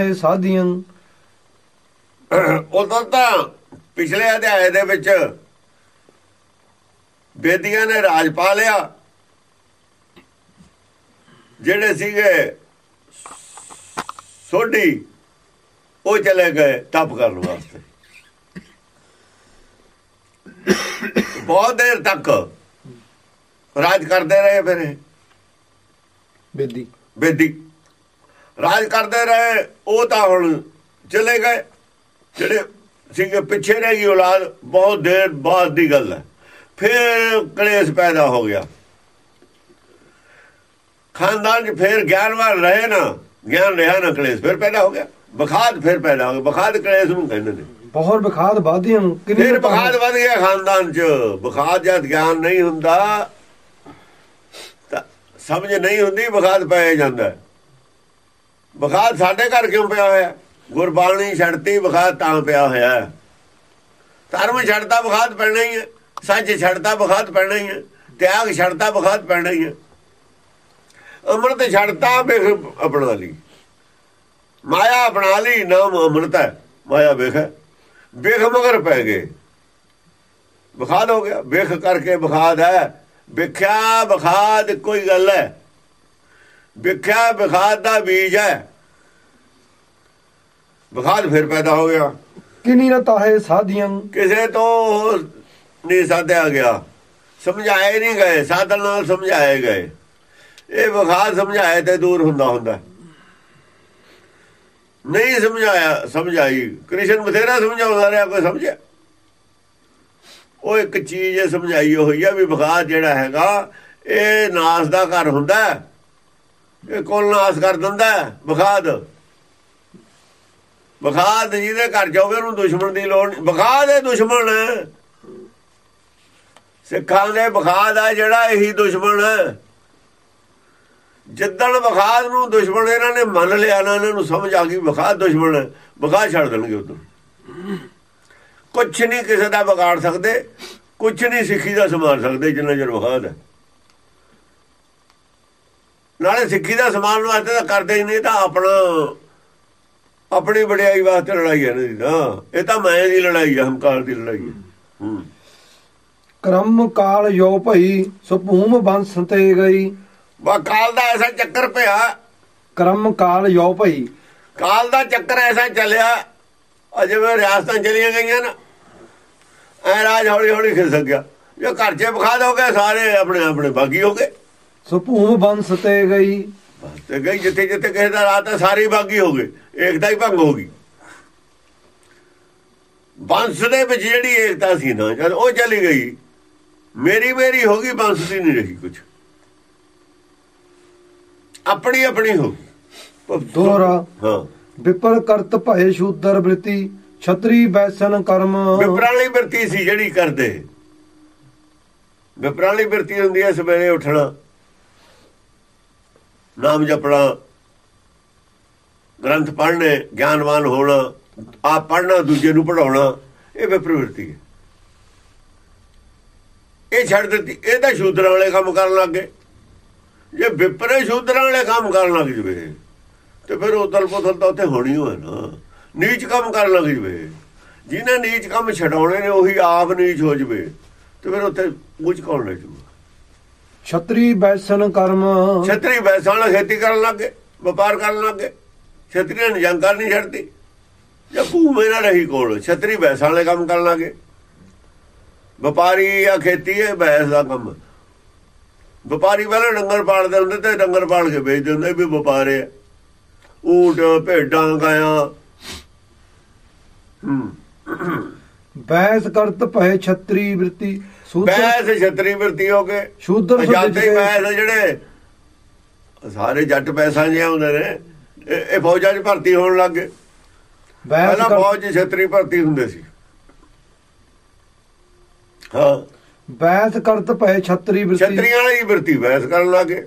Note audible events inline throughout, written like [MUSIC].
ਹੈ ਸਾਧੀਆਂ ਉਦੋਂ ਤਾਂ ਪਿਛਲੇ ਅਧਿਆਏ ਦੇ ਵਿੱਚ ਬੇਦੀਆਂ ਨੇ ਰਾਜ ਪਾ ਲਿਆ। ਜਿਹੜੇ ਸੀਗੇ ਸੋਢੀ ਉਹ ਚਲੇ ਗਏ ਤਪ ਕਰਨ ਵਾਸਤੇ। ਬਹੁਤ ਦੇਰ ਤੱਕ ਰਾਜ ਕਰਦੇ ਰਹੇ ਫਿਰ ਬੇਦੀ। ਬੇਦੀ। ਰਾਜ ਕਰਦੇ ਰਹੇ ਉਹ ਤਾਂ ਹੁਣ ਚਲੇ ਗਏ। ਜਿਹੜੇ ਸੀਗੇ ਪਿੱਛੇ ਰਹਿ ਗਈ ਔਲਾਦ ਬਹੁਤ ਦੇਰ ਬਾਅਦ ਦੀ ਗੱਲ ਹੈ। ਫਿਰ ਕਲੇਸ਼ ਪੈਦਾ ਹੋ ਗਿਆ। ਖਾਨਦਾਨ 'ਚ ਫਿਰ ਗਿਆਨਵਾਨ ਰਹੇ ਨਾ ਗਿਆਨ ਰਿਹਾ ਨਾ ਕਲੇਸ਼ ਫਿਰ ਪੈਦਾ ਹੋ ਗਿਆ। ਬਖਾਦ ਫਿਰ ਪੈਦਾ ਹੋ ਗਿਆ। ਬਖਾਦ ਕਲੇਸ਼ ਨੂੰ ਕਹਿੰਦੇ ਨੇ। ਬਹੁਤ ਬਖਾਦ ਬਾਧੀਆਂ ਕਿੰਨੀ ਫਿਰ ਬਖਾਦ ਵਧ ਗਿਆ ਖਾਨਦਾਨ 'ਚ। ਬਖਾਦ ਜਦ ਗਿਆਨ ਨਹੀਂ ਹੁੰਦਾ ਤਾਂ ਸਮਝ ਨਹੀਂ ਹੁੰਦੀ ਬਖਾਦ ਪੈ ਜਾਂਦਾ। ਹੈ। ਸਾਡੇ ਘਰ ਕਿਉਂ ਪਿਆ ਹੋਇਆ? ਗੁਰਬਾਣੀ ਛੱਡਤੀ ਬਖਾਦ ਤਾਂ ਪਿਆ ਹੋਇਆ। ਧਰਮ ਛੱਡਦਾ ਬਖਾਦ ਪੈਣਾ ਹੀ ਹੈ। ਸੱਚ ਛੱਡਦਾ ਬਖਾਦ ਪੈਣਾ ਹੀ ਹੈ। ਤਿਆਗ ਛੱਡਦਾ ਬਖਾਦ ਪੈਣਾ ਹੀ ਹੈ। ਅੰਮ੍ਰਿਤ ਛੱਡਤਾ, ਵੇਖ ਆਪਣਾ ਲਈ। ਮਾਇਆ ਆਪਣਾ ਲਈ, ਨਾਮ ਅੰਮ੍ਰਿਤ ਹੈ। ਮਾਇਆ ਵੇਖ ਹੈ। ਮਗਰ ਪੈ ਗਏ। ਬਖਾਦ ਹੋ ਗਿਆ। ਵੇਖ ਕਰਕੇ ਬਖਾਦ ਹੈ। ਵਿਖਿਆ ਬਖਾਦ ਕੋਈ ਗੱਲ ਹੈ। ਵਿਖਿਆ ਬਖਾਦ ਦਾ ਬੀਜ ਹੈ। ਬਖਾਦ ਫਿਰ ਪੈਦਾ ਹੋ ਗਿਆ। ਕਿੰਨੀ ਨਾ ਤਾਹੇ ਸਾਧੀਆਂ? ਕਿਸੇ ਤੋਂ ਨਹੀਂ ਸਾਧਿਆ ਗਿਆ। ਸਮਝਾਏ ਨਹੀਂ ਗਏ ਸਾਧਨ ਨਾਲ ਸਮਝਾਏ ਗਏ। ਇਹ ਬਖਾਦ ਸਮਝਾਏ ਤੇ ਦੂਰ ਹੁੰਦਾ ਹੁੰਦਾ। ਨਹੀਂ ਸਮਝਾਇਆ ਸਮਝਾਈ। ਕ੍ਰਿਸ਼ਨ ਬਥੇਰਾ ਸਮਝਾਉਂਦਾ ਰਿਹਾ ਕੋਈ ਸਮਝਿਆ? ਉਹ ਇੱਕ ਚੀਜ਼ ਸਮਝਾਈ ਹੋਈ ਆ ਵੀ ਬਖਾਦ ਜਿਹੜਾ ਹੈਗਾ ਇਹ ਨਾਸ ਦਾ ਘਰ ਹੁੰਦਾ। ਇਹ ਕੋਲ ਨਾਸ ਕਰ ਦਿੰਦਾ ਹੈ, ਬਖਾਦ ਜਿਹਦੇ ਘਰ ਜਾਓਗੇ, ਉਹਨੂੰ ਦੁਸ਼ਮਣ ਦੀ ਲੋੜ ਨਹੀਂ। ਬਖਾਦ ਇਹ ਦੁਸ਼ਮਣ। ਹੈ ਸਿੱਖਾਂ ਦੇ ਬਖਾਦ ਆ ਜਿਹੜਾ ਇਹੀ ਦੁਸ਼ਮਣ। ਜਿੱਦਣ ਬਖਾਦ ਨੂੰ ਦੁਸ਼ਮਣ ਇਹਨਾਂ ਨੇ ਮੰਨ ਲਿਆ ਨਾ, ਇਹਨਾਂ ਨੂੰ ਸਮਝ ਆ ਗਈ ਬਖਾਦ ਦੁਸ਼ਮਣ ਹੈ ਬਖਾਦ ਛੱਡ ਦੇਣਗੇ ਉਦੋਂ ਕੁਛ ਨਹੀਂ ਕਿਸੇ ਦਾ ਵਿਗਾੜ ਸਕਦੇ, ਕੁਛ ਨਹੀਂ ਸਿੱਖੀ ਦਾ ਸਮਾਰ ਸਕਦੇ, ਜਿੰਨਾ ਚਿਰ ਬਖਾਦ ਹੈ। ਨਾਲੇ ਸਿੱਖੀ ਦਾ ਸਮਾਨ ਵਾਸਤੇ ਤਾਂ ਕਰਦੇ ਹੀ ਨਹੀਂ ਤਾਂ ਆਪਣਾ ਆਪਣੀ ਵਡਿਆਈ ਵਾਸਤੇ ਲੜਾਈ ਹੈ ਨਹੀਂ ਨਾ। ਇਹ ਤਾਂ ਮੈਂ ਦੀ ਲੜਾਈ ਹੈ ਹੰਕਾਰ ਦੀ ਲੜਾਈ ਹੈ। ਕਰਮ ਕਾਲ ਯੋ ਭਈ ਸੁਭੂਮ ਬੰਸ ਤੇ ਗਈ। ਵਾ ਕਾਲ ਦਾ ਐਸਾ ਚੱਕਰ ਪਿਆ। ਕਰਮ ਕਾਲ ਯੋ ਭਈ। ਕਾਲ ਦਾ ਚੱਕਰ ਐਸਾ ਚੱਲਿਆ ਅਜੇ ਮੈਂ ਰਿਆਸਤਾਂ ਚਲੀਆਂ ਗਈਆਂ ਨਾ। ਐ ਰਾਜ ਹੌਲੀ ਹੌਲੀ ਖਿਸਕ ਗਿਆ ਜੇ ਘਰ 'ਚ ਬਖਾਦ ਹੋ ਗਏ ਸਾਰੇ ਆਪਣੇ ਆਪਣੇ ਬਾਗੀ ਹੋ ਗਏ। ਸੁਭੂਮ ਬੰਸ ਤੇ ਗਈ। ਤੇ ਗਈ ਜਿੱਥੇ ਜਿੱਥੇ ਕਿਸੇ ਦਾ ਰਾਤ ਹੈ ਸਾਰੇ ਬਾਗੀ ਹੋ ਗਏ ਏਕਤਾ ਹੀ ਭੰਗ ਹੋ ਗਈ। ਬੰਸ ਦੇ ਵਿੱਚ ਜਿਹੜੀ ਏਕਤਾ ਸੀ ਨਾ ਜਦ ਉਹ ਚਲੀ ਗਈ ਮੇਰੀ ਮੇਰੀ ਹੋ ਗਈ ਬੰਸ ਦੀ ਨਹੀਂ ਰਹੀ ਕੁਝ ਆਪਣੀ ਆਪਣੀ ਹੋ ਗਈ। ਦੋਹਰਾ ਹਾਂ। ਵਿਪਰ ਕਰਤ ਭਏ ਸ਼ੂਦਰ ਬ੍ਰਿਤੀ ਛਤਰੀ ਬੈਸਨ ਕਰਮ। ਵਿਪਰਾਲੀ ਵਰਤੀ ਸੀ ਜਿਹੜੀ ਕਰਦੇ। ਵਿਪਰਾਲੀ ਵਰਤੀ ਹੁੰਦੀ ਹੈ ਸਵੇਰੇ ਉੱਠਣਾ। ਨਾਮ ਜਪਣਾ। ਗ੍ਰੰਥ ਪੜ੍ਹਨੇ, ਗਿਆਨਵਾਨ ਹੋਣਾ, ਆਪ ਪੜ੍ਹਨਾ, ਦੂਜੇ ਨੂੰ ਪੜਾਉਣਾ ਇਹ ਵਿਪਰਵਿਰਤੀ ਹੈ। ਇਹ ਛੱਡ ਦਿੱਤੀ। ਇਹ ਤਾਂ ਸ਼ੂਦਰਾਂ ਵਾਲੇ ਕੰਮ ਕਰਨ ਲੱਗੇ ਜੇ ਵਿਪਰੇ ਸ਼ੂਦਰਾਂ ਵਾਲੇ ਕੰਮ ਕਰਨ ਲੱਗ ਜਵੇ, ਤੇ ਫਿਰ ਉਹ ਤਲਪਤਲ ਤਾਂ ਉੱਥੇ ਹੋਣੀ ਹੋਏ ਨਾ। ਨੀਚ ਕੰਮ ਕਰਨ ਲੱਗ ਜਵੇ। ਜਿਹਨੇ ਨੀਚ ਕੰਮ ਛਡਾਉਣੇ ਨੇ, ਉਹੀ ਆਪ ਨੀਚ ਹੋ ਜਵੇ। ਤੇ ਫਿਰ ਉੱਥੇ ਕੁਝ ਕੌਣ ਲੈ ਜੂਗਾ? ਛਤਰੀ ਬੈਸਨ ਕਰਮ। ਛਤਰੀ ਨਾਲ ਖੇਤੀ ਕਰਨ ਲੱਗੇ ਵਪਾਰ ਕਰਨ ਲੱਗੇ ਛਤਰੀਆਂ ਨੇ ਜੰਗ ਕਰਨੀ ਛੱਡਤੀ। ਜੇ ਭੂਮੇ ਨਾ ਰਹੀ ਕੋਲ ਛਤਰੀ ਵੈਸਾਂ ਵਾਲੇ ਕੰਮ ਕਰਨ ਲੱਗੇ ਵਪਾਰੀ ਜਾਂ ਖੇਤੀ ਹੈ ਬੈਸ ਦਾ ਕੰਮ। ਵਪਾਰੀ ਵਾਲੇ ਡੰਗਰ ਪਾਲਦੇ ਹੁੰਦੇ ਤੇ ਡੰਗਰ ਪਾਲ ਕੇ ਵੇਚਦੇ ਹੁੰਦੇ ਵੀ ਵਪਾਰੇ ਆ। ਊਟ ਭੇਡਾਂ ਗਾਇਆਂ। ਹੂੰ। ਬੈਸ ਕਰਤ ਭਏ ਛਤਰੀ ਬ੍ਰਿਤੀ। ਬੈਸ ਛਤਰੀ ਵਰਤੀ ਹੋ ਕੇ। ਸ਼ੂਦਰ ਜਾਂਦੇ ਪੈਸੇ ਜਿਹੜੇ ਸਾਰੇ ਜੱਟ ਪੈਸਾ ਜਿਹਾ ਹੁੰਦੇ ਨੇ ਇਹ ਫੌਜਾਂ 'ਚ ਭਰਤੀ ਹੋਣ ਲੱਗ ਗਏ। ਬੈਸ ਪਹਿਲਾਂ ਫੌਜ 'ਚ ਛਤਰੀ ਭਰਤੀ ਹੁੰਦੇ ਸੀ। ਹਾਂ। ਬੈਸ ਕਰਤ ਭਏ ਛਤਰੀ ਬ੍ਰਿਤੀ ਛਤਰੀਆਂ ਵਾਲੀ ਵਰਤੀ ਬੈਸ ਕਰਨ ਲੱਗੇ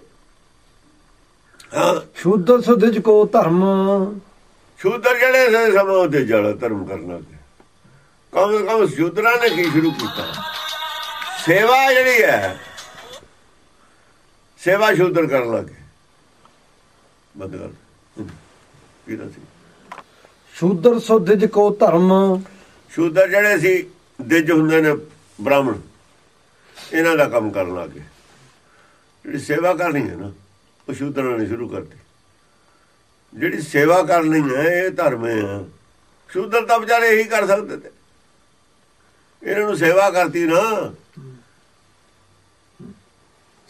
ਹਾਂ। ਸ਼ੂਦਰ ਸੁਦਿਜ ਕੋ ਧਰਮ। ਸ਼ੂਦਰ ਜਿਹੜੇ ਸੀ ਸਮਾਂ ਤੇ ਜੜਾ ਧਰਮ ਕਰਨ ਲੱਗੇ ਕਮ ਕਮ ਸ਼ੂਦਰਾਂ ਨੇ ਕੀ ਸ਼ੁਰੂ ਕੀਤਾ? ਸੇਵਾ ਜਿਹੜੀ ਹੈ ਸੇਵਾ ਸ਼ੂਦਰ ਕਰਨ ਲੱਗੇ। ਕਰ। ਕਿਹਦਾ ਸੀ ਸ਼ੂਦਰ ਸੋ ਦਿਜ ਕੋ ਧਰਮ। ਸ਼ੂਦਰ ਜਿਹੜੇ ਸੀ ਦਿੱਜ ਹੁੰਦੇ ਨੇ ਬ੍ਰਾਹਮਣ। ਇਹਨਾਂ ਦਾ ਕੰਮ ਕਰਨ ਲੱਗੇ। ਜਿਹੜੀ ਸੇਵਾ ਕਰਨੀ ਹੈ ਨਾ ਉਹ ਸ਼ੂਦਰਾਂ ਨੇ ਸ਼ੁਰੂ ਕਰਤੀ। ਜਿਹੜੀ ਸੇਵਾ ਕਰਨੀ ਹੈ ਇਹ ਧਰਮ ਹੈ। ਸ਼ੂਦਰ ਤਾਂ ਵਿਚਾਰੇ ਇਹੀ ਕਰ ਸਕਦੇ ਤੇ। ਇਹਨਾਂ ਨੂੰ ਸੇਵਾ ਕਰਤੀ ਨਾ।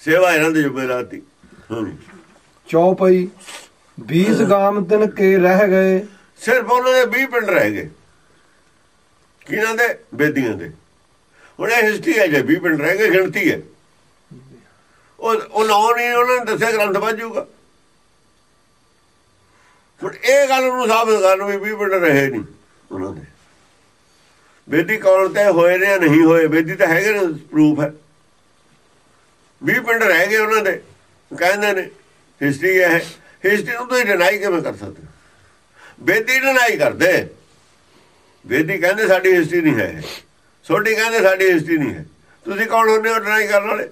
ਸੇਵਾ ਇਹਨਾਂ ਦੇ ਹਾਂਜੀ ਚੌਪਈ 20 ਗਾਮ ਤਿਨ ਕੇ ਰਹਿ ਗਏ। ਸਿਰਫ ਉਹਨਾਂ ਦੇ 20 ਪਿੰਡ ਰਹਿ ਗਏ। ਕਿਹਨਾਂ ਦੇ? ਬੇਦੀਆਂ ਦੇ। ਹੁਣ ਇਹ ਹਿਸਟਰੀ ਹੈ ਜੇ 20 ਪਿੰਡ ਰਹਿ ਗਏ ਗਿਣਤੀ ਹੈ। ਉਹ ਉਹ ਨਾਂ ਨਹੀਂ ਉਹਨਾਂ ਨੇ ਦੱਸਿਆ ਗ੍ਰੰਥ ਬਾਜੂਗਾ ਹੁਣ ਇਹ ਗੱਲ ਨੂੰ ਸਾਬਤ ਕਰਨ ਵੀ 20 ਪਿੰਡ ਰਹੇ ਨਹੀਂ ਉਹਨਾਂ ਦੇ। ਬੇਦੀ ਕੌਣ ਤੇ ਹੋਏ ਨੇ ਨਹੀਂ ਹੋਏ? ਬੇਦੀ ਤਾਂ ਹੈਗੇ ਨੇ ਪ੍ਰੂਫ ਹੈ। 20 ਪਿੰਡ ਰਹਿ ਗਏ ਉਹਨਾਂ ਦੇ ਕਹਿੰਦੇ ਨੇ ਹਿਸਟਰੀ ਹੈ। ਹਿਸਟਰੀ ਨੂੰ ਤੁਸੀਂ ਡਿਨਾਈ ਕਿਵੇਂ ਕਰ ਸਕਦੇ? ਬੇਦੀ ਡਿਨਾਈ ਕਰਦੇ। ਬੇਦੀ ਕਹਿੰਦੇ ਸਾਡੀ ਹਿਸਟਰੀ ਨਹੀਂ ਹੈ ਛੋਟੀ ਕਹਿੰਦੇ ਸਾਡੀ ਹਿਸਟਰੀ ਨਹੀਂ ਹੈ। ਤੁਸੀਂ ਕੌਣ ਹੁੰਦੇ ਹੋ ਡਿਨਾਈ ਕਰਨ ਵਾਲੇ?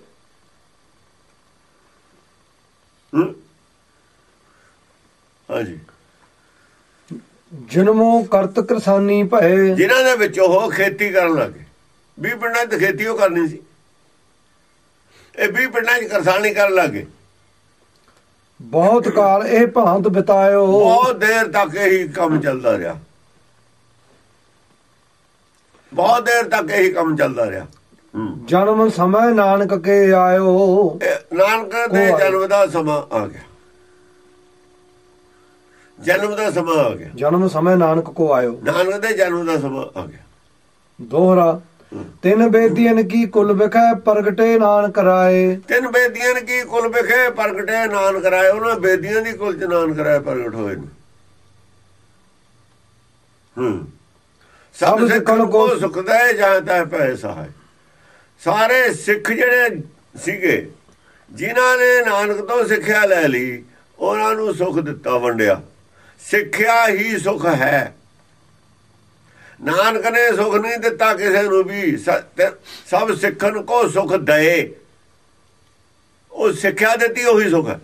ਹਾਂਜੀ। ਜਨਮੋਂ ਕਰਤ ਕਿਰਸਾਨੀ ਭਏ। ਜਿਨ੍ਹਾਂ ਦੇ ਵਿੱਚ ਉਹ ਖੇਤੀ ਕਰਨ ਲੱਗੇ। 20 ਪਿੰਡਾਂ 'ਚ ਖੇਤੀ ਉਹ ਕਰਨੀ ਸੀ। ਇਹ 20 ਪਿੰਡਾਂ 'ਚ ਕਿਸਾਨੀ ਕਰਨ ਲੱਗੇ ਬਹੁਤ ਕਾਲ ਇਹ ਭਾਂਤ ਬਿਤਾਇਓ। ਬਹੁਤ ਦੇਰ ਤੱਕ ਇਹੀ ਕੰਮ ਚੱਲਦਾ ਰਿਹਾ। ਬਹੁਤ ਦੇਰ ਤੱਕ ਇਹੀ ਕੰਮ ਚੱਲਦਾ ਰਿਹਾ। ਜਨਮ ਸਮੈ ਨਾਨਕ ਕੇ ਆਇਓ। ਨਾਨਕ ਦੇ ਜਨਮ ਦਾ ਸਮਾਂ ਆ ਗਿਆ। ਜਨਮ ਦਾ ਸਮਾਂ ਆ ਗਿਆ। ਜਨਮ ਸਮੈ ਨਾਨਕ ਕੋ ਆਇਓ। ਨਾਨਕ ਦੇ ਜਨਮ ਦਾ ਸਮਾਂ ਆ ਗਿਆ। ਦੋਹਰਾ ਤਿੰਨ ਬੇਦੀਆਂ ਕੀ ਕੁਲ ਵਿਖੈ ਪ੍ਰਗਟੇ ਨਾਨਕ ਰਾਏ। ਤਿੰਨ ਬੇਦੀਆਂ ਕੀ ਕੁਲ ਵਿਖੇ ਪ੍ਰਗਟੇ ਨਾਨਕ ਰਾਏ। ਉਹਨਾਂ ਬੇਦੀਆਂ ਦੀ ਕੁਲ ਚ ਨਾਨਕ ਰਾਏ ਪ੍ਰਗਟ ਹੋਏ ਨੇ। ਹੂੰ। ਸਭ ਸਿੱਖਣ ਕੋ ਸੁਖਦਾ ਹੈ ਜਾਂ ਤਾਂ ਪੈ ਸਹਾਇ। ਸਾਰੇ ਸਿੱਖ ਜਿਹੜੇ ਸੀਗੇ ਜਿਨ੍ਹਾਂ ਨੇ ਨਾਨਕ ਤੋਂ ਸਿੱਖਿਆ ਲੈ ਲਈ ਉਹਨਾਂ ਨੂੰ ਸੁਖ ਦਿੱਤਾ ਵੰਡਿਆ। ਸਿੱਖਿਆ ਹੀ ਸੁਖ ਹੈ। ਨਾਨਕ ਨੇ ਸੁਖ ਨਹੀਂ ਦਿੱਤਾ ਕਿਸੇ ਨੂੰ ਵੀ। ਸਭ ਸਿੱਖਣ ਕੋ ਸੁਖ ਦਏ। ਉਹ ਸਿੱਖਿਆ ਦਿੱਤੀ, ਉਹੀ ਸੁਖ ਹੈ।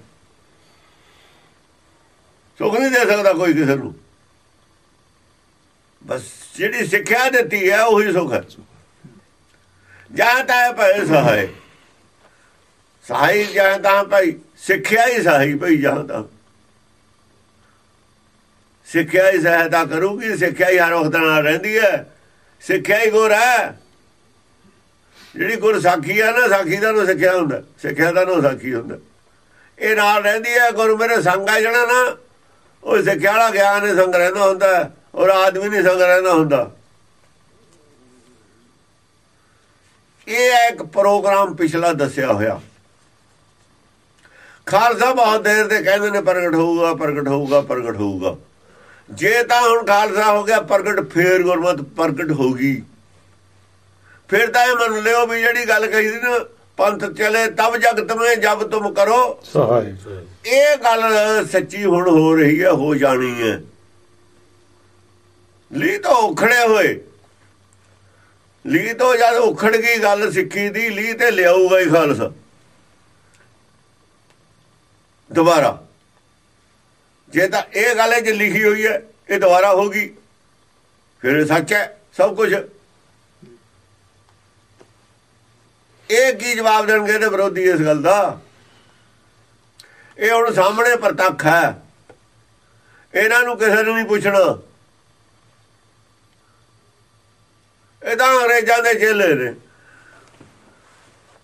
ਸੁਖ ਨਹੀਂ ਦੇ ਸਕਦਾ ਕੋਈ ਕਿਸੇ ਨੂੰ। ਬਸ ਜਿਹੜੀ ਸਿੱਖਿਆ ਦਿੱਤੀ ਹੈ, ਉਹੀ ਸੁਖ ਹੈ। ਜਾਂ ਤਾਂ ਭਈ ਸਹਾਇ ਸਹਾਈ ਜਾਂ ਤਾਂ ਭਾਈ ਸਿੱਖਿਆ ਹੀ ਸਹਾਈ ਭਈ ਜਾਂ ਤਾਂ। ਸਿੱਖਿਆ ਹੀ ਸਹਾਇਤਾ ਕਰੂਗੀ, ਸਿੱਖਿਆ ਹੀ ਹਰ ਵਕਤ ਨਾਲ ਰਹਿੰਦੀ ਹੈ। ਸਿੱਖਿਆ ਹੀ ਗੁਰ ਹੈ। ਜਿਹੜੀ ਗੁਰ ਸਾਖੀ ਹੈ ਨਾ, ਸਾਖੀ ਦਾ ਨੂੰ ਸਿੱਖਿਆ ਹੁੰਦਾ, ਸਿੱਖਿਆ ਦਾ ਨੂੰ ਸਾਖੀ ਹੁੰਦਾ। ਇਹ ਨਾਲ ਰਹਿੰਦੀ ਹੈ, ਗੁਰ ਮੇਰੇ ਸੰਗ ਆ ਜਿਹੜਾ ਨਾ, ਉਹ ਸਿੱਖਿਆ ਵਾਲਾ ਗਿਆਨ ਹੀ ਸੰਗ ਰਹਿੰਦਾ ਹੁੰਦਾ, ਔਰ ਆਦਮੀ ਨਹੀਂ ਸੰਗ ਰਹਿੰਦਾ ਹੁੰਦਾ। ਇਹ ਹੈ ਇੱਕ ਪ੍ਰੋਗਰਾਮ ਪਿਛਲਾ ਦੱਸਿਆ ਹੋਇਆ। ਖਾਲਸਾ ਬਹੁਤ ਦੇਰ ਦੇ ਕਹਿੰਦੇ ਨੇ ਪ੍ਰਗਟ ਹੋਊਗਾ ਪ੍ਰਗਟ ਹੋਊਗਾ ਪ੍ਰਗਟ ਹੋਊਗਾ। ਜੇ ਤਾਂ ਹੁਣ ਖਾਲਸਾ ਹੋ ਗਿਆ ਪ੍ਰਗਟ ਫੇਰ ਗੁਰਮਤ ਪ੍ਰਗਟ ਹੋਗੀ ਫਿਰ ਤਾਂ ਇਹ ਮੰਨ ਲਿਓ ਵੀ ਜਿਹੜੀ ਗੱਲ ਕਹੀ ਸੀ ਨਾ ਪੰਥ ਚਲੇ ਤਬ ਜਗਤ ਮੇ ਜਬ ਤੁਮ ਕਰੋ। ਸਹਾਇ ਇਹ ਗੱਲ ਸੱਚੀ ਹੁਣ ਹੋ ਰਹੀ ਹੈ ਹੋ ਜਾਣੀ ਹੈ। ਲੀ ਤਾਂ ਉਖੜੇ ਹੋਏ। ਲੀ ਤੋਂ ਜਦ ਉਖੜ ਗਈ ਗੱਲ ਸਿੱਖੀ ਦੀ ਲੀ ਤੇ ਲਿਆਊਗਾ ਹੀ ਖਾਲਸਾ। ਦੁਬਾਰਾ। ਜੇ ਤਾਂ ਇਹ ਗੱਲ ਹੈ ਜੇ ਲਿਖੀ ਹੋਈ ਹੈ, ਇਹ ਦੁਬਾਰਾ ਹੋਗੀ ਫਿਰ ਸੱਚ ਹੈ, ਸਭ ਕੁਝ ਇਹ ਕੀ ਜਵਾਬ ਦੇਣਗੇ ਇਹਦੇ ਵਿਰੋਧੀ ਇਸ ਗੱਲ ਦਾ? ਇਹ ਹੁਣ ਸਾਹਮਣੇ ਪ੍ਰਤੱਖ ਹੈ। ਇਹਨਾਂ ਨੂੰ ਕਿਸੇ ਨੂੰ ਨਹੀਂ ਪੁੱਛਣਾ। ਇਹ ਤਾਂ ਅੰਗਰੇਜ਼ਾਂ ਦੇ ਚੇਲੇ ਨੇ।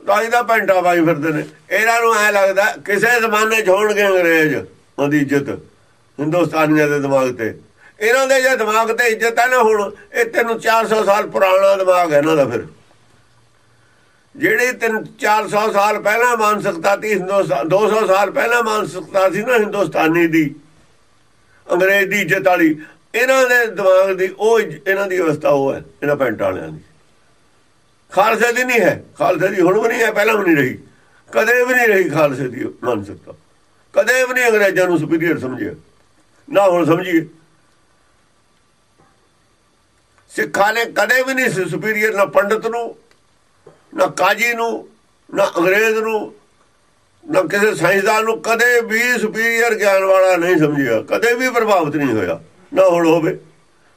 ਰਾਜ ਦਾ ਪੈਂਟਾ ਪਾਈ ਫਿਰਦੇ ਨੇ। ਇਹਨਾਂ ਨੂੰ ਐ ਲੱਗਦਾ, ਕਿਸੇ ਜ਼ਮਾਨੇ 'ਚ ਹੋਣਗੇ ਅੰਗਰੇਜ਼, ਉਹਦੀ ਇੱਜ਼ਤ। ਹਿੰਦੁਸਤਾਨੀਆਂ ਦੇ ਦਿਮਾਗ ਤੇ। ਇਹਨਾਂ ਦੇ ਜੇ ਦਿਮਾਗ ਤੇ ਇੱਜ਼ਤ ਹੈ ਨਾ ਹੁਣ, ਇਹ ਤੈਨੂੰ 400 ਸਾਲ ਪੁਰਾਣਾ ਦਿਮਾਗ ਹੈ ਇਹਨਾਂ ਦਾ ਫਿਰ। ਜਿਹੜੀ ਤਿੰਨ 400 ਸਾਲ ਪਹਿਲਾਂ ਮਾਨਸਿਕਤਾ ਸੀ ਹਿੰਦੁਸਤਾਨ 200 ਸਾਲ ਪਹਿਲਾਂ ਮਾਨਸਿਕਤਾ ਸੀ ਨਾ ਹਿੰਦੁਸਤਾਨੀ ਦੀ, ਅੰਗਰੇਜ਼ ਦੀ ਇੱਜ਼ਤ ਵਾਲੀ, ਇਹਨਾਂ ਦੇ ਦਿਮਾਗ ਦੀ ਉਹ ਇੱਜ- ਇਹਨਾਂ ਦੀ ਅਵਸਥਾ ਉਹ ਹੈ, ਇਹਨਾਂ ਪੈਂਟ ਵਾਲਿਆਂ ਦੀ। ਖਾਲਸੇ ਦੀ ਨਹੀਂ ਹੈ, ਖਾਲਸੇ ਦੀ ਹੁਣ ਵੀ ਨਹੀਂ ਹੈ, ਪਹਿਲਾਂ ਵੀ ਨਹੀਂ ਰਹੀ। ਕਦੇ ਵੀ ਨਹੀਂ ਰਹੀ ਖਾਲਸੇ ਦੀ ਮਾਨਸਿਕਤਾ। ਕਦੇ ਵੀ ਨਹੀਂ ਅੰਗਰੇਜ਼ਾਂ ਨੂੰ ਸੁਪੀਰੀਅਰ ਸਮਝਿਆ। ਨਾ ਹੁਣ ਸਮਝੀਏ। ਸਿੱਖਾਂ ਨੇ ਕਦੇ ਵੀ ਨਹੀਂ ਸੁਪੀਰੀਅਰ ਨਾ ਪੰਡਤ ਨੂੰ, ਨਾ ਕਾਜੀ ਨੂੰ, ਨਾ ਅੰਗਰੇਜ਼ ਨੂੰ, ਨਾ ਕਿਸੇ ਸਾਇੰਸਦਾਨ ਨੂੰ ਕਦੇ ਵੀ ਸੁਪੀਰੀਅਰ ਗਿਆਨ ਵਾਲਾ ਨਹੀਂ ਸਮਝਿਆ। ਕਦੇ ਵੀ ਪ੍ਰਭਾਵਿਤ ਨਹੀਂ ਹੋਇਆ। ਨਾ ਹੁਣ ਹੋਵੇ।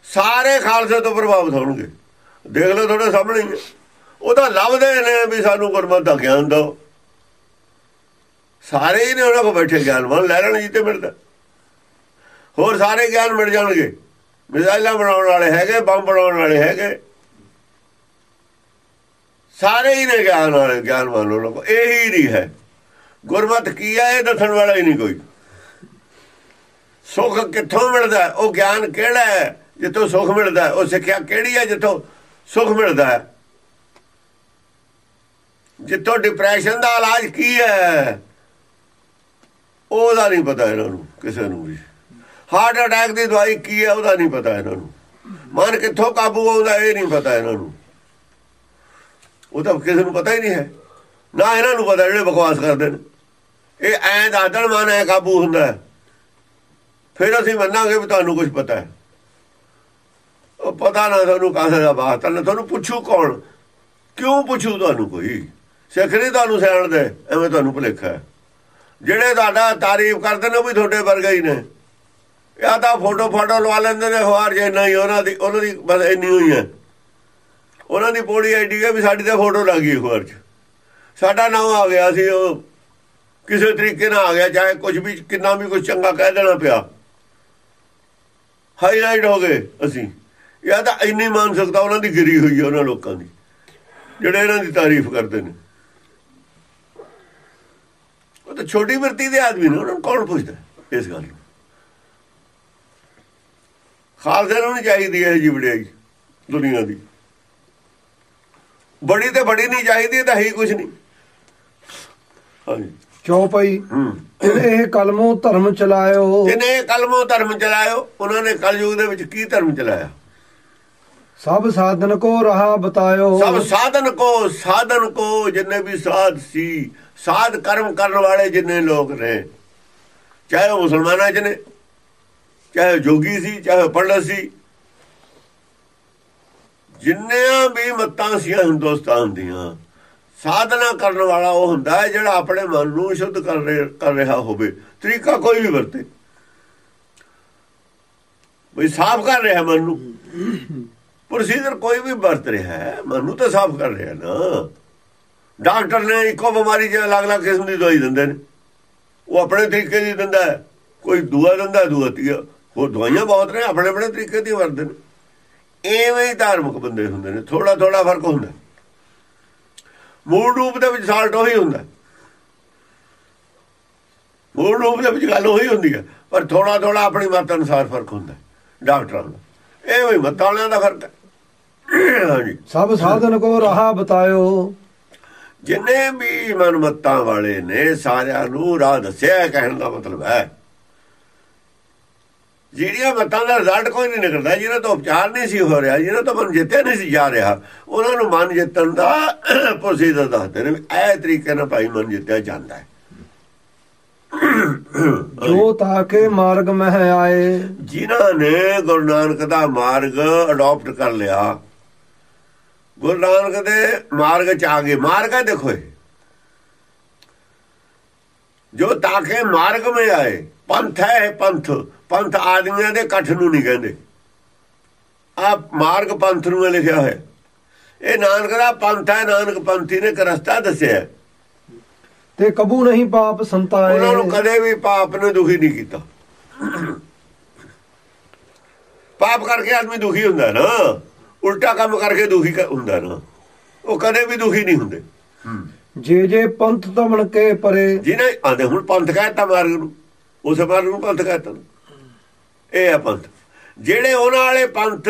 ਸਾਰੇ ਖਾਲਸੇ ਤੋਂ ਪ੍ਰਭਾਵਿਤ ਹੋਣਗੇ। ਦੇਖ ਲਓ ਤੁਹਾਡੇ ਸਾਹਮਣੇ ਹੀ ਹੈ। ਉਹ ਤਾਂ ਲੱਭਦੇ ਨੇ ਵੀ ਸਾਨੂੰ ਗੁਰਮਤਿ ਦਾ ਗਿਆਨ ਦਿਓ। ਸਾਰੇ ਹੀ ਨੇ ਉਹਨਾਂ ਕੋਲ ਬੈਠੇ ਗਿਆਨਵਾਨ, ਲੈ ਲੈਣ ਜਿੱਤੇ ਮਿਲਦਾ। ਹੋਰ ਸਾਰੇ ਗਿਆਨ ਮਿਲ ਜਾਣਗੇ। ਮਿਜ਼ਾਈਲਾਂ ਬਣਾਉਣ ਵਾਲੇ ਹੈਗੇ, ਬੰਬ ਬਣਾਉਣ ਵਾਲੇ ਹੈਗੇ। ਸਾਰੇ ਹੀ ਨੇ ਗਿਆਨ ਵਾਲੇ, ਗਿਆਨਵਾਨ ਉਹਨਾਂ ਕੋਲ ਇਹੀ ਨਹੀਂ ਹੈ। ਗੁਰਮਤ ਕੀ ਹੈ, ਇਹ ਦੱਸਣ ਵਾਲਾ ਹੀ ਨਹੀਂ ਕੋਈ। ਸੁੱਖ ਕਿੱਥੋਂ ਮਿਲਦਾ ਉਹ ਗਿਆਨ ਕਿਹੜਾ ਹੈ? ਜਿੱਥੋਂ ਸੁੱਖ ਮਿਲਦਾ ਉਹ ਸਿੱਖਿਆ ਕਿਹੜੀ ਹੈ, ਜਿੱਥੋਂ ਸੁੱਖ ਮਿਲਦਾ ਹੈ? ਜਿੱਥੋਂ ਡਿਪਰੈਸ਼ਨ ਦਾ ਇਲਾਜ ਕੀ ਹੈ? ਉਹਦਾ ਨਹੀਂ ਪਤਾ ਇਹਨਾਂ ਨੂੰ, ਕਿਸੇ ਨੂੰ ਵੀ। ਹਾਰਟ ਅਟੈਕ ਦੀ ਦਵਾਈ ਕੀ ਹੈ ਉਹਦਾ ਨਹੀਂ ਪਤਾ ਇਹਨਾਂ ਨੂੰ। ਮਨ ਕਿੱਥੋਂ ਕਾਬੂ ਆਉਂਦਾ ਇਹ ਨਹੀਂ ਪਤਾ ਇਹਨਾਂ ਨੂੰ। ਉਹ ਤਾਂ ਕਿਸੇ ਨੂੰ ਪਤਾ ਹੀ ਨਹੀਂ ਹੈ। ਨਾ ਇਹਨਾਂ ਨੂੰ ਪਤਾ ਜਿਹੜੇ ਬਕਵਾਸ ਕਰਦੇ ਨੇ। ਇਹ ਐਂ ਦਾਦਣ ਮਨ ਐ ਕਾਬੂ ਹੁੰਦਾ ਫਿਰ ਅਸੀਂ ਮੰਨਾਂਗੇ ਵੀ ਤੁਹਾਨੂੰ ਕੁਝ ਪਤਾ ਹੈ। ਉਹ ਪਤਾ ਨਾ ਤੁਹਾਨੂੰ ਕਾਹਦਾ ਦਾ ਬਾਤ ਹੈ ਤੁਹਾਨੂੰ ਪੁੱਛੂ ਕੌਣ। ਕਿਉਂ ਪੁੱਛੂ ਤੁਹਾਨੂੰ ਕੋਈ? ਸਿੱਖ ਨਹੀਂ ਤੁਹਾਨੂੰ ਸਿਆਣਦੇ ਐਵੇਂ ਤੁਹਾਨੂੰ ਭੁਲੇਖਾ ਜਿਹੜੇ ਤੁਹਾਡਾ ਤਾਰੀਫ ਕਰਦੇ ਨੇ ਉਹ ਵੀ ਤੁਹਾਡੇ ਵਰਗੇ ਹੀ ਨੇ। ਜਾਂ ਤਾਂ ਫੋਟੋ ਫੋਟੋ ਲਵਾ ਲੈਂਦੇ ਨੇ ਹੋਰ ਜੇ ਨਹੀਂ, ਉਹਨਾਂ ਦੀ ਉਹਨਾਂ ਦੀ ਬਸ ਇੰਨੀ ਹੋਈ ਹੈ। ਉਹਨਾਂ ਦੀ ਪੋੜੀ ਆਈਡੀ ਹੈ ਵੀ ਸਾਡੀ ਤਾਂ ਫੋਟੋ ਲੱਗ ਗਈ ਅਖਬਾਰ 'ਚ। ਸਾਡਾ ਨਾਮ ਆ ਗਿਆ ਸੀ, ਉਹ ਕਿਸੇ ਤਰੀਕੇ ਨਾਲ ਆ ਗਿਆ, ਚਾਹੇ ਕੁਝ ਵੀ, ਕਿੰਨਾ ਵੀ ਕੁਝ ਚੰਗਾ ਕਹਿ ਦੇਣਾ ਪਿਆ। ਹਾਈਲਾਈਟ ਹੋ ਗਏ ਅਸੀਂ। ਜਾਂ ਤਾਂ ਇੰਨੀ ਮਾਨਸਿਕਤਾ ਉਹਨਾਂ ਦੀ ਗਿਰੀ ਹੋਈ ਹੈ ਉਹਨਾਂ ਲੋਕਾਂ ਦੀ, ਜਿਹੜੇ ਇਹਨਾਂ ਦੀ ਤਾਰੀਫ ਕਰਦੇ ਨੇ। ਉਹ ਤਾਂ ਛੋਟੀ ਵਰਤੀ ਦੇ ਆਦਮੀ ਨੇ, ਉਹਨਾਂ ਨੂੰ ਕੌਣ ਪੁੱਛਦਾ ਇਸ ਗੱਲ ਨੂੰ? ਖਾਲਸੇ ਨੂੰ ਚਾਹੀਦੀ ਇਹ ਜੀ ਵਡਿਆਈ ਦੁਨੀਆ ਦੀ। ਬੜੀ ਤੇ ਬੜੀ ਨਹੀਂ ਚਾਹੀਦੀ ਤਾਂ ਹੀ ਕੁਝ ਨਹੀਂ। ਹਾਂਜੀ। ਚੌਪਈ ਹੂੰ। ਇਹ ਕਲਮੋਂ ਧਰਮ ਚਲਾਇਓ। ਜਿਹਨੇ ਕਲਮੋਂ ਧਰਮ ਚਲਾਇਓ ਉਹਨਾਂ ਨੇ ਕਲਯੁਗ ਦੇ ਵਿੱਚ ਕੀ ਧਰਮ ਚਲਾਇਆ? ਸਭ ਸਾਧਨ ਕੋ ਰਹਾ ਬਤਾਇਓ। ਸਭ ਸਾਧਨ ਕੋ ਸਾਧਨ ਕੋ ਜਿੰਨੇ ਵੀ ਸਾਧ ਸੀ ਸਾਧ ਕਰਮ ਕਰਨ ਵਾਲੇ ਜਿੰਨੇ ਲੋਕ ਨੇ ਚਾਹੇ ਉਹ ਮੁਸਲਮਾਨਾਂ ਚ ਨੇ ਚਾਹੇ ਜੋਗੀ ਸੀ, ਚਾਹੇ ਪੰਡਤ ਸੀ। ਜਿੰਨੀਆਂ ਵੀ ਮਤਾਂ ਸੀ ਹਿੰਦੁਸਤਾਨ ਦੀਆਂ, ਸਾਧਨਾ ਕਰਨ ਵਾਲਾ ਉਹ ਹੁੰਦਾ ਹੈ ਜਿਹੜਾ ਆਪਣੇ ਮਨ ਨੂੰ ਸ਼ੁੱਧ ਕਰ ਰਿਹਾ ਕਰ ਰਿਹਾ ਹੋਵੇ। ਤਰੀਕਾ ਕੋਈ ਵੀ ਵਰਤੇ। ਵੀ ਸਾਫ਼ ਕਰ ਰਿਹਾ ਮਨ ਨੂੰ। ਪ੍ਰੋਸੀਜਰ ਕੋਈ ਵੀ ਵਰਤ ਰਿਹਾ ਹੈ, ਮਨ ਨੂੰ ਤਾਂ ਸਾਫ਼ ਕਰ ਰਿਹਾ ਨਾ। ਡਾਕਟਰ ਨੇ ਇੱਕੋ ਬਿਮਾਰੀ ਜੇ ਅਲੱਗ-ਅਲੱਗ ਕਿਸਮ ਦੀ ਦਵਾਈ ਦਿੰਦੇ ਨੇ। ਉਹ ਆਪਣੇ ਤਰੀਕੇ ਦੀ ਦਿੰਦਾ ਕੋਈ ਦੂਆ ਦਿੰਦਾ, ਦੂਆ ਤੀਆ। ਉਹ ਦਵਾਈਆਂ ਬਹੁਤ ਨੇ ਆਪਣੇ ਆਪਣੇ ਤਰੀਕੇ ਦੀ ਵਰਤਦੇ ਨੇ। ਐਵੇਂ ਹੀ ਧਾਰਮਿਕ ਬੰਦੇ ਹੁੰਦੇ ਨੇ ਥੋੜਾ ਥੋੜਾ ਫ਼ਰਕ ਹੁੰਦਾ। ਮੂਲ ਰੂਪ ਦੇ ਵਿੱਚ ਸਾਲਟ ਉਹੀ ਹੁੰਦਾ। ਮੂਲ ਰੂਪ ਦੇ ਵਿੱਚ ਗੱਲ ਉਹੀ ਹੁੰਦੀ ਹੈ ਪਰ ਥੋੜਾ ਥੋੜਾ ਆਪਣੀ ਮਤ ਅਨੁਸਾਰ ਫ਼ਰਕ ਹੁੰਦਾ ਡਾਕਟਰਾਂ ਦਾ। ਐਵੇਂ ਹੀ ਮਤਾਂ ਵਾਲਿਆਂ ਦਾ ਫ਼ਰਕ ਹੈ। ਹਾਂਜੀ। ਸਭ ਸਾਧਨ ਕੋ ਰਹਾ ਬਤਾਇਓ। ਜਿੰਨੇ ਵੀ ਮਨਮਤਾਂ ਵਾਲੇ ਨੇ ਸਾਰਿਆਂ ਨੂੰ ਰਾਹ ਦੱਸਿਆ ਕਹਿਣ ਦਾ ਮਤਲਬ ਹੈ। ਜਿਹੜੀਆਂ ਮਤਾਂ ਦਾ ਰਿਜ਼ਲਟ ਕੋਈ ਨਹੀਂ ਨਿਕਲਦਾ ਜਿਹਨਾਂ ਤੋਂ ਉਪਚਾਰ ਨਹੀਂ ਸੀ ਹੋ ਰਿਹਾ ਜਿਹਨਾਂ ਤੋਂ ਮਨ ਜਿੱਤਿਆ ਨਹੀਂ ਸੀ ਜਾ ਰਿਹਾ ਉਹਨਾਂ ਨੂੰ ਮਨ ਜਿੱਤਣ ਦਾ ਪ੍ਰੋਸੀਜਰ ਦੱਸਦੇ ਨੇ ਇਹ ਤਰੀਕੇ ਨਾਲ ਭਾਈ ਮਨ ਜਿੱਤਿਆ ਜਾਂਦਾ ਹੈ। [CLEARS THROAT] ਜੋ ਤਾਕੇ ਮਾਰਗ ਮਹਿ ਆਏ। ਜਿਨ੍ਹਾਂ ਨੇ ਗੁਰੂ ਨਾਨਕ ਦਾ ਮਾਰਗ ਅਡਾਪਟ ਕਰ ਲਿਆ ਗੁਰੂ ਨਾਨਕ ਦੇ ਮਾਰਗ ਚ ਆ ਗਏ। ਮਾਰਗ ਹੈ ਦੇਖੋ ਜੋ ਤਾਕੇ ਮਾਰਗ ਮੇ ਆਏ ਪੰਥ ਹੈ ਪੰਥ। ਪੰਥ ਆਦਮੀਆਂ ਦੇ ਇਕੱਠ ਨੂੰ ਨਹੀਂ ਕਹਿੰਦੇ। ਆ ਮਾਰਗ ਪੰਥ ਨੂੰ ਲਿਖਿਆ ਹੋਇਆ। ਇਹ ਨਾਨਕ ਦਾ ਪੰਥ ਹੈ ਨਾਨਕ ਪੰਥੀ ਨੇ ਰਸਤਾ ਦੱਸਿਆ। ਤੇ ਕਬੂ ਨਹੀਂ ਪਾਪ ਸੰਤਾਏ। ਉਹਨਾਂ ਨੂੰ ਕਦੇ ਵੀ ਪਾਪ ਨੇ ਦੁਖੀ ਨਹੀਂ ਕੀਤਾ। ਪਾਪ ਕਰਕੇ ਆਦਮੀ ਦੁਖੀ ਹੁੰਦਾ ਨਾ। ਉਲਟਾ ਕੰਮ ਕਰਕੇ ਦੁਖੀ ਹੁੰਦਾ ਨਾ। ਉਹ ਕਦੇ ਵੀ ਦੁਖੀ ਨਹੀਂ ਹੁੰਦੇ। ਜੇ ਜੇ ਪੰਥ ਤਮਣ ਕੇ ਪਰੇ। ਜਿਹਨੇ ਆਂਦੇ ਹੁਣ ਪੰਥ ਕਹਿਤਾ ਮਾਰਗ ਨੂੰ। ਉਸ ਮਾਰਗ ਨੂੰ ਪੰਥ ਕਹਿਤਾ ਇਹ ਹੈ ਪੰਥ। ਜਿਹੜੇ ਉਹਨਾਂ ਵਾਲੇ ਪੰਥ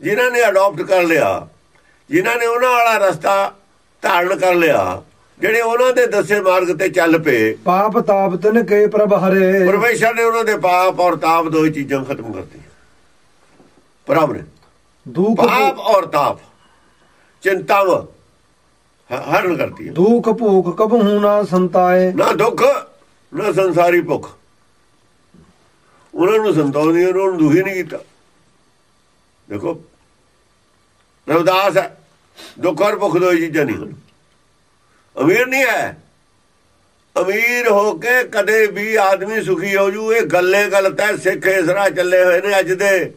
ਜਿਨ੍ਹਾਂ ਨੇ ਅਡਾਪਟ ਕਰ ਲਿਆ ਜਿਨ੍ਹਾਂ ਨੇ ਉਹਨਾਂ ਵਾਲਾ ਰਸਤਾ ਧਾਰਨ ਕਰ ਲਿਆ ਜਿਹੜੇ ਉਹਨਾਂ ਦੇ ਦੱਸੇ ਮਾਰਗ ਤੇ ਚੱਲ ਪਏ ਪਾਪ ਤਾਪ ਤਿਨ ਕੇ ਪ੍ਰਭ ਹਰੇ। ਪਰਮੇਸ਼ਰ ਨੇ ਉਹਨਾਂ ਦੇ ਪਾਪ ਔਰ ਤਾਪ ਦੋ ਚੀਜ਼ਾਂ ਖਤਮ ਕਰਤੀਆਂ। ਪ੍ਰਭ ਨੇ ਦੁਖ ਪਾਪ ਔਰ ਤਾਪ ਚਿੰਤਾਵਾਂ ਹਰਨ ਕਰਤੀਆਂ। ਦੁਖ ਭੂਖ ਕਬਹੂ ਨਾ ਸੰਤਾਏ। ਨਾ ਦੁੱਖ ਨਾ ਸੰਸਾਰੀ ਭੁੱਖ। ਉਹਨਾਂ ਨੂੰ ਸੰਤੋਖ ਨਹੀਂ ਉਹਨਾਂ ਨੂੰ ਦੁਖੀ ਨਹੀਂ ਕੀਤਾ। ਦੇਖੋ, ਰਵਦਾਸ ਹੈ, ਦੁੱਖ ਔਰ ਭੁੱਖ ਦੋ ਚੀਜ਼ਾਂ ਨਹੀਂ ਹਨ। ਅਮੀਰ ਨਹੀਂ ਹੈ। ਅਮੀਰ ਹੋ ਕੇ ਕਦੇ ਵੀ ਆਦਮੀ ਸੁਖੀ ਹੋ ਜੂ, ਇਹ ਗੱਲੇ ਗਲਤ ਹੈ ਸਿੱਖ ਇਸ ਰਾਹ ਚੱਲੇ ਹੋਏ ਨੇ ਅੱਜ ਦੇ।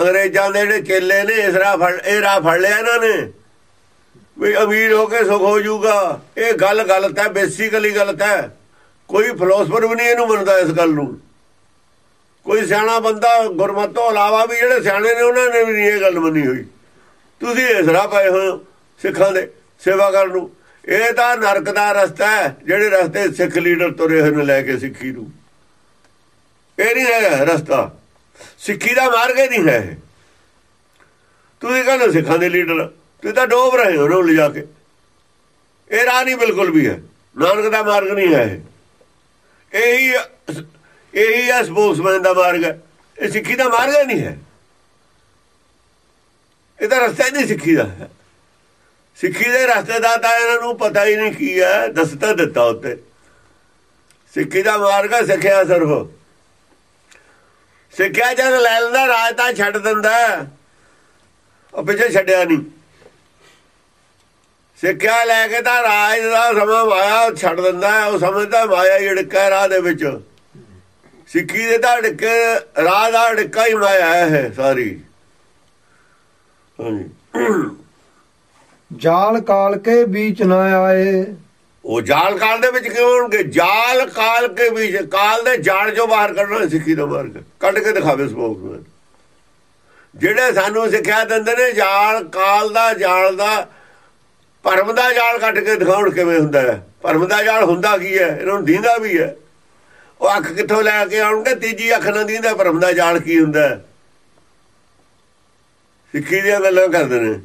ਅੰਗਰੇਜ਼ਾਂ ਦੇ ਜਿਹੜੇ ਚੇਲੇ ਨੇ, ਇਸ ਰਾਹ ਫੜ, ਇਹ ਰਾਹ ਫੜ ਲਿਆ ਇਹਨਾਂ ਨੇ। ਵੀ ਅਮੀਰ ਹੋ ਕੇ ਸੁਖ ਹੋ ਜਾਊਗਾ ਇਹ ਗੱਲ ਗਲਤ ਹੈ ਬੇਸਿਕਲੀ ਗਲਤ ਹੈ। ਕੋਈ ਫਿਲਾਸਫਰ ਵੀ ਨਹੀਂ ਇਹਨੂੰ ਮੰਨਦਾ ਇਸ ਗੱਲ ਨੂੰ। ਕੋਈ ਸਿਆਣਾ ਬੰਦਾ ਗੁਰਮਤਿ ਤੋਂ ਇਲਾਵਾ ਵੀ ਜਿਹੜੇ ਸਿਆਣੇ ਨੇ, ਉਹਨਾਂ ਨੇ ਵੀ ਨਹੀਂ ਇਹ ਗੱਲ ਮੰਨੀ ਹੋਈ। ਤੁਸੀਂ ਇਸ ਰਾਹ ਪਏ ਹੋ ਸਿੱਖਾਂ ਦੇ, ਸੇਵਾ ਕਰਨ ਨੂੰ। ਇਹ ਤਾਂ ਨਰਕ ਦਾ ਰਸਤਾ ਹੈ, ਜਿਹੜੇ ਰਸਤੇ ਸਿੱਖ ਲੀਡਰ ਤੁਰੇ ਹੋਏ ਨੇ ਲੈ ਕੇ ਸਿੱਖੀ ਨੂੰ। ਇਹ ਨਹੀਂ ਹੈ ਰਸਤਾ। ਸਿੱਖੀ ਦਾ ਮਾਰਗ ਹੀ ਨਹੀਂ ਹੈ ਇਹ। ਤੁਸੀਂ ਕਹਿੰਦੇ ਸਿੱਖਾਂ ਦੇ ਲੀਡਰ, ਤੁਸੀਂ ਤਾਂ ਡੋਬ ਰਹੇ ਹੋ ਨੂੰ ਲਿਜਾ ਕੇ। ਇਹ ਰਾਹ ਨਹੀਂ ਬਿਲਕੁਲ ਵੀ ਹੈ। ਨਾਨਕ ਦਾ ਮਾਰਗ ਨਹੀਂ ਹੈ ਇਹ ਇਹੀ ਹੈ ਸਪੋਕਸਮੈਨ ਦਾ ਮਾਰਗ। ਹੈ ਇਹ ਸਿੱਖੀ ਦਾ ਮਾਰਗ ਹੀ ਨਹੀਂ ਹੈ। ਇਹ ਤਾਂ ਰਸਤਾ ਹੀ ਨਹੀਂ ਸਿੱਖੀ ਦਾ। ਸਿੱਖੀ ਦੇ ਰਸਤੇ ਦਾ ਤਾਂ ਇਹਨਾਂ ਨੂੰ ਪਤਾ ਹੀ ਨਹੀਂ ਕੀ ਹੈ, ਦੱਸਤਾ ਦਿੱਤਾ ਉੱਤੇ। ਸਿੱਖੀ ਦਾ ਮਾਰਗ ਹੈ ਸਿੱਖਿਆ ਸਿਰਫ। ਸਿੱਖਿਆ ਜਦ ਲੈ ਲੈਂਦਾ, ਰਾਜ ਤਾਂ ਛੱਡ ਦਿੰਦਾ। ਉਹ ਪਿੱਛੇ ਛੱਡਿਆ ਨਹੀਂ। ਸਿੱਖਿਆ ਲੈ ਕੇ ਤਾਂ ਰਾਜ ਦਾ ਸਮਾਂ ਮਾਇਆ ਛੱਡ ਦਿੰਦਾ। ਉਹ ਸਮਝਦਾ ਮਾਇਆ ਹੀ ਢਿੱਕਾ ਰਾਹ ਦੇ ਵਿੱਚ। ਸਿੱਖੀ ਦੇ ਢਿੱਕੇ ਰਾਹ ਦਾ ਢਿੱਕਾ ਹੀ ਮਾਇਆ ਹੈ ਸਾਰੀ। ਹਾਂਜੀ। ਜਾਲ ਕਾਲ ਕੇ ਵਿੱਚ ਨਾ ਆਏ। ਉਹ ਜਾਲ ਕਾਲ ਦੇ ਵਿੱਚ ਕਿਉਂ ਹੋਣਗੇ? ਜਾਲ ਕਾਲ ਕੇ ਵਿੱਚ ਕਾਲ ਦੇ ਜਾਲ ਚੋਂ ਬਾਹਰ ਕੱਢਣਾ ਸਿੱਖੀ ਦਾ ਮਾਰਗ। ਕੱਢ ਕੇ ਦਿਖਾਵੇ ਸਪੋਕ ਜਿਹੜੇ ਸਾਨੂੰ ਸਿੱਖਿਆ ਦਿੰਦੇ ਨੇ ਜਾਲ ਕਾਲ ਦਾ ਜਾਲ ਦਾ ਭਰਮ ਦਾ ਜਾਲ ਕੱਢ ਕੇ ਦਿਖਾਉਣ ਕਿਵੇਂ ਹੁੰਦਾ ਹੈ? ਭਰਮ ਦਾ ਜਾਲ ਹੁੰਦਾ ਕੀ ਹੈ? ਇਹਨਾਂ ਨੂੰ ਦੀਂਦਾ ਵੀ ਹੈ। ਉਹ ਅੱਖ ਕਿੱਥੋਂ ਲੈ ਕੇ ਆਉਣਗੇ? ਤੀਜੀ ਅੱਖ ਨਾਲ ਦੀਂਦਾ ਭਰਮ ਦਾ ਜਾਲ ਕੀ ਹੁੰਦਾ? ਸਿੱਖੀ ਦੀਆਂ ਗੱਲਾਂ ਕਰਦੇ ਨੇ।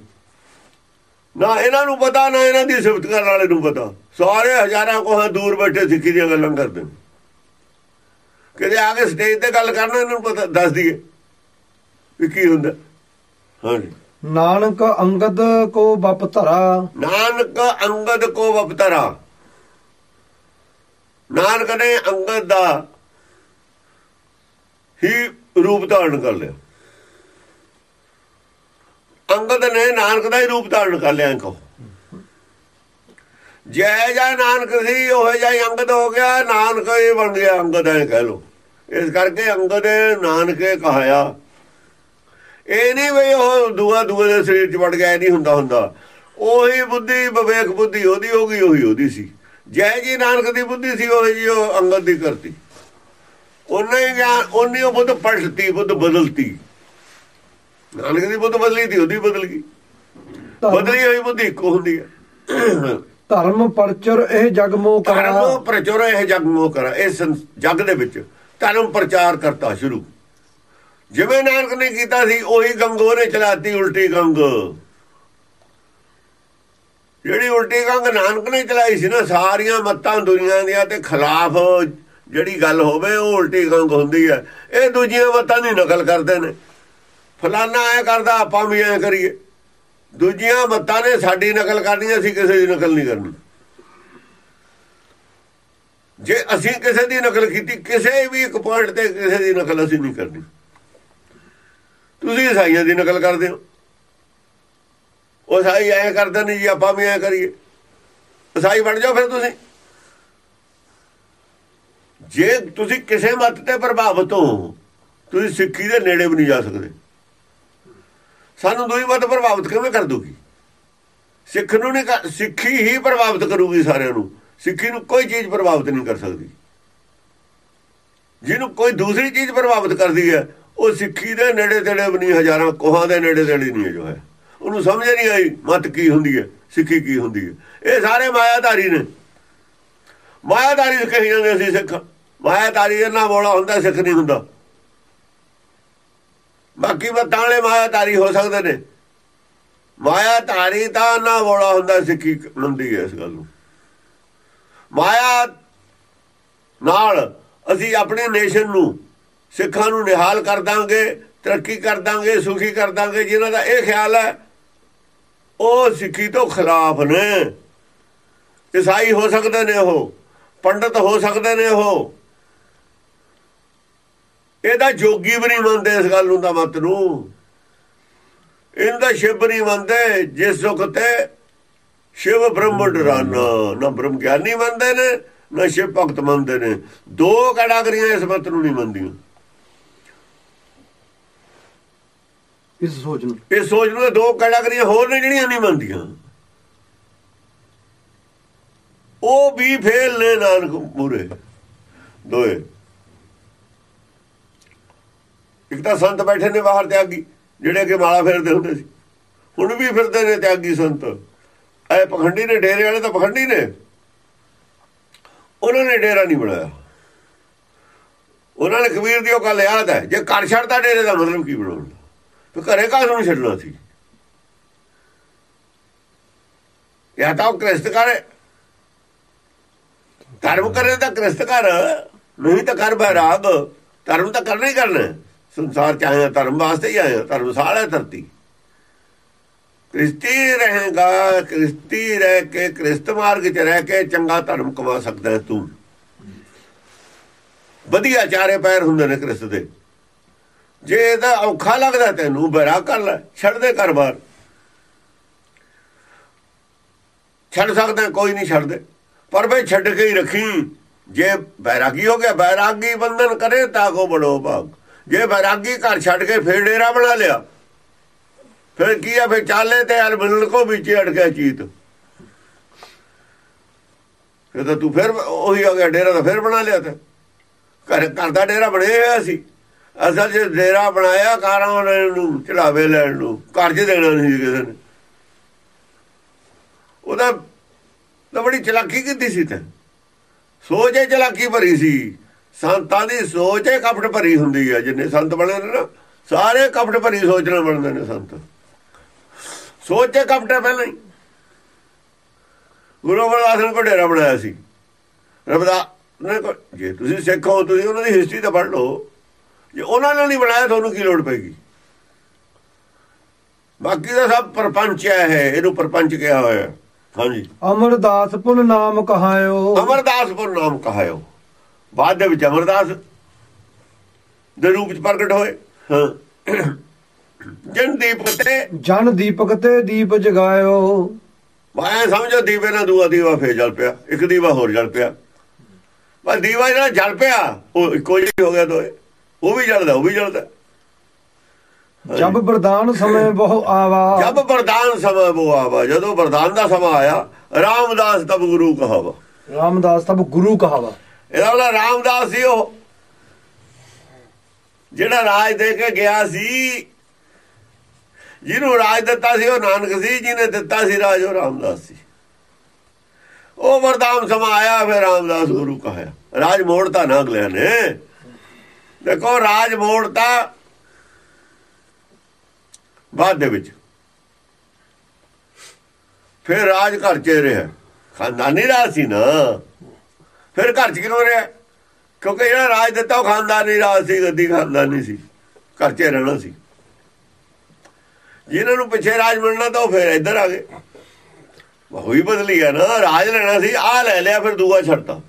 ਨਾ ਇਹਨਾਂ ਨੂੰ ਪਤਾ ਨਾ ਇਹਨਾਂ ਦੀ ਸਿਫਤ ਕਰਨ ਵਾਲੇ ਨੂੰ ਪਤਾ। ਸਾਰੇ ਹਜ਼ਾਰਾਂ ਕੋਹਾਂ ਦੂਰ ਬੈਠੇ ਸਿੱਖੀ ਦੀਆਂ ਗੱਲਾਂ ਕਰਦੇ ਨੇ। ਕਿਤੇ ਆ ਕੇ ਸਟੇਜ ਤੇ ਗੱਲ ਕਰਨਾ ਇਹਨਾਂ ਨੂੰ ਪਤਾ ਦੱਸ ਦਈਏ ਵੀ ਕੀ ਹੁੰਦਾ। ਹਾਂਜੀ। ਨਾਨਕ ਅੰਗਦ ਕੋ ਬਪ ਧਰਾ। ਨਾਨਕ ਅੰਗਦ ਕੋ ਵਪਤਰਾ ਨਾਨਕ ਨੇ ਅੰਗਦ ਦਾ ਹੀ ਰੂਪ ਧਾਰਨ ਕਰ ਲਿਆ। ਅੰਗਦ ਨੇ ਨਾਨਕ ਦਾ ਹੀ ਰੂਪ ਧਾਰਨ ਕਰ ਲਿਆ ਕੋ ਜੈ ਜੈ ਨਾਨਕ ਸੀ, ਉਹ ਜੈ ਅੰਗਦ ਹੋ ਗਿਆ, ਨਾਨਕ ਹੀ ਬਣ ਗਿਆ ਅੰਗਦ, ਐ ਕਹਿ ਲੋ ਇਸ ਕਰਕੇ ਅੰਗਦ ਨਾਨਕੇ ਕਹਾਇਆ। ਇਹ ਨਹੀਂ ਵੀ ਉਹ ਦੂਆ ਦੂਏ ਦੇ ਸਰੀਰ 'ਚ ਵੜ ਗਿਆ, ਇਹ ਨਹੀਂ ਹੁੰਦਾ ਹੁੰਦਾ। ਉਹੀ ਬੁੱਧੀ, ਵਿਵੇਕ ਬੁੱਧੀ, ਉਹਦੀ ਹੋ ਗਈ, ਉਹੀ ਉਹਦੀ ਸੀ। ਜੈ ਜੀ ਨਾਨਕ ਦੀ ਬੁੱਧੀ ਸੀ ਉਹ ਜੀ ਉਹ ਅੰਗਦ ਦੀ ਕਰਤੀ। ਉਹਨੇ ਗਿਆਨ ਉਹਨੇ ਉਹ ਬੁੱਧ ਪਲਟਤੀ ਬੁੱਧ ਬਦਲਤੀ। ਨਾਨਕ ਦੀ ਬੁੱਧ ਬਦਲੀ ਤੀ ਉਹਦੀ ਬਦਲ ਗਈ। ਬਦਲੀ ਹੋਈ ਬੁੱਧੀ ਇੱਕੋ ਹੁੰਦੀ ਹੈ। ਧਰਮ ਪਰਚਰ ਇਹ ਜਗ ਮੋ ਕਰਾ। ਧਰਮ ਪ੍ਰਚੁਰ ਇਹ ਜਗ ਮੋ ਕਰਾ ਇਸ ਸੰਸ- ਜਗ ਦੇ ਵਿੱਚ ਧਰਮ ਪ੍ਰਚਾਰ ਕਰਤਾ ਸ਼ੁਰੂ। ਜਿਵੇਂ ਨਾਨਕ ਨੇ ਕੀਤਾ ਸੀ ਉਹੀ ਗੰਗੋ ਨੇ ਚਲਾਤੀ ਉਲਟੀ ਗੰਗ। ਜਿਹੜੀ ਉਲਟੀ ਗੰਗ ਨਾਨਕ ਨੇ ਚਲਾਈ ਸੀ ਨਾ, ਸਾਰੀਆਂ ਮੱਤਾਂ ਦੁਨੀਆਂ ਦੀਆਂ ਤੇ ਖਿਲਾਫ ਜਿਹੜੀ ਗੱਲ ਹੋਵੇ, ਉਹ ਉਲਟੀ ਗੰਗ ਹੁੰਦੀ ਹੈ। ਇਹ ਦੂਜੀਆਂ ਮੱਤਾਂ ਦੀ ਨਕਲ ਕਰਦੇ ਨੇ। ਫਲਾਨਾ ਐ ਕਰਦਾ, ਆਪਾਂ ਵੀ ਐ ਕਰੀਏ। ਦੂਜੀਆਂ ਮੱਤਾਂ ਨੇ ਸਾਡੀ ਨਕਲ ਕਰਨੀ ਅਸੀਂ ਕਿਸੇ ਦੀ ਨਕਲ ਨਹੀਂ ਕਰਨੀ। ਜੇ ਅਸੀਂ ਕਿਸੇ ਦੀ ਨਕਲ ਕੀਤੀ, ਕਿਸੇ ਵੀ ਇੱਕ ਪੁਆਇੰਟ ਤੇ ਕਿਸੇ ਦੀ ਨਕਲ ਅਸੀਂ ਨਹੀਂ ਕਰਨੀ। ਤੁਸੀਂ ਈਸਾਈਆਂ ਦੀ ਨਕਲ ਕਰਦੇ ਹੋ। ਉਹ ਈਸਾਈ ਐ ਕਰਦੇ ਨੇ ਜੀ, ਆਪਾਂ ਵੀ ਐ ਕਰੀਏ। ਈਸਾਈ ਬਣ ਜਾਓ ਫਿਰ ਤੁਸੀਂ। ਜੇ ਤੁਸੀਂ ਕਿਸੇ ਮਤ ਤੇ ਪ੍ਰਭਾਵਿਤ ਹੋ, ਤੁਸੀਂ ਸਿੱਖੀ ਦੇ ਨੇੜੇ ਵੀ ਨਹੀਂ ਜਾ ਸਕਦੇ। ਸਾਨੂੰ ਦੋਈ ਮਤ ਪ੍ਰਭਾਵਿਤ ਕਿਵੇਂ ਕਰ ਦੂਗੀ ਸਿੱਖ ਨੂੰ ਨਹੀਂ ਸਿੱਖੀ ਹੀ ਪ੍ਰਭਾਵਿਤ ਕਰੂਗੀ ਸਾਰਿਆਂ ਨੂੰ। ਸਿੱਖੀ ਨੂੰ ਕੋਈ ਚੀਜ਼ ਪ੍ਰਭਾਵਿਤ ਨਹੀਂ ਕਰ ਸਕਦੀ। ਜਿਹਨੂੰ ਕੋਈ ਦੂਸਰੀ ਚੀਜ਼ ਪ੍ਰਭਾਵਿਤ ਕਰਦੀ ਹੈ, ਉਹ ਸਿੱਖੀ ਦੇ ਨੇੜੇ ਤੇੜੇ ਵੀ ਨਹੀਂ, ਹਜ਼ਾਰਾਂ ਕੋਹਾਂ ਦੇ ਨੇੜੇ ਤੇੜੇ ਨਹੀਂ ਹੈ ਜੋ ਹੈ। ਉਹਨੂੰ ਸਮਝ ਨਹੀਂ ਆਈ, ਮਤ ਕੀ ਹੁੰਦੀ ਹੈ, ਸਿੱਖੀ ਕੀ ਹੁੰਦੀ ਹੈ। ਇਹ ਸਾਰੇ ਮਾਇਆਧਾਰੀ ਨੇ। ਮਾਇਆਧਾਰੀ ਕਹੀ ਜਾਂਦੇ ਅਸੀਂ ਸਿੱਖ, ਮਾਇਆਧਾਰੀ ਇਹਨਾਂ ਬੋਲਾ ਹੁੰਦਾ, ਸਿੱਖ ਨਹੀਂ ਹੁੰਦਾ। ਬਾਕੀ ਮਤਾਂ ਵਾਲੇ ਮਾਇਆਧਾਰੀ ਹੋ ਸਕਦੇ ਨੇ। ਮਾਇਆਧਾਰੀ ਤਾਂ ਨਾ ਬੋਲਾ ਹੁੰਦਾ, ਸਿੱਖੀ ਹੁੰਦੀ ਹੈ ਇਸ ਗੱਲ ਨੂੰ। ਮਾਇਆ ਨਾਲ ਅਸੀਂ ਆਪਣੇ ਨੇਸ਼ਨ ਨੂੰ ਸਿੱਖਾਂ ਨੂੰ ਨਿਹਾਲ ਕਰ ਦਾਂਗੇ, ਤਰੱਕੀ ਕਰ ਦਾਂਗੇ, ਸੁਖੀ ਕਰ ਦਾਂਗੇ, ਜਿਨ੍ਹਾਂ ਦਾ ਇਹ ਖਿਆਲ ਹੈ ਉਹ ਸਿੱਖੀ ਤੋਂ ਖਿਲਾਫ ਨੇ। ਈਸਾਈ ਹੋ ਸਕਦੇ ਨੇ ਉਹ, ਪੰਡਤ ਹੋ ਸਕਦੇ ਨੇ ਉਹ। ਇਹਦਾ ਜੋਗੀ ਵੀ ਨਹੀਂ ਮੰਨਦੇ ਇਸ ਗੱਲ ਨੂੰ ਤਾਂ ਮਤ ਨੂੰ। ਇਹਦਾ ਸ਼ਿਵ ਨਹੀਂ ਮੰਨਦੇ, ਜਿਸ ਸੁਖ ਤੇ ਸ਼ਿਵ ਬ੍ਰਹਮ ਡਰਾਨਾ ਨਾ ਬ੍ਰਹਮ ਗਿਆਨੀ ਮੰਨਦੇ ਨੇ, ਨਾ ਸ਼ਿਵ ਭਗਤ ਮੰਨਦੇ ਨੇ। ਦੋ ਕੈਟਾਗਰੀਆਂ ਇਸ ਮਤ ਨੂੰ ਨਹੀਂ ਮੰਨਦੀਆਂ। ਇਸ ਸੋਚ ਨੂੰ। ਇਸ ਸੋਚ ਨੂੰ ਇਹ ਦੋ ਕੈਟਾਗਰੀਆਂ ਹੋਰ ਨੇ ਜਿਹੜੀਆਂ ਨਹੀਂ ਮੰਨਦੀਆਂ ਉਹ ਵੀ ਫੇਲ ਨੇ ਨਾਨਕ ਮੂਰੇ ਦੋਏ। ਇੱਕ ਤਾਂ ਸੰਤ ਬੈਠੇ ਨੇ ਬਾਹਰ ਤਿਆਗੀ, ਜਿਹੜੇ ਕਿ ਮਾਲਾ ਫੇਰਦੇ ਹੁੰਦੇ ਸੀ। ਹੁਣ ਵੀ ਫਿਰਦੇ ਨੇ ਤਿਆਗੀ ਸੰਤ। ਐ ਪਖੰਡੀ ਨੇ, ਡੇਰੇ ਵਾਲੇ ਤਾਂ ਪਖੰਡੀ ਨੇ। ਉਹਨਾਂ ਨੇ ਡੇਰਾ ਨਹੀਂ ਬਣਾਇਆ। ਉਹਨਾਂ ਨੇ ਕਬੀਰ ਦੀ ਉਹ ਗੱਲ ਯਾਦ ਹੈ, ਜੇ ਘਰ ਛੱਡਦਾ ਡੇਰੇ ਦਾ ਮਤਲਬ ਕੀ ਬਣਾਉਣਾ ਤੇ ਘਰੇ ਕਾਹ ਨੂੰ ਛੱਡਣਾ ਸੀ ਜਾਂ ਤਾਂ ਉਹ ਕ੍ਰਿਸਤ ਕਰੇ ਧਰਮ ਕਰੇ ਤਾਂ ਕ੍ਰਿਸਤ ਕਰ ਨਹੀਂ ਤਾਂ ਕਰ ਬੈਰਾਗ ਧਰਮ ਤਾਂ ਕਰਨਾ ਹੀ ਕਰਨਾ ਸੰਸਾਰ ਚ ਆਇਆ ਧਰਮ ਵਾਸਤੇ ਹੀ ਆਇਆ ਧਰਮ ਹੈ ਧਰਤੀ ਕ੍ਰਿਸਤੀ ਰਹੇਗਾ ਕ੍ਰਿਸਤੀ ਰਹਿ ਕੇ ਕ੍ਰਿਸਤ ਮਾਰਗ ਚ ਰਹਿ ਕੇ ਚੰਗਾ ਧਰਮ ਕਮਾ ਸਕਦਾ ਤੂੰ ਵਧੀਆ ਚਾਰੇ ਪੈਰ ਹੁੰਦੇ ਨੇ ਕ੍ਰਿਸਤ ਦੇ ਜੇ ਇਹਦਾ ਔਖਾ ਲੱਗਦਾ ਤੈਨੂੰ ਬਰਾ ਕਰ ਲੈ ਛੱਡ ਦੇ ਘਰ-ਬਾਰ ਛੱਡ ਸਕਦਾ, ਕੋਈ ਨਹੀਂ ਛੱਡਦੇ। ਪਰ ਬਈ ਛੱਡ ਕੇ ਹੀ ਰੱਖੀ। ਜੇ ਬੈਰਾਗੀ ਹੋ ਗਿਆ, ਬੈਰਾਗੀ ਬੰਧਨ ਕਰੇ ਤਾਂ ਕੋ ਬੜੋ ਭਾਗ। ਜੇ ਬੈਰਾਗੀ ਘਰ ਛੱਡ ਕੇ ਫੇਰ ਡੇਰਾ ਬਣਾ ਲਿਆ। ਫਿਰ ਕੀ ਆ, ਫਿਰ ਚਾਲੇ ਤੇ ਹਰ ਮਿਲਣ ਕੋ ਵਿੱਚ ਅੜ ਚੀਤ। ਫਿਰ ਤਾਂ ਤੂੰ ਫਿਰ ਉਹੀ ਆ ਗਿਆ, ਡੇਰਾ ਤਾਂ ਫਿਰ ਬਣਾ ਲਿਆ ਤੇ। ਘਰ ਘਰ ਦਾ ਡੇਰਾ ਬਣਿਆ ਹੋਇਆ ਸੀ। ਅਸਲ 'ਚ ਡੇਰਾ ਬਣਾਇਆ ਕਾਰਾਂ ਲੈਣ ਨੂੰ, ਚੜਾਵੇ ਲੈਣ ਨੂੰ ਕਰਜ਼ ਦੇਣਾ ਨਹੀਂ ਸੀ ਕਿਸੇ ਨੇ। ਉਹਦਾ ਤਾਂ ਬੜੀ ਚਲਾਕੀ ਕੀਤੀ ਸੀ ਤੇ। ਸੋਚੇ ਚਲਾਕੀ ਭਰੀ ਸੀ। ਸੰਤਾਂ ਦੀ ਸੋਚ ਹੈ ਕਪਟ ਭਰੀ ਹੁੰਦੀ ਹੈ ਜਿੰਨੇ ਸੰਤ ਬਣੇ ਨੇ ਨਾ, ਸਾਰੇ ਕਪਟ ਭਰੀ ਸੋਚ ਨਾਲ ਬਣਦੇ ਨੇ ਸੰਤ। ਸੋਚੇ ਕਪਟ ਹੈ ਪਹਿਲਾਂ ਹੀ। ਗੁਰੂ ਅਮਰਦਾਸ ਨੇ ਕੋ ਡੇਰਾ ਬਣਾਇਆ ਸੀ। ਰਬਦਾ ਜੇ ਤੁਸੀਂ ਸਿੱਖ ਹੋ, ਤੁਸੀਂ ਉਹਨਾਂ ਦੀ ਹਿਸਟਰੀ ਤਾਂ ਪੜ੍ਹ ਲਓ। ਜੇ ਉਹਨਾਂ ਨੇ ਨਹੀਂ ਬਣਾਇਆ ਤੁਹਾਨੂੰ ਕੀ ਲੋੜ ਪੈਗੀ? ਬਾਕੀ ਦਾ ਸਭ ਪਰਪੰਚ ਹੈ ਇਹਨੂੰ ਪਰਪੰਚ ਕਿਹਾ ਹੋਇਆ। ਹਾਂਜੀ। ਅਮਰਦਾਸ ਪੁਨ ਨਾਮ ਕਹਾਇਓ। ਅਮਰਦਾਸਪੁਰ ਨਾਮ ਕਹਾਇਓ। ਬਾਅਦ ਦੇ ਵਿੱਚ ਅਮਰਦਾਸ ਦੇ ਰੂਪ ਚ ਪ੍ਰਗਟ ਹੋਏ। ਜਨ ਦੀਪ ਤੇ ਜਨ ਦੀਪਕ ਤੇ ਦੀਪ ਜਗਾਇਓ। ਮੈਂ ਸਮਝੋ ਦੀਵੇ ਨਾਲ ਦੂਆ ਦੀਵਾ ਫੇਰ ਜਲ ਪਿਆ। ਇੱਕ ਦੀਵਾ ਹੋਰ ਜਲ ਪਿਆ। ਬਸ ਦੀਵਾ ਜਿਹੜਾ ਜਲ ਪਿਆ ਉਹ ਇੱਕੋ ਜਿਹਾ ਹੋ ਗਿਆ ਦੋਏ। ਉਹ ਵੀ ਜਲਦਾ ਉਹ ਵੀ ਜਲਦਾ। ਜਬ ਵਰਦਾਨ ਸਮੇਂ ਬਹੁ ਆਵਾ। ਜਦ ਵਰਦਾਨ ਸਮਾਂ ਉਹ ਆਵਾ ਜਦੋਂ ਵਰਦਾਨ ਦਾ ਸਮਾਂ ਆਇਆ ਰਾਮਦਾਸ ਤਬ ਗੁਰੂ ਕਹਾਵਾ। ਰਾਮਦਾਸ ਤਬ ਗੁਰੂ ਕਹਾਵਾ। ਇਹਦਾ ਵਾਲਾ ਰਾਮਦਾਸ ਸੀ ਉਹ। ਜਿਹੜਾ ਰਾਜ ਦੇ ਕੇ ਗਿਆ ਸੀ ਜਿਹਨੂੰ ਰਾਜ ਦਿੱਤਾ ਸੀ ਉਹ ਨਾਨਕ ਸੀ ਜਿਹਨੇ ਦਿੱਤਾ ਸੀ ਰਾਜ ਉਹ ਰਾਮਦਾਸ ਸੀ। ਉਹ ਵਰਦਾਨ ਸਮਾਂ ਆਇਆ ਫਿਰ ਰਾਮਦਾਸ ਗੁਰੂ ਕਹਾਇਆ। ਰਾਜ ਮੋੜਤਾ ਨਾ ਅਗਲਿਆਂ ਨੇ। ਦੇਖੋ, ਰਾਜ ਮੋੜਤਾ ਬਾਅਦ ਦੇ ਵਿੱਚ। ਫਿਰ ਰਾਜ ਘਰ ਚ ਰਿਹਾ। ਖਾਨਦਾਨੀ ਰਾਜ ਸੀ ਨਾ। ਫਿਰ ਘਰ ਚ ਕਿਉਂ ਰਿਹਾ? ਕਿਉਂਕਿ ਜਿਹੜਾ ਰਾਜ ਦਿੱਤਾ ਉਹ ਖਾਨਦਾਨੀ ਰਾਜ ਸੀ, ਗੱਦੀ ਖਾਨਦਾਨੀ ਸੀ। ਘਰ ਚ ਰਹਿਣਾ ਸੀ। ਜਿਹਨਾਂ ਨੂੰ ਪਿੱਛੇ ਰਾਜ ਮਿਲਣਾ ਤਾਂ ਉਹ ਫਿਰ ਇੱਧਰ ਆ ਗਏ। ਹੋਈ ਬਦਲੀ ਆ ਨਾ, ਰਾਜ ਲੈਣਾ ਸੀ ਆ ਲੈ ਲਿਆ, ਫਿਰ ਦੂਆ ਛੱਡਤਾ।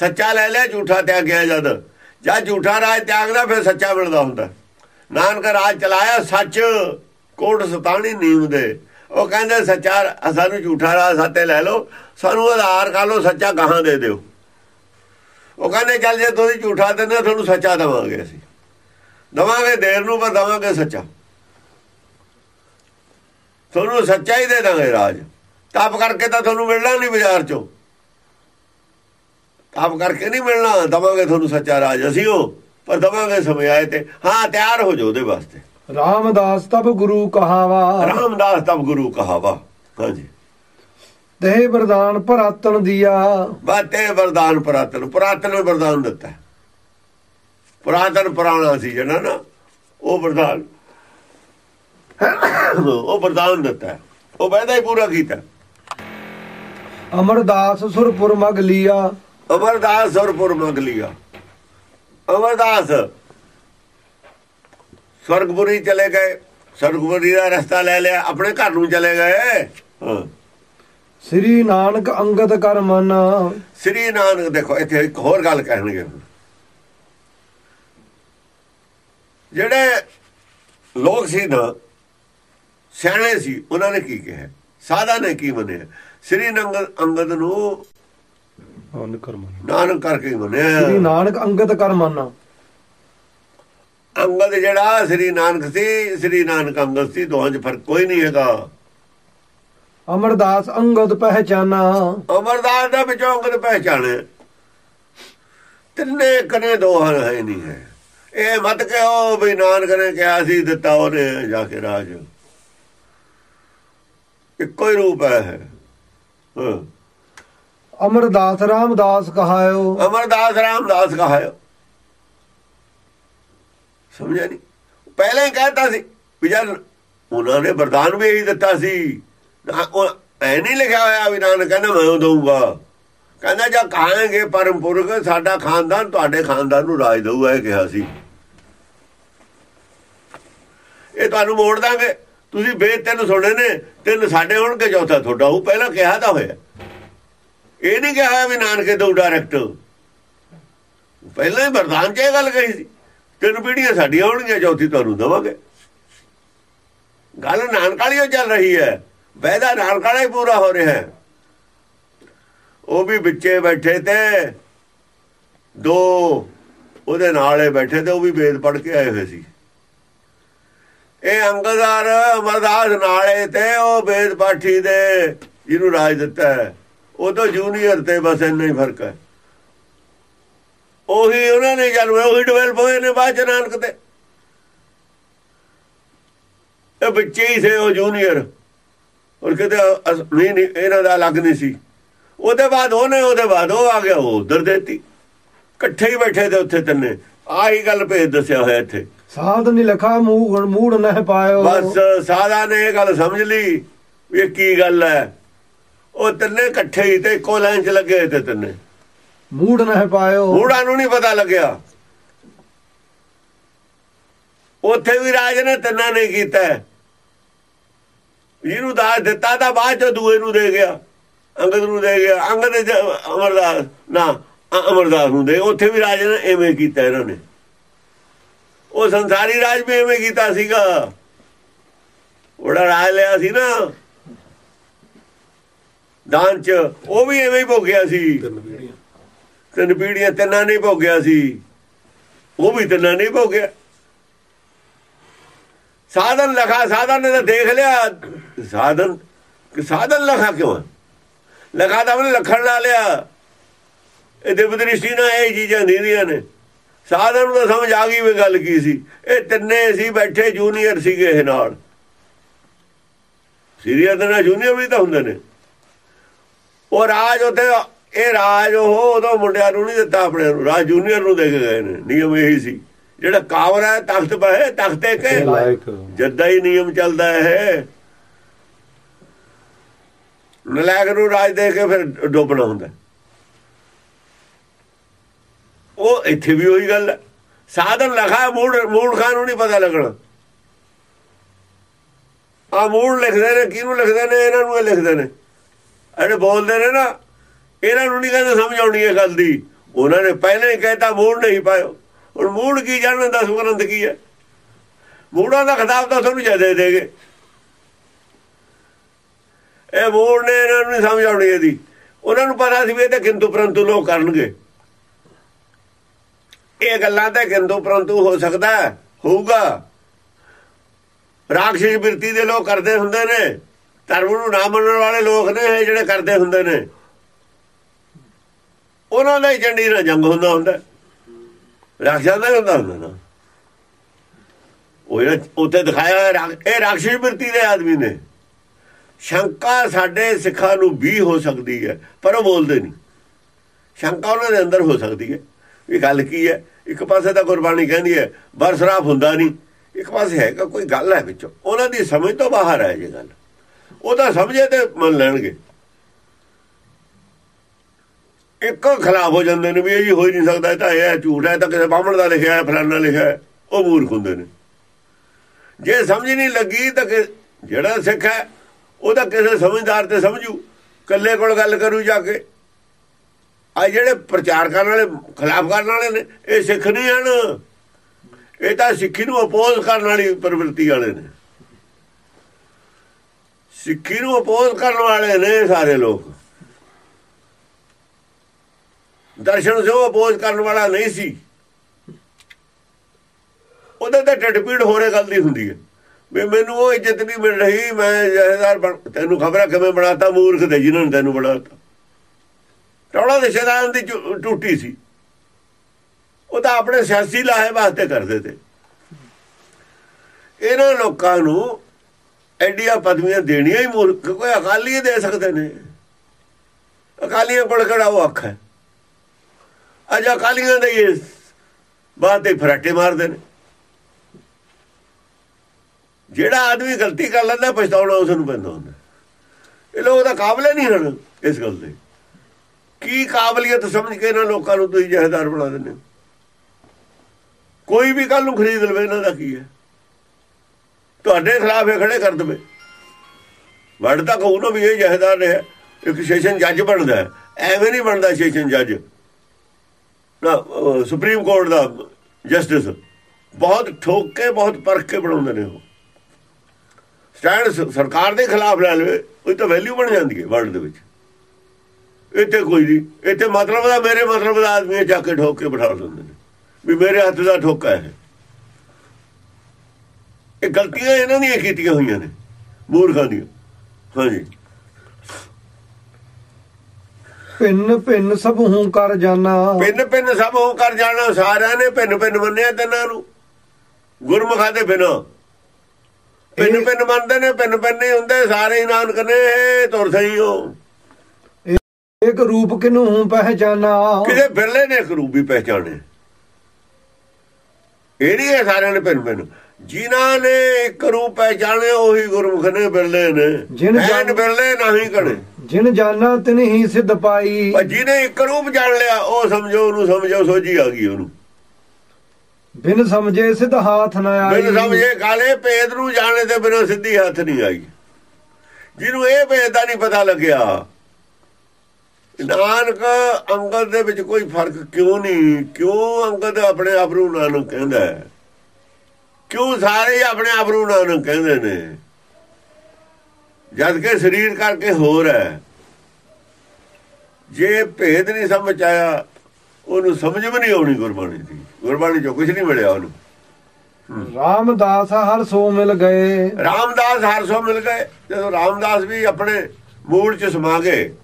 ਸੱਚਾ ਲੈ ਲਿਆ ਝੂਠਾ ਤਿਆਗਿਆ ਜਦ। ਜਦ ਝੂਠਾ ਰਾਜ ਤਿਆਗਦਾ, ਫਿਰ ਸੱਚਾ ਮਿਲਦਾ ਹੁੰਦਾ। ਨਾਨਕ ਰਾਜ ਚਲਾਇਆ, ਸੱਚ ਕੋਟ ਸਤਾਣੀ ਨੀਮ ਦੇ। ਉਹ ਕਹਿੰਦੇ, ਸੱਚਾ, ਸਾਨੂੰ ਝੂਠਾ ਰਾਜ ਸਾਤੇ ਲੈ ਲਓ, ਸਾਨੂੰ ਆਧਾਰ ਕਰ ਲਓ, ਸੱਚਾ ਗਾਹਾਂ ਦੇ ਦਿਓ। ਉਹ ਕਹਿੰਦੇ, ਚੱਲ ਜੇ ਤੁਸੀਂ ਝੂਠਾ ਦਿੰਦੇ ਤੁਹਾਨੂੰ ਸੱਚਾ ਦਵਾਂਗੇ ਅਸੀਂ। ਦਵਾਂਗੇ ਦੇਰ ਨੂੰ, ਪਰ ਦਵਾਂਗੇ ਸੱਚਾ। ਤੁਹਾਨੂੰ ਸੱਚਾ ਹੀ ਦੇ ਦਾਂਗੇ ਰਾਜ। ਤਪ ਕਰਕੇ ਤਾਂ ਤੁਹਾਨੂੰ ਮਿਲਣਾ ਨਹੀਂ ਬਾਜ਼ਾਰ ਚੋਂ। ਤਪ ਕਰਕੇ ਨਹੀਂ ਮਿਲਣਾ ਦਵਾਂਗੇ ਤੁਹਾਨੂੰ ਸੱਚਾ ਰਾਜ ਅਸੀਂ ਉਹ ਪਰ ਦਵਾਂਗੇ ਸਮੇਂ ਆਏ ਤੇ ਹਾਂ ਤਿਆਰ ਹੋ ਜਾਓ ਉਹਦੇ ਵਾਸਤੇ। ਰਾਮਦਾਸ ਤਬ ਗੁਰੂ ਕਹਾਵਾ। ਰਾਮਦਾਸ ਤਬ ਗੁਰੂ ਕਹਾਵਾ ਹਾਂਜੀ। ਦੇਹ ਵਰਦਾਨ ਭਰਾਤਨ ਦੀਆ। ਬਾਤੇ ਵਰਦਾਨ ਪੁਰਾਤਨ ਪੁਰਾਤਨ ਨੇ ਵਰਦਾਨ ਦਿੱਤਾ। ਪੁਰਾਤਨ ਪੁਰਾਣਾ ਸੀ ਜਿਹੜਾ ਨਾ ਉਹ ਵਰਦਾਨ ਉਹ ਵਰਦਾਨ ਦਿੱਤਾ। ਉਹ ਵੈਦਾ ਹੀ ਪੂਰਾ ਕੀਤਾ। ਅਮਰਦਾਸ ਸੁਰਪੁਰ ਮਗ ਲੀਆ। ਅਮਰਦਾਸ ਸੁਰਪੁਰ ਮੰਗ ਲਿਆ। ਅਮਰਦਾਸ ਸਵਰਗਪੁਰੀ ਚਲੇ ਗਏ। ਸਵਰਗਪੁਰੀ ਦਾ ਰਸਤਾ ਲੈ ਲਿਆ ਆਪਣੇ ਘਰ ਨੂੰ ਚਲੇ ਗਏ। ਹਾਂ। ਸ੍ਰੀ ਨਾਨਕ ਅੰਗਦ ਕਰ ਮਨ। ਸ੍ਰੀ ਨਾਨਕ ਦੇਖੋ ਇੱਥੇ ਇੱਕ ਹੋਰ ਗੱਲ ਕਹਿਣਗੇ। ਹੁਣ। ਜਿਹੜੇ ਲੋਕ ਸੀ ਨਾ ਸਿਆਣੇ ਸੀ ਉਹਨਾਂ ਨੇ ਕੀ ਕਿਹਾ? ਸਾਦਾ ਨੇ ਕੀ ਮੰਨਿਆ? ਸ੍ਰੀ ਨੰਗਦ ਅੰਗਦ ਨੂੰ ਨਾਨਕ ਕਰ ਨਾਨਕ ਕਰਕੇ ਮੰਨਿਆ ਸ੍ਰੀ ਨਾਨਕ ਅੰਗਦ ਕਰ ਮਨ ਅੰਗਦ ਜਿਹੜਾ ਸ੍ਰੀ ਨਾਨਕ ਸੀ ਸ੍ਰੀ ਨਾਨਕ ਅੰਗਦ ਸੀ ਦੋਹਾਂ 'ਚ ਫ਼ਰਕ ਕੋਈ ਨਹੀਂ ਹੈਗਾ। ਅਮਰਦਾਸ ਅੰਗਦ ਪਹਿਚਾਨਾ। ਅਮਰਦਾਸ ਦਾ ਵਿੱਚੋਂ ਅੰਗਦ ਪਹਿਚਾਣੇ ਤਿੰਨੇ ਕਨੇ ਦੋ ਹਨ ਹੈ ਨਹੀਂ ਹੈ। ਇਹ ਮਤ ਕਿਹੋ ਵੀ ਨਾਨਕ ਨੇ ਕਿਹਾ ਸੀ ਦਿੱਤਾ ਉਹਨੇ ਜਾ ਕੇ ਰਾਜ। ਇੱਕੋ ਹੀ ਰੂਪ ਹੈ। ਹਾਂ। ਅਮਰਦਾਸ ਰਾਮਦਾਸ ਕਹਾਇਓ। ਅਮਰਦਾਸ ਰਾਮਦਾਸ ਕਹਾਇਓ। ਸਮਝਿਆ ਨਹੀਂ ਪਹਿਲਾਂ ਹੀ ਕਹਿਤਾ ਸੀ ਵੀ ਜਦ ਉਹਨਾਂ ਨੇ ਵਰਦਾਨ ਵੀ ਇਹੀ ਦਿੱਤਾ ਸੀ ਐ ਨਹੀਂ ਲਿਖਿਆ ਹੋਇਆ ਵੀ ਨਾਨਕ ਕਹਿੰਦਾ, ਮੈਂ ਉਹ ਦਊਗਾ। ਕਹਿੰਦਾ, ਜਾਂ ਕਹਾਂਗੇ ਪਰਮ ਪੁਰਖ, ਸਾਡਾ ਖਾਨਦਾਨ ਤੁਹਾਡੇ ਖਾਨਦਾਨ ਨੂੰ ਰਾਜ ਦਊਗਾ, ਇਹ ਕਿਹਾ ਸੀ। ਇਹ ਤੁਹਾਨੂੰ ਮੋੜ ਦਾਂਗੇ। ਤੁਸੀਂ ਬੇ ਤਿੰਨ ਸੁਣੇ ਨੇ, ਤਿੰਨ ਸਾਡੇ ਹੋਣਗੇ, ਚੌਥਾ ਤੁਹਾਡਾ ਉਹ ਪਹਿਲਾਂ ਕਿਹਾ ਤਾਂ ਹੋਇਆ। ਇਹ ਨਹੀਂ ਕਿਹਾ ਵੀ ਨਾਨਕੇ ਦੋ ਡਾਇਰੈਕਟ ਪਹਿਲਾਂ ਹੀ ਵਰਦਾਨ 'ਚ ਇਹ ਗੱਲ ਕਹੀ ਸੀ, ਤਿੰਨ ਪੀੜੀਆਂ ਸਾਡੀਆਂ ਹੋਣਗੀਆਂ, ਚੌਥੀ ਤੁਹਾਨੂੰ ਦਵਾਂਗੇ। ਗੱਲ ਨਾਨਕਾਲੀ ਹੋ ਚੱਲ ਰਹੀ ਹੈ ਵੈਦਾ ਨਾਨਕਾਲਾ ਹੀ ਪੂਰਾ ਹੋ ਰਿਹਾ ਹੈ। ਉਹ ਵੀ ਵਿੱਚੇ ਬੈਠੇ ਤੇ, ਦੋ ਉਹਦੇ ਨਾਲੇ ਬੈਠੇ ਤੇ ਉਹ ਵੀ ਵੇਦ ਪੜ੍ਹ ਕੇ ਆਏ ਹੋਏ ਸੀ। ਇਹ ਅੰਗਦਾਰ ਅਮਰਦਾਸ ਨਾਲੇ ਤੇ ਉਹ ਵੇਦ ਪਾਠੀ ਦੇ ਜਿਹਨੂੰ ਰਾਜ ਦਿੱਤਾ ਹੈ। ਉਹ ਤੋਂ ਜੂਨੀਅਰ ਤੇ ਬਸ ਇੰਨਾ ਹੀ ਫ਼ਰਕ ਹੈ। ਉਹੀ ਉਹਨਾਂ ਨੇ ਜਨਮ ਉਹੀ ਡਿਵੈਲਪ ਹੋਏ ਨੇ ਬਾਅਦ ਨਾਨਕ ਤੇ ਇਹ ਬੱਚੇ ਹੀ ਸੇ ਉਹ ਜੂਨੀਅਰ ਔਰ ਕਿਤੇ ਨਹੀਂ ਨਹੀਂ ਇਹਨਾਂ ਦਾ ਅਲੱਗ ਨਹੀਂ ਸੀ। ਉਹਦੇ ਬਾਅਦ ਉਹਨੇ ਉਹਦੇ ਬਾਅਦ ਉਹ ਆ ਗਿਆ ਉਹ ਉਧਰ ਦੇਤੀ। ਇਕੱਠੇ ਹੀ ਬੈਠੇ ਤੇ ਉੱਥੇ ਤਿੰਨੇ। ਆਹੀ ਗੱਲ ਭੇਜ ਦੱਸਿਆ ਹੋਇਆ ਇੱਥੇ। ਸਾਧ ਨੀ ਲਖਾ ਮੂੜ ਮੂੜ ਨਹਿ ਪਾਇਓ। ਬਸ ਸਾਦਾ ਨੇ ਇਹ ਗੱਲ ਸਮਝ ਲਈ ਵੀ ਇਹ ਕੀ ਗੱਲ ਹੈ। ਉਹ ਤਿੰਨੇ ਇਕੱਠੇ ਹੀ ਤੇ ਇੱਕੋ ਲਾਈਨ 'ਚ ਲੱਗੇ ਤੇ ਤਿੰਨੇ। ਮੂੜ ਨਹਿ ਪਾਇਓ। ਮੂੜਾਂ ਨੂੰ ਨਹੀਂ ਪਤਾ ਲੱਗਿਆ। ਉੱਥੇ ਵੀ ਰਾਜ ਨੇ ਤਿੰਨਾਂ ਨੇ ਕੀਤਾ। ਹੈ। ਜਿਹਨੂੰ ਦਾਸ ਦਿੱਤਾ ਤਾਂ ਬਾਅਦ ਚ ਦੂਏ ਨੂੰ ਦੇ ਗਿਆ। ਅੰਗਦ ਨੂੰ ਦੇ ਗਿਆ। ਅੰਗਦ ਨੇ ਅਮਰਦਾਸ ਨਾ ਅਮਰਦਾਸ ਨੂੰ ਦੇ। ਉੱਥੇ ਵੀ ਰਾਜ ਨੇ ਐਵੇਂ ਕੀਤਾ ਇਹਨਾਂ ਨੇ। ਉਹ ਸੰਸਾਰੀ ਰਾਜ ਵੀ ਐਵੇਂ ਕੀਤਾ ਸੀਗਾ। ਉਹਦਾ ਰਾਜ ਲਿਆ ਸੀ ਨਾ। ਦਾਨ ਚ ਉਹ ਵੀ ਐਵੇਂ ਹੀ ਭੋਗਿਆ ਸੀ। ਤਿੰਨ ਪੀੜੀਆਂ। ਤਿੰਨਾਂ ਨਹੀਂ ਭੋਗਿਆ ਸੀ। ਉਹ ਵੀ ਤਿੰਨਾਂ ਨਹੀਂ ਭੋਗਿਆ। ਸਾਧਨ ਲਖਾ ਸਾਧਨ ਨੇ ਤਾਂ ਦੇਖ ਲਿਆ। ਸਾਧਨ ਕਿ ਸਾਧਨ ਲਖਾ ਕਿਉਂ? ਲਖਾ ਤਾਂ ਉਹਨੇ ਲਖਣ ਲਾ ਲਿਆ। ਇਹ ਦਿਵ ਦ੍ਰਿਸ਼ਟੀ ਨਾਲ ਇਹ ਚੀਜ਼ਾਂ ਨੀਂਦੀਆਂ ਨੇ। ਸਾਧਨ ਨੂੰ ਤਾਂ ਸਮਝ ਆ ਗਈ ਵੀ ਗੱਲ ਕੀ ਸੀ। ਇਹ ਤਿੰਨੇ ਸੀ ਬੈਠੇ ਜੂਨੀਅਰ ਸੀਗੇ ਇਹ ਨਾਲ। ਸੀਰੀਅਸ ਦੇ ਨਾਲ ਜੂਨੀਅਰ ਵੀ ਤਾਂ ਹੁੰਦੇ ਨੇ। ਉਹ ਰਾਜ ਉਤੇ ਇਹ ਰਾਜ ਉਹ ਉਦੋਂ ਮੁੰਡਿਆਂ ਨੂੰ ਨਹੀਂ ਦਿੱਤਾ ਆਪਣੇ ਨੂੰ। ਰਾਜ ਜੂਨੀਅਰ ਨੂੰ ਦੇ ਕੇ ਗਏ ਨੇ। ਨਿਯਮ ਇਹੀ ਸੀ। ਜਿਹੜਾ ਕਾਵਰ ਹੈ ਤਖਤ ਪਏ ਤਖਤੇ ਕੇ ਜੱਦਾ ਹੀ ਨਿਯਮ ਚੱਲਦਾ ਹੈ ਨਲਾਇਕ ਨੂੰ ਰਾਜ ਦੇ ਕੇ ਫਿਰ ਡੋਬਣਾ ਹੁੰਦਾ। ਉਹ ਇੱਥੇ ਵੀ ਉਹੀ ਗੱਲ ਹੈ। ਸਾਧਨ ਲਖਾ ਮੂੜ ਮੂੜ ਖਾਨ ਨੂੰ ਨਹੀਂ ਪਤਾ ਲੱਗਣਾ। ਆ ਮੂੜ ਲਿਖਦੇ ਨੇ ਕਿਹਨੂੰ ਲਿਖਦੇ ਨੇ? ਇਹਨਾਂ ਨੂੰ ਇਹ ਲਿਖਦੇ ਨੇ। ਅਰੇ ਬੋਲਦੇ ਨੇ ਨਾ, ਇਹਨਾਂ ਨੂੰ ਨਹੀਂ ਕਹਿੰਦੇ ਸਮਝ ਆਉਣੀ ਇਹ ਗੱਲ ਦੀ। ਉਹਨਾਂ ਨੇ ਪਹਿਲਾਂ ਹੀ ਕਹਿਤਾ, ਮੂੜ ਨਹੀਂ ਪਾਇਓ। ਹੁਣ ਮੂੜ ਕੀ ਜਾਣਨ ਦਾ ਸੁਗਰੰਦ ਕੀ ਹੈ? ਮੂੜਾਂ ਦਾ ਖਿਤਾਬ ਤਾਂ ਤੁਹਾਨੂੰ ਜਦੇ ਦੇਗੇ। ਇਹ ਮੂੜ ਨੇ ਇਹਨਾਂ ਨੂੰ ਨਹੀਂ ਸਮਝ ਆਉਣੀ ਇਹਦੀ। ਉਹਨਾਂ ਨੂੰ ਪਤਾ ਸੀ ਵੀ ਇਹ ਤਾਂ ਕਿੰਤੂ ਪਰੰਤੂ ਲੋਕ ਕਰਨਗੇ। ਇਹ ਗੱਲਾਂ ਤਾਂ ਕਿੰਤੂ ਪਰੰਤੂ ਹੋ ਸਕਦਾ, ਹੋਊਗਾ। ਰਾਖਸ਼ੀ ਬਿਰਤੀ ਦੇ ਲੋਕ ਕਰਦੇ ਹੁੰਦੇ ਨੇ। ਧਰਮ ਨੂੰ ਨਾ ਮੰਨਣ ਵਾਲੇ ਲੋਕ ਨੇ ਇਹ ਜਿਹੜੇ ਕਰਦੇ ਹੁੰਦੇ ਨੇ। ਉਹਨਾਂ ਦਾ ਹੀ ਚੰਡੀ ਨਾਲ ਜੰਗ ਹੁੰਦਾ ਹੁੰਦਾ। ਰਾਖਸ਼ਾਂ ਦਾ ਹੀ ਹੁੰਦਾ ਹੁੰਦਾ ਨਾ। ਉਹ ਜਿਹੜਾ ਉੱਥੇ ਦਿਖਾਇਆ ਰਾਖ- ਇਹ ਰਾਖਸ਼ੀ ਬਿਰਤੀ ਦੇ ਆਦਮੀ ਨੇ। ਸ਼ੰਕਾ ਸਾਡੇ ਸਿੱਖਾਂ ਨੂੰ ਵੀ ਹੋ ਸਕਦੀ ਹੈ, ਪਰ ਉਹ ਬੋਲਦੇ ਨਹੀਂ। ਸ਼ੰਕਾ ਉਹਨਾਂ ਦੇ ਅੰਦਰ ਹੋ ਸਕਦੀ ਹੈ। ਇਹ ਗੱਲ ਕੀ ਹੈ? ਇੱਕ ਪਾਸੇ ਤਾਂ ਗੁਰਬਾਣੀ ਕਹਿੰਦੀ ਹੈ ਬਰਸਰਾਫ ਹੁੰਦਾ ਨਹੀਂ। ਇੱਕ ਪਾਸੇ ਹੈਗਾ ਕੋਈ ਗੱਲ ਹੈ ਵਿੱਚੋਂ। ਉਹਨਾਂ ਦੀ ਸਮਝ ਤੋਂ ਬਾਹਰ ਹੈ ਇਹ ਗੱਲ। ਉਹ ਤਾਂ ਸਮਝੇ ਤੇ ਮੰਨ ਲੈਣਗੇ। ਇੱਕ ਖਿਲਾਫ ਹੋ ਜਾਂਦੇ ਨੇ ਵੀ ਇਹ ਜੀ ਹੋ ਹੀ ਨਹੀਂ ਸਕਦਾ ਇਹ ਤਾਂ ਇਹ ਹੈ, ਝੂਠ ਹੈ ਇਹ ਤਾਂ ਕਿਸੇ ਬਾਹਮਣ ਦਾ ਲਿਖਿਆ ਹੈ ਫਲਾਨਾ ਲਿਖਿਆ ਹੈ ਉਹ ਮੂਰਖ ਹੁੰਦੇ ਨੇ। ਜੇ ਸਮਝ ਨਹੀਂ ਲੱਗੀ ਤਾਂ ਜਿਹੜਾ ਸਿੱਖ ਹੈ ਉਹ ਤਾਂ ਕਿਸੇ ਸਮਝਦਾਰ ਤੇ ਸਮਝੂ ਕੱਲੇ ਕੋਲ ਗੱਲ ਕਰੂ ਜਾ ਕੇ। ਆ ਜਿਹੜੇ ਪ੍ਰਚਾਰ ਕਰਨ ਵਾਲੇ ਖਿਲਾਫ ਕਰਨ ਵਾਲੇ ਨੇ ਇਹ ਸਿੱਖ ਨਹੀਂ ਹਨ। ਇਹ ਤਾਂ ਸਿੱਖੀ ਨੂੰ ਅਪੋਜ਼ ਕਰਨ ਵਾਲੀ ਪ੍ਰਵਿਰਤੀ ਵਾਲੇ ਨੇ। ਸਿੱਖੀ ਨੂੰ ਅਪੋਜ਼ ਕਰਨ ਵਾਲੇ ਨੇ ਸਾਰੇ ਲੋਕ। ਦਰਸ਼ਨ ਜੋ ਅਪੋਜ਼ ਕਰਨ ਵਾਲਾ ਨਹੀਂ ਸੀ, ਉਹਦੇ ਤੇ ਢਿੱਡ ਹੋਰੇ ਗੱਲ ਦੀ ਹੁੰਦੀ ਹੈ। ਵੀ ਮੈਨੂੰ ਉਹ ਇੱਜ਼ਤ ਨਹੀਂ ਮਿਲ ਰਹੀ, ਮੈਂ ਜਹੇਦਾਰ ਤੈਨੂੰ ਖਬਰ ਹੈ ਕਿਵੇਂ ਬਣਾਤਾ, ਮੂਰਖ ਦੇ ਜਿਨ੍ਹਾਂ ਨੇ ਤੈਨੂੰ ਬਣਾਤਾ। ਟੌਲਾ ਦੇ ਸ਼ੈਤਾਨ ਦੀ ਝੂ- ਟੂਟੀ ਸੀ। ਉਹ ਤਾਂ ਆਪਣੇ ਸਿਆਸੀ ਲਾਹੇ ਵਾਸਤੇ ਕਰਦੇ ਤੇ। ਇਹਨਾਂ ਲੋਕਾਂ ਨੂੰ ਐਡੀਆਂ ਪਦਵੀਆਂ ਦੇਣੀਆਂ ਹੀ ਮੂਰਖ ਕੋਈ ਅਕਾਲੀ ਦੇ ਸਕਦੇ ਨੇ। ਅਕਾਲੀਆਂ ਕੋਲ ਕਿਹੜਾ ਉਹ ਅੱਖ ਹੈ? ਅੱਜ ਅਕਾਲੀਆਂ ਦੇ ਇਹ ਬਾਤ ਤੇ ਫਰਾਟੇ ਮਾਰਦੇ ਨੇ। ਜਿਹੜਾ ਆਦਮੀ ਗਲਤੀ ਕਰ ਲੈਂਦਾ, ਪਛਤਾਉਣਾ ਉਸ ਨੂੰ ਪੈਂਦਾ ਹੁੰਦਾ। ਇਹ ਲੋਕ ਤਾਂ ਕਾਬਲੇ ਨਹੀਂ ਹਨ ਇਸ ਗੱਲ ਦੇ। ਕੀ ਕਾਬਲੀਅਤ ਸਮਝ ਕੇ ਇਹਨਾਂ ਲੋਕਾਂ ਨੂੰ ਤੁਸੀਂ ਜਹੇਦਾਰ ਬਣਾ ਦਿੰਦੇ ਕੋਈ ਵੀ ਕੱਲ ਨੂੰ ਖਰੀਦ ਲਵੇ, ਇਹਨਾਂ ਦਾ ਕੀ ਹੈ? ਤੁਹਾਡੇ ਖਿਲਾਫ ਇਹ ਖੜੇ ਕਰ ਦਵੇ। ਵੜ ਤਾਂ ਕਹੂ ਨਾ ਵੀ ਇਹ ਜਹੇਦਾਰ ਰਿਹਾ ਇੱਕ ਸੈਸ਼ਨ ਜੱਜ ਬਣਦਾ ਐਵੇਂ ਨਹੀਂ ਬਣਦਾ ਸੈਸ਼ਨ ਜੱਜ। ਨਾ ਸੁਪਰੀਮ ਕੋਰਟ ਦਾ ਜਸਟਿਸ ਬਹੁਤ ਠੋਕ ਕੇ ਬਹੁਤ ਪਰਖ ਕੇ ਬਣਾਉਂਦੇ ਨੇ ਉਹ। ਸਟੈਂਡ ਸਰਕਾਰ ਦੇ ਖਿਲਾਫ ਲੈ ਲਵੇ ਉਹ ਤਾਂ ਵੈਲਿਊ ਬਣ ਜਾਂਦੀ ਹੈ ਵਰਲਡ ਦੇ ਵਿੱਚ। ਇੱਥੇ ਕੋਈ ਨਹੀਂ। ਇੱਥੇ ਮਤਲਬ ਦਾ, ਮੇਰੇ ਮਤਲਬ ਦਾ ਆਦਮੀ ਚੱਕ ਕੇ ਠੋਕ ਕੇ ਬਿਠਾ ਦਿੰਦੇ ਨੇ। ਵੀ ਮੇਰੇ ਹੱਥ ਦਾ ਠੋਕਾ ਹੈ। ਇਹ ਗਲਤੀਆਂ ਇਹਨਾਂ ਦੀਆਂ ਕੀਤੀਆਂ ਹੋਈਆਂ ਨੇ ਮੂਰਖਾਂ ਦੀਆਂ। ਹਾਂਜੀ। ਭਿੰਨ ਭਿੰਨ ਸਭ ਹੂੰ ਕਰ ਜਾਣਾ। ਪਿੰਨ ਪਿੰਨ ਸਭ ਉਹ ਕਰ ਜਾਣਾ ਸਾਰਿਆਂ ਨੇ ਪਿੰਨ ਪਿੰਨ ਮੰਨਿਆ ਤੈਨਾਂ ਨੂੰ। ਗੁਰਮੁਖਾਂ ਦੇ ਬਿਨਾਂ। ਪਿੰਨ ਪਿੰਨ ਮੰਨਦੇ ਨੇ ਪਿੰਨ ਪਿੰਨ ਹੀ ਹੁੰਦੇ ਸਾਰੇ ਹੀ ਨਾਨਕ ਨੇ ਤੁਰ ਸਹੀ ਹੋ। ਇੱਕ ਰੂਪ ਕਿਨੂੰ ਹੂੰ ਪਹਿਚਾਨਾ? ਕਿਸੇ ਬਿਰਲੇ ਨੇ ਇੱਕ ਰੂਪ ਵੀ ਪਹਿਚਾਣੇ ਇਹ ਨਹੀਂ ਹੈ ਸਾਰਿਆਂ ਨੇ ਪਿੰਨ ਪਿੰਨ। ਜਿਨ੍ਹਾਂ ਨੇ ਇੱਕ ਰੂਪ ਪਹਿਚਾਣੇ ਉਹੀ ਗੁਰਮੁਖ ਨੇ ਬਿਰਲੇ ਨੇ। ਜਿਨ ਬਿਰਲੇ ਨਹੀਂ ਕੜੇ ਜਿਨ ਜਾਣਾ ਤਿਨ ਹੀ ਸਿੱਧ ਪਾਈ। ਜਿਹਨੇ ਇੱਕ ਰੂਪ ਜਾਣ ਲਿਆ ਉਹ ਸਮਝੋ ਉਹਨੂੰ ਸਮਝੋ ਸੋਝੀ ਆ ਗਈ ਉਹਨੂੰ। ਬਿਨ ਸਮਝੇ ਸਿੱਧ ਹਾਥ ਨ ਆਈ। ਬਿਨ ਸਮਝੇ ਕਾਲੇ ਭੇਦ ਨੂੰ ਜਾਣੇ ਤੇ ਬਿਨਾਂ ਸਿੱਧੀ ਹੱਥ ਨਹੀਂ ਆਈ। ਜਿਹਨੂੰ ਇਹ ਭੇਦ ਦਾ ਨਹੀਂ ਪਤਾ ਲੱਗਿਆ ਨਾਨਕ ਅੰਗਦ ਦੇ ਵਿੱਚ ਕੋਈ ਫ਼ਰਕ ਕਿਉਂ ਨਹੀਂ? ਕਿਉਂ ਅੰਗਦ ਆਪਣੇ ਆਪ ਨੂੰ ਨਾਨਕ ਕਹਿੰਦਾ ਹੈ? ਕਿਉਂ ਸਾਰੇ ਆਪਣੇ ਆਪ ਨੂੰ ਨਾਨਕ ਕਹਿੰਦੇ ਨੇ? ਜਦ ਕਿ ਸਰੀਰ ਕਰਕੇ ਹੋਰ ਹੈ। ਜੇ ਭੇਦ ਨਹੀਂ ਸਮਝ ਆਇਆ ਉਹਨੂੰ ਸਮਝ ਵੀ ਨਹੀਂ ਆਉਣੀ ਗੁਰਬਾਣੀ ਦੀ। ਗੁਰਬਾਣੀ ਚੋਂ ਕੁਝ ਨਹੀਂ ਮਿਲਿਆ ਉਹਨੂੰ। ਰਾਮਦਾਸ ਹਰ ਸੋ ਮਿਲ ਗਏ। ਰਾਮਦਾਸ ਹਰ ਸੋ ਮਿਲ ਗਏ। ਜਦੋਂ ਰਾਮਦਾਸ ਵੀ ਆਪਣੇ ਮੂਲ ਚ ਸਮਾ ਗਏ।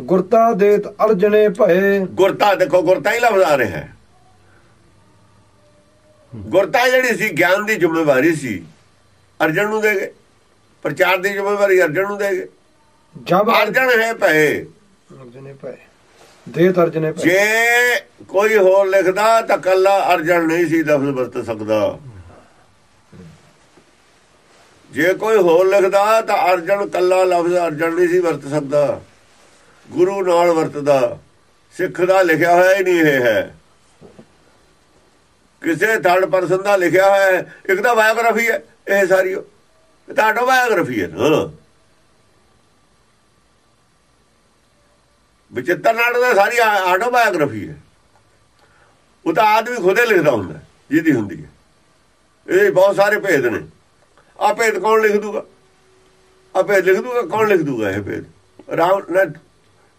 ਗੁਰਤਾ ਦੇਤ ਅਰਜਣੇ ਭਏ। ਗੁਰਤਾ ਦੇਖੋ ਗੁਰਤਾ ਹੀ ਲਫ਼ਜ਼ ਆ ਰਿਹਾ ਹੈ। ਗੁਰਤਾ ਜਿਹੜੀ ਸੀ ਗਿਆਨ ਦੀ ਜ਼ਿੰਮੇਵਾਰੀ ਸੀ ਅਰਜਨ ਨੂੰ ਦੇ ਗਏ। ਪ੍ਰਚਾਰ ਦੀ ਜ਼ਿੰਮੇਵਾਰੀ ਅਰਜਨ ਨੂੰ ਦੇ ਗਏ। ਜਬ ਅਰਜਨ ਹੈ ਪਏ ਭਏ। ਦੇਤ ਅਰਜਣੇ ਭਏ। ਜੇ ਕੋਈ ਹੋਰ ਲਿਖਦਾ ਤਾਂ ਕੱਲਾ ਅਰਜਨ ਨਹੀਂ ਸੀ ਲਫ਼ਜ਼ ਵਰਤ ਸਕਦਾ। ਜੇ ਕੋਈ ਹੋਰ ਲਿਖਦਾ ਤਾਂ ਅਰਜਨ ਕੱਲਾ ਲਫ਼ਜ਼ ਅਰਜਨ ਨਹੀਂ ਸੀ ਵਰਤ ਸਕਦਾ। ਗੁਰੂ ਨਾਲ ਵਰਤਦਾ। ਸਿੱਖ ਦਾ ਲਿਖਿਆ ਹੋਇਆ ਹੀ ਨਹੀਂ ਇਹ ਹੈ। ਕਿਸੇ ਥਰਡ ਪਰਸਨ ਦਾ ਲਿਖਿਆ ਹੋਇਆ ਹੈ, ਇੱਕ ਤਾਂ ਬਾਇਓਗ੍ਰਾਫੀ ਹੈ, ਇਹ ਸਾਰੀ ਇਹ ਤਾਂ ਆਟੋਬਾਇਓਗ੍ਰਾਫੀ ਹੈ ਨਾ ਵਿਚਿੱਤਰ ਨਾਟਕ ਦਾ ਸਾਰੀ ਆਟੋਬਾਇਓਗ੍ਰਾਫੀ ਹੈ। ਉਹ ਤਾਂ ਆਦਮੀ ਖੁਦੇ ਲਿਖਦਾ ਹੁੰਦਾ, ਜਿਹਦੀ ਹੁੰਦੀ ਹੈ। ਇਹ ਬਹੁਤ ਸਾਰੇ ਭੇਦ ਨੇ। ਆ ਭੇਦ ਕੌਣ ਲਿਖ ਦੂਗਾ? ਆ ਭੇਦ ਲਿਖ ਦੂਗਾ, ਕੌਣ ਲਿਖ ਦੂਗਾ ਇਹ ਭੇਦ? ਰਾਮ ਨਾ,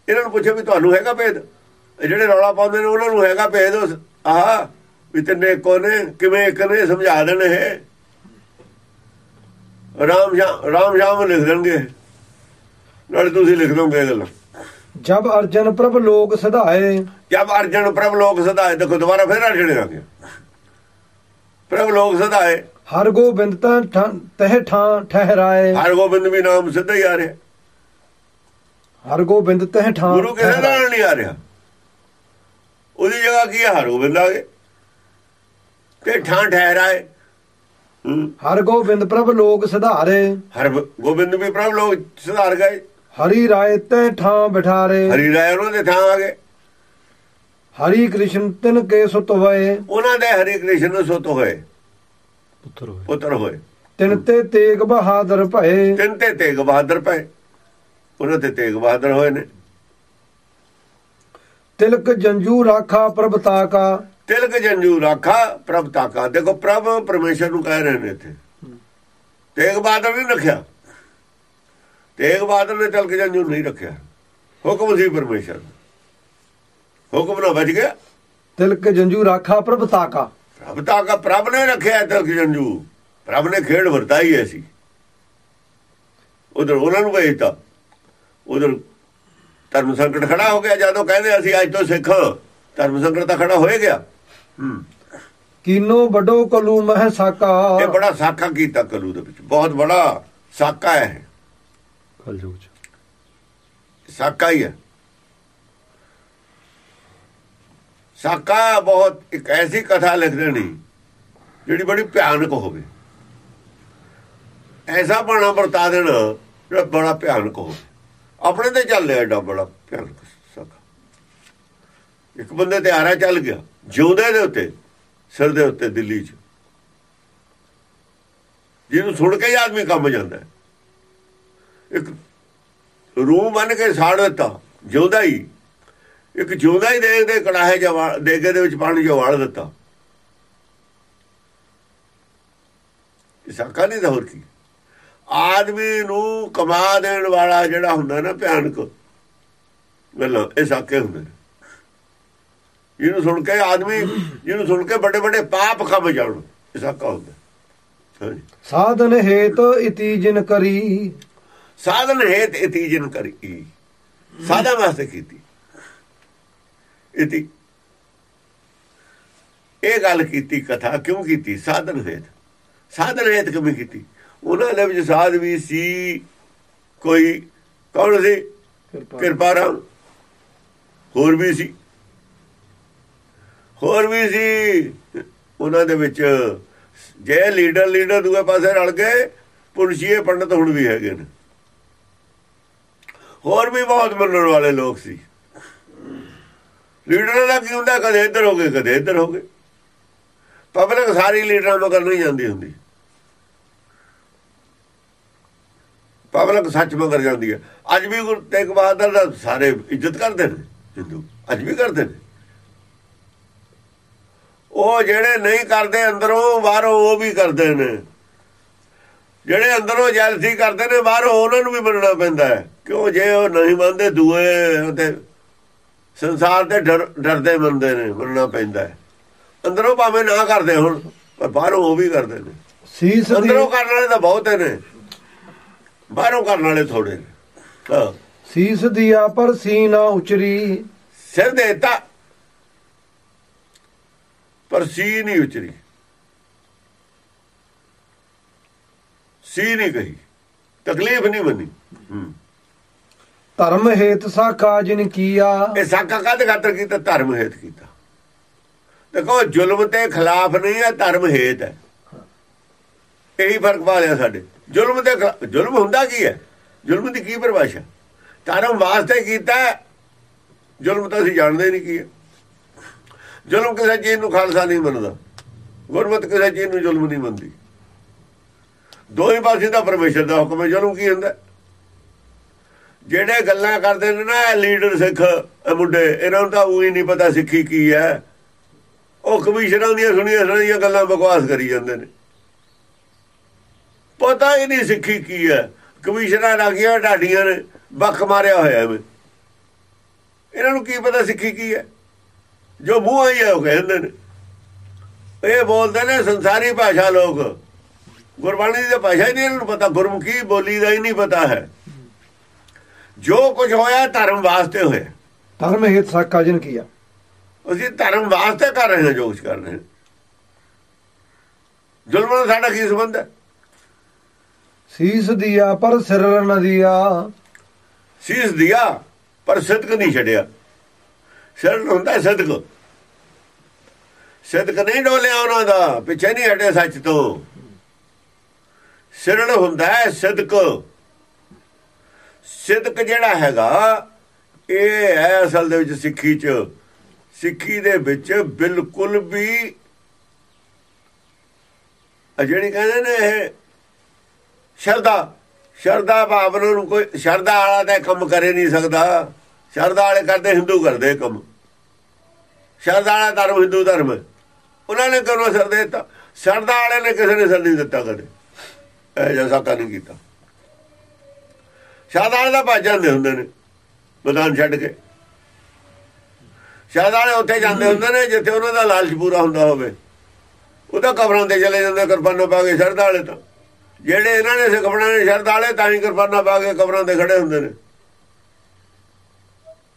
ਇਹਨਾਂ ਨੂੰ ਪੁੱਛਿਆ ਵੀ ਤੁਹਾਨੂੰ ਹੈਗਾ ਭੇਦ? ਇਹ ਜਿਹੜੇ ਰੌਲਾ ਪਾਉਂਦੇ ਨੇ, ਉਹਨਾਂ ਨੂੰ ਹੈਗਾ ਭੇਦ? ਉਸ- ਆਹ। ਵੀ ਤਿੰਨੇ ਕੋਨੇ ਕਿਵੇਂ ਇੱਕ ਨੇ ਸਮਝਾ ਦੇਣ ਇਹ? ਰਾਮ ਸ਼ਾਮ ਰਾਮ ਸ਼ਾਮ ਲਿਖ ਦੇਣਗੇ। ਨਾਲੇ ਤੁਸੀਂ ਲਿਖ ਦੋਗੇ ਗੱਲਾਂ। ਜਬ ਅਰਜਨ ਪ੍ਰਭ ਲੋਕ ਸਧਾਏ। ਜਦ ਅਰਜਨ ਪ੍ਰਭ ਲੋਕ ਸਦਾਏ ਦੇਖੋ ਦੁਬਾਰਾ ਫਿਰ ਅਰਜਨ ਆ ਗਿਆ। ਪ੍ਰਭ ਲੋਕ ਸਦਾਏ ਹਰ ਗੋਬਿੰਦ ਤਾਂ ਤਹਿ ਠਾਂ ਠਹਿਰਾਏ। ਹਰ ਗੋਬਿੰਦ ਵੀ ਨਾਮ ਸਿੱਧਾ ਹੀ ਆ ਰਿਹਾ। ਹਰ ਗੋਬਿੰਦ ਤਹਿ ਠਾਂ ਗੁਰੂ ਕਿਸੇ। ਨਾਲ ਨਹੀਂ ਆ ਰਿਹਾ। ਉਹਦੀ ਜਗ੍ਹਾ ਕੀ ਹੈ ਹਰ ਗੋਬਿੰਦ ਆ ਗਏ। ਤੇ ਠਾਂ ਠਹਿਰਾਏ। ਹੂੰ। ਹਰ ਗੋਬਿੰਦ ਪ੍ਰਭ ਲੋਕ ਸਧਾਰੇ। ਹਰ ਗੋਬਿੰਦ ਵੀ ਪ੍ਰਭ ਲੋਕ ਸੁਧਾਰ ਗਏ। ਹਰੀ ਰਾਏ ਤਹਿ ਠਾਂ ਬਿਠਾਰੇ। ਹਰੀ ਰਾਏ ਉਹਨਾਂ ਦੇ ਥਾਂ ਆ ਗਏ। ਹਰੀ ਕ੍ਰਿਸ਼ਨ ਤਿਨ ਕੇ ਸੁਤ ਹੋਏ। ਉਹਨਾਂ ਦੇ ਹਰੀ ਕ੍ਰਿਸ਼ਨ ਸੁਤ ਹੋਏ। ਪੁੱਤਰ ਹੋਏ। ਪੁੱਤਰ ਹੋਏ। ਤਿਨ ਤੇ ਤੇਗ ਬਹਾਦਰ ਭਏ। ਤਿੰਨ ਤੇ ਤੇਗ ਬਹਾਦਰ ਪਏ ਉਹਨਾਂ ਤੇ ਤੇਗ ਬਹਾਦਰ ਹੋਏ ਨੇ। ਤਿਲਕ ਜੰਜੂ ਰਾਖਾ ਪ੍ਰਭ ਤਾਕਾ। ਤਿਲਕ ਜੰਜੂ ਰਾਖਾ ਪ੍ਰਭ ਤਾਕਾ ਦੇਖੋ ਪ੍ਰਭ ਪਰਮੇਸ਼ਰ ਨੂੰ ਕਹਿ ਰਹੇ ਨੇ ਇੱਥੇ। ਤੇਗ ਬਹਾਦਰ ਨਹੀਂ ਰੱਖਿਆ। ਤੇਗ ਬਹਾਦਰ ਨੇ ਤਿਲਕ ਜੰਜੂ ਨਹੀਂ ਰੱਖਿਆ। ਹੁਕਮ ਸੀ ਪਰਮੇਸ਼ਰ ਦਾ। ਹੁਕਮ ਨਾਲ ਬਚ ਗਿਆ। ਤਿਲਕ ਜੰਜੂ ਰਾਖਾ ਪ੍ਰਭ ਤਾਕਾ ਪ੍ਰਭ ਤਾਂ ਕਾ ਪ੍ਰਭ ਨੇ ਰੱਖਿਆ ਤਲਕ ਜੰਜੂ। ਪ੍ਰਭ ਨੇ ਖੇਡ ਵਰਤਾਈ ਐ ਸੀ। ਉਧਰ ਉਹਨਾਂ ਨੂੰ ਭੇਜਤਾ ਉਧਰ ਧਰਮ ਸੰਕਟ ਖੜਾ ਹੋ ਗਿਆ। ਜਦੋਂ ਕਹਿੰਦੇ ਅਸੀਂ ਅੱਜ ਤੋਂ ਸਿੱਖ ਧਰਮ ਸੰਕਟ ਤਾਂ ਖੜਾ ਹੋਏ ਗਿਆ। ਕੀਨੋ ਵੱਡੋ ਕਲੂ ਮਹਿ ਸਾਕਾ। ਇਹ ਬੜਾ ਸਾਖਾ ਕੀਤਾ ਕਲੂ ਦੇ ਵਿੱਚ। ਬਹੁਤ ਬੜਾ ਸਾਕਾ ਹੈ ਇਹ। ਕਲ ਜੋਗ ਚ। ਸਾਕਾ ਹੀ ਹੈ। ਸਾਕਾ ਬਹੁਤ ਇੱਕ ਐਸੀ ਕਥਾ ਲਿਖ ਦੇਣੀ ਜਿਹੜੀ ਬੜੀ ਭਿਆਨਕ ਹੋਵੇ। ਐਸਾ ਬਣਾ ਵਰਤਾ ਦੇਣਾ ਜਿਹੜਾ ਬੜਾ ਭਿਆਨਕ ਹੋਵੇ। ਆਪਣੇ ਤੇ ਚੱਲ ਰਿਹਾ ਏਡਾ ਬੜਾ ਭਿਆਨਕ ਸਾਕਾ ਇੱਕ ਬੰਦੇ ਤੇ ਆਰਾ ਚੱਲ ਗਿਆ। ਜਿਉਂਦੇ ਦੇ ਉੱਤੇ, ਸਿਰ ਦੇ ਉੱਤੇ, ਦਿੱਲੀ 'ਚ। ਜਿਹਨੂੰ ਸੁਣ ਕੇ ਹੀ ਆਦਮੀ ਕੰਮ ਜਾਂਦਾ ਇੱਕ ਰੂਹ ਬਣ ਕੇ ਸਾੜ ਦਿੱਤਾ, ਜਿਉਂਦਾ ਹੀ। ਇੱਕ ਜਿਉਂਦਾ ਹੀ ਦੇ ਦੇ ਕੜਾਹੇ ਚ ਦੇਗੇ ਦੇ ਵਿੱਚ ਪਾਣੀ ਚ ਵਾਲ ਦਿੱਤਾ। ਇਹ ਨਹੀਂ ਦਾ ਹੋਰ ਕੀ। ਆਦਮੀ ਨੂੰ ਕਮਾ ਦੇਣ ਵਾਲਾ ਜਿਹੜਾ ਹੁੰਦਾ ਨਾ ਭਿਆਨਕ ਗੱਲਾਂ ਇਹ ਸਾਕੇ ਹੁੰਦੇ ਨੇ। ਇਹਨੂੰ ਸੁਣ ਕੇ ਆਦਮੀ ਜਿਹਨੂੰ ਸੁਣ ਕੇ ਵੱਡੇ ਵੱਡੇ ਪਾਪ ਖਮ ਜਾਣ ਇਹ ਸਾਕਾ ਹੁੰਦਾ ਸਾਧਨ ਹੇਤ ਇਤੀ ਜਿਨ ਕਰੀ। ਸਾਧਨ ਹੇਤ ਇਤੀਜਨ ਕਰੀ। ਸਾਧਨ ਵਾਸਤੇ ਕੀਤੀ। ਇਤੀ। ਇਹ ਗੱਲ ਕੀਤੀ ਕਥਾ ਕਿਉਂ ਕੀਤੀ? ਸਾਧਨ ਹੇਤ। ਸਾਧਨ ਹੇਤ ਕਿਉਂ ਕੀਤੀ? ਉਹਨਾਂ ਦੇ ਵਿੱਚ ਸਾਧ ਵੀ ਸੀ ਕੋਈ ਕੌਣ ਸੀ? ਕਿਰਪਾ ਰਾਮ। ਹੋਰ ਵੀ ਸੀ। ਹੋਰ ਵੀ ਸੀ। ਉਹਨਾਂ ਦੇ ਵਿੱਚ ਜੇ ਲੀਡਰ ਲੀਡਰ ਦੂਏ ਪਾਸੇ ਰਲ ਗਏ ਪੁਰਸ਼ੀਏ ਪੰਡਤ ਹੁਣ ਵੀ ਹੈਗੇ ਨੇ। ਹੋਰ ਵੀ ਬਹੁਤ ਮੰਨਣ ਵਾਲੇ ਲੋਕ ਸੀ। ਲੀਡਰਾਂ ਦਾ ਕੀ ਹੁੰਦਾ, ਕਦੇ ਇੱਧਰ ਹੋ ਗਏ, ਕਦੇ ਇੱਧਰ ਹੋ ਗਏ। ਪਬਲਿਕ ਸਾਰੀ ਲੀਡਰਾਂ ਮਗਰ ਨਹੀਂ ਜਾਂਦੀ ਹੁੰਦੀ। ਪਬਲਿਕ ਸੱਚ ਮਗਰ ਜਾਂਦੀ ਹੈ। ਅੱਜ ਵੀ ਗੁਰੂ ਤੇਗ ਬਹਾਦਰ ਦਾ ਸਾਰੇ ਇੱਜ਼ਤ ਕਰਦੇ ਨੇ, ਹਿੰਦੂ। ਅੱਜ ਵੀ ਕਰਦੇ ਨੇ। ਉਹ ਜਿਹੜੇ ਨਹੀਂ ਕਰਦੇ ਅੰਦਰੋਂ ਬਾਹਰੋਂ ਉਹ ਵੀ ਕਰਦੇ ਨੇ। ਜਿਹੜੇ ਅੰਦਰੋਂ ਜੈਲਸੀ ਕਰਦੇ ਨੇ ਬਾਹਰੋਂ ਉਹਨਾਂ ਨੂੰ ਵੀ ਮੰਨਣਾ ਪੈਂਦਾ ਹੈ। ਕਿਉਂ? ਜੇ ਉਹ ਨਹੀਂ ਮੰਨਦੇ ਦੂਏ ਤੇ ਸੰਸਾਰ ਤੇ ਡਰ ਡਰਦੇ ਮੰਨਦੇ ਨੇ ਮੰਨਣਾ ਪੈਂਦਾ ਅੰਦਰੋਂ ਭਾਵੇਂ ਨਾ ਕਰਦੇ ਹੁਣ ਪਰ ਬਾਹਰੋਂ ਉਹ ਵੀ ਕਰਦੇ ਨੇ। ਸੀਸ ਅੰਦਰੋਂ ਕਰਨ ਵਾਲੇ ਤਾਂ ਬਹੁਤੇ ਨੇ। ਬਾਹਰੋਂ ਕਰਨ ਵਾਲੇ ਥੋੜੇ ਨੇ। ਸੀਸ ਦਿਆ ਪਰ ਸੀਨਾ ਉਚਰੀ। ਸਿਰ ਦੇਤਾ ਪਰ ਸੀ ਨਹੀਂ ਉਚਰੀ। ਸੀ ਨਹੀਂ ਕਹੀ। ਤਕਲੀਫ ਨਹੀਂ ਹੂੰ। ਧਰਮ ਹੇਤ ਸਾਖਾ ਜਿਨ ਕੀਆ। ਇਹ ਸਾਕਾ ਕਾਹਦੇ ਖਾਤਰ ਕੀਤਾ? ਧਰਮ ਹੇਤ ਕੀਤਾ। ਦੇਖੋ ਜ਼ੁਲਮ ਤੇ ਖਿਲਾਫ ਨਹੀਂ ਹੈ ਧਰਮ ਹੇਤ ਹੈ। ਇਹੀ ਫ਼ਰਕ ਪਾ ਲਿਆ ਸਾਡੇ। ਜ਼ੁਲਮ ਦੇ ਜ਼ੁਲਮ ਹੁੰਦਾ ਕੀ ਹੈ? ਜ਼ੁਲਮ ਦੀ ਕੀ ਪਰਿਭਾਸ਼ਾ? ਧਰਮ ਵਾਸਤੇ ਕੀਤਾ। ਜ਼ੁਲਮ ਤਾਂ ਅਸੀਂ ਜਾਣਦੇ ਨਹੀਂ ਕੀ ਹੈ। ਜ਼ੁਲਮ ਕਿਸੇ ਚੀਜ਼ ਨੂੰ ਖਾਲਸਾ ਨਹੀਂ ਮੰਨਦਾ। ਗੁਰਮਤ ਕਿਸੇ ਚੀਜ਼ ਨੂੰ ਜ਼ੁਲਮ ਨਹੀਂ ਮੰਨਦੀ। ਦੋਵੇਂ ਪਾਸੇ ਦਾ ਪਰਮੇਸ਼ਰ ਦਾ ਹੁਕਮ ਹੈ, ਜ਼ੁਲਮ ਕੀ ਹੁੰਦਾ? ਜਿਹੜੇ ਗੱਲਾਂ ਕਰਦੇ ਨੇ ਨਾ, ਇਹ ਲੀਡਰ ਸਿੱਖ ਮੁੰਡੇ, ਇਹਨਾਂ ਨੂੰ ਤਾਂ ਉਹੀ ਨਹੀਂ ਪਤਾ ਸਿੱਖੀ ਕੀ ਹੈ। ਉਹ ਕਮਿਸ਼ਨਾਂ ਦੀਆਂ ਸੁਣੀਆਂ ਸੁਣੀਆਂ ਗੱਲਾਂ ਬਕਵਾਸ ਕਰੀ ਜਾਂਦੇ ਨੇ। ਪਤਾ ਹੀ ਨਹੀਂ ਸਿੱਖੀ ਕੀ ਹੈ। ਕਮਿਸ਼ਨਾਂ ਲੱਗੀਆਂ ਢਾਡੀਆਂ ਨੇ ਬੱਖ ਮਾਰਿਆ ਹੋਇਆ ਐਵੇਂ ਇਹਨਾਂ ਨੂੰ ਕੀ ਪਤਾ ਸਿੱਖੀ ਕੀ ਹੈ? ਜੋ ਮੂੰਹ ਹੈ ਉਹ ਕਹਿੰਦੇ ਨੇ। ਇਹ ਬੋਲਦੇ ਨੇ ਸੰਸਾਰੀ ਭਾਸ਼ਾ ਲੋਕ। ਗੁਰਬਾਣੀ ਦੀ ਭਾਸ਼ਾ ਹੀ ਨਹੀਂ ਇਹਨਾਂ ਨੂੰ ਪਤਾ। ਗੁਰਮੁਖੀ ਬੋਲੀ ਦਾ ਹੀ ਨਹੀਂ ਪਤਾ ਹੈ। ਜੋ ਕੁਝ ਹੋਇਆ ਧਰਮ ਵਾਸਤੇ ਹੋਇਆ। ਧਰਮ ਹੇਤ ਸਾਖਾ ਜਿਨ ਕੀਆ ਅਸੀਂ ਧਰਮ ਵਾਸਤੇ ਕਰ ਰਹੇ ਹਾਂ ਜੋ ਕੁਝ ਕਰ ਰਹੇ ਹਾਂ। ਜ਼ੁਲਮ ਨਾਲ ਸਾਡਾ ਕੀ ਸੰਬੰਧ ਹੈ? ਸੀਸ ਦਿਆ ਪਰ ਸਿਰ ਨ ਦਿਆ। ਸੀਸ ਦਿਆ ਪਰ ਸਿਦਕ ਨਹੀਂ ਛੱਡਿਆ। ਸਿਰ ਹੁੰਦਾ ਸਿਦਕ ਸਿਦਕ ਨਹੀਂ ਡੋਲਿਆ ਉਹਨਾਂ ਦਾ, ਪਿੱਛੇ ਨਹੀਂ ਹਟੇ ਸੱਚ ਤੋਂ। ਸਿਰਣ ਹੁੰਦਾ ਹੈ ਸਿਦਕ ਸਿਦਕ ਜਿਹੜਾ ਹੈਗਾ, ਇਹ ਹੈ ਅਸਲ ਦੇ ਵਿੱਚ ਸਿੱਖੀ ਚ। ਸਿੱਖੀ ਦੇ ਵਿੱਚ ਬਿਲਕੁਲ ਵੀ ਜਿਹੜੀ ਕਹਿੰਦੇ ਨੇ ਇਹ ਸ਼ਰਦਾ ਸ਼ਰਦਾ ਭਾਵਨਾ ਨੂੰ ਕੋਈ ਸ਼ਰਦਾ ਵਾਲਾ ਤਾਂ ਕੰਮ ਕਰੇ ਨਹੀਂ ਸਕਦਾ। ਸ਼ਰਧਾ ਵਾਲੇ ਕਰਦੇ, ਹਿੰਦੂ ਕਰਦੇ ਕੰਮ। ਸ਼ਰਧਾ ਵਾਲਾ ਧਰਮ, ਹਿੰਦੂ ਧਰਮ। ਉਹਨਾਂ ਨੇ ਕਰੋ ਸਰ ਦਿੱਤਾ? ਸ਼ਰਦਾ ਵਾਲੇ ਨੇ ਕਿਸੇ ਨੇ ਸਰ ਨਹੀਂ ਦਿੱਤਾ ਕਦੇ। ਇਹ ਜਿਹਾ ਸਾਕਾ ਨਹੀਂ ਕੀਤਾ। ਸ਼ਰਧਾ ਵਾਲੇ ਤਾਂ ਭੱਜ ਜਾਂਦੇ ਹੁੰਦੇ ਨੇ, ਮੈਦਾਨ ਛੱਡ ਕੇ। ਸ਼ਰਧਾ ਵਾਲੇ ਉੱਥੇ ਜਾਂਦੇ ਹੁੰਦੇ ਨੇ, ਜਿੱਥੇ ਉਹਨਾਂ ਦਾ ਲਾਲਚ ਪੂਰਾ ਹੁੰਦਾ ਹੋਵੇ। ਉਹ ਤਾਂ ਕਬਰਾਂ ਤੇ ਚਲੇ ਜਾਂਦੇ, ਕਿਰਪਾਨਾਂ ਪਾ ਕੇ ਸ਼ਰਧਾ ਵਾਲੇ ਤਾਂ। ਜਿਹੜੇ ਇਹਨਾਂ ਨੇ ਸਿੱਖ ਬਣਾਏ ਸ਼ਰਧਾ ਵਾਲੇ, ਤਾਂ ਹੀ ਕਿਰਪਾਨਾਂ ਪਾ ਕੇ ਕਬਰਾਂ ਤੇ ਖੜੇ ਹੁੰਦੇ ਨੇ।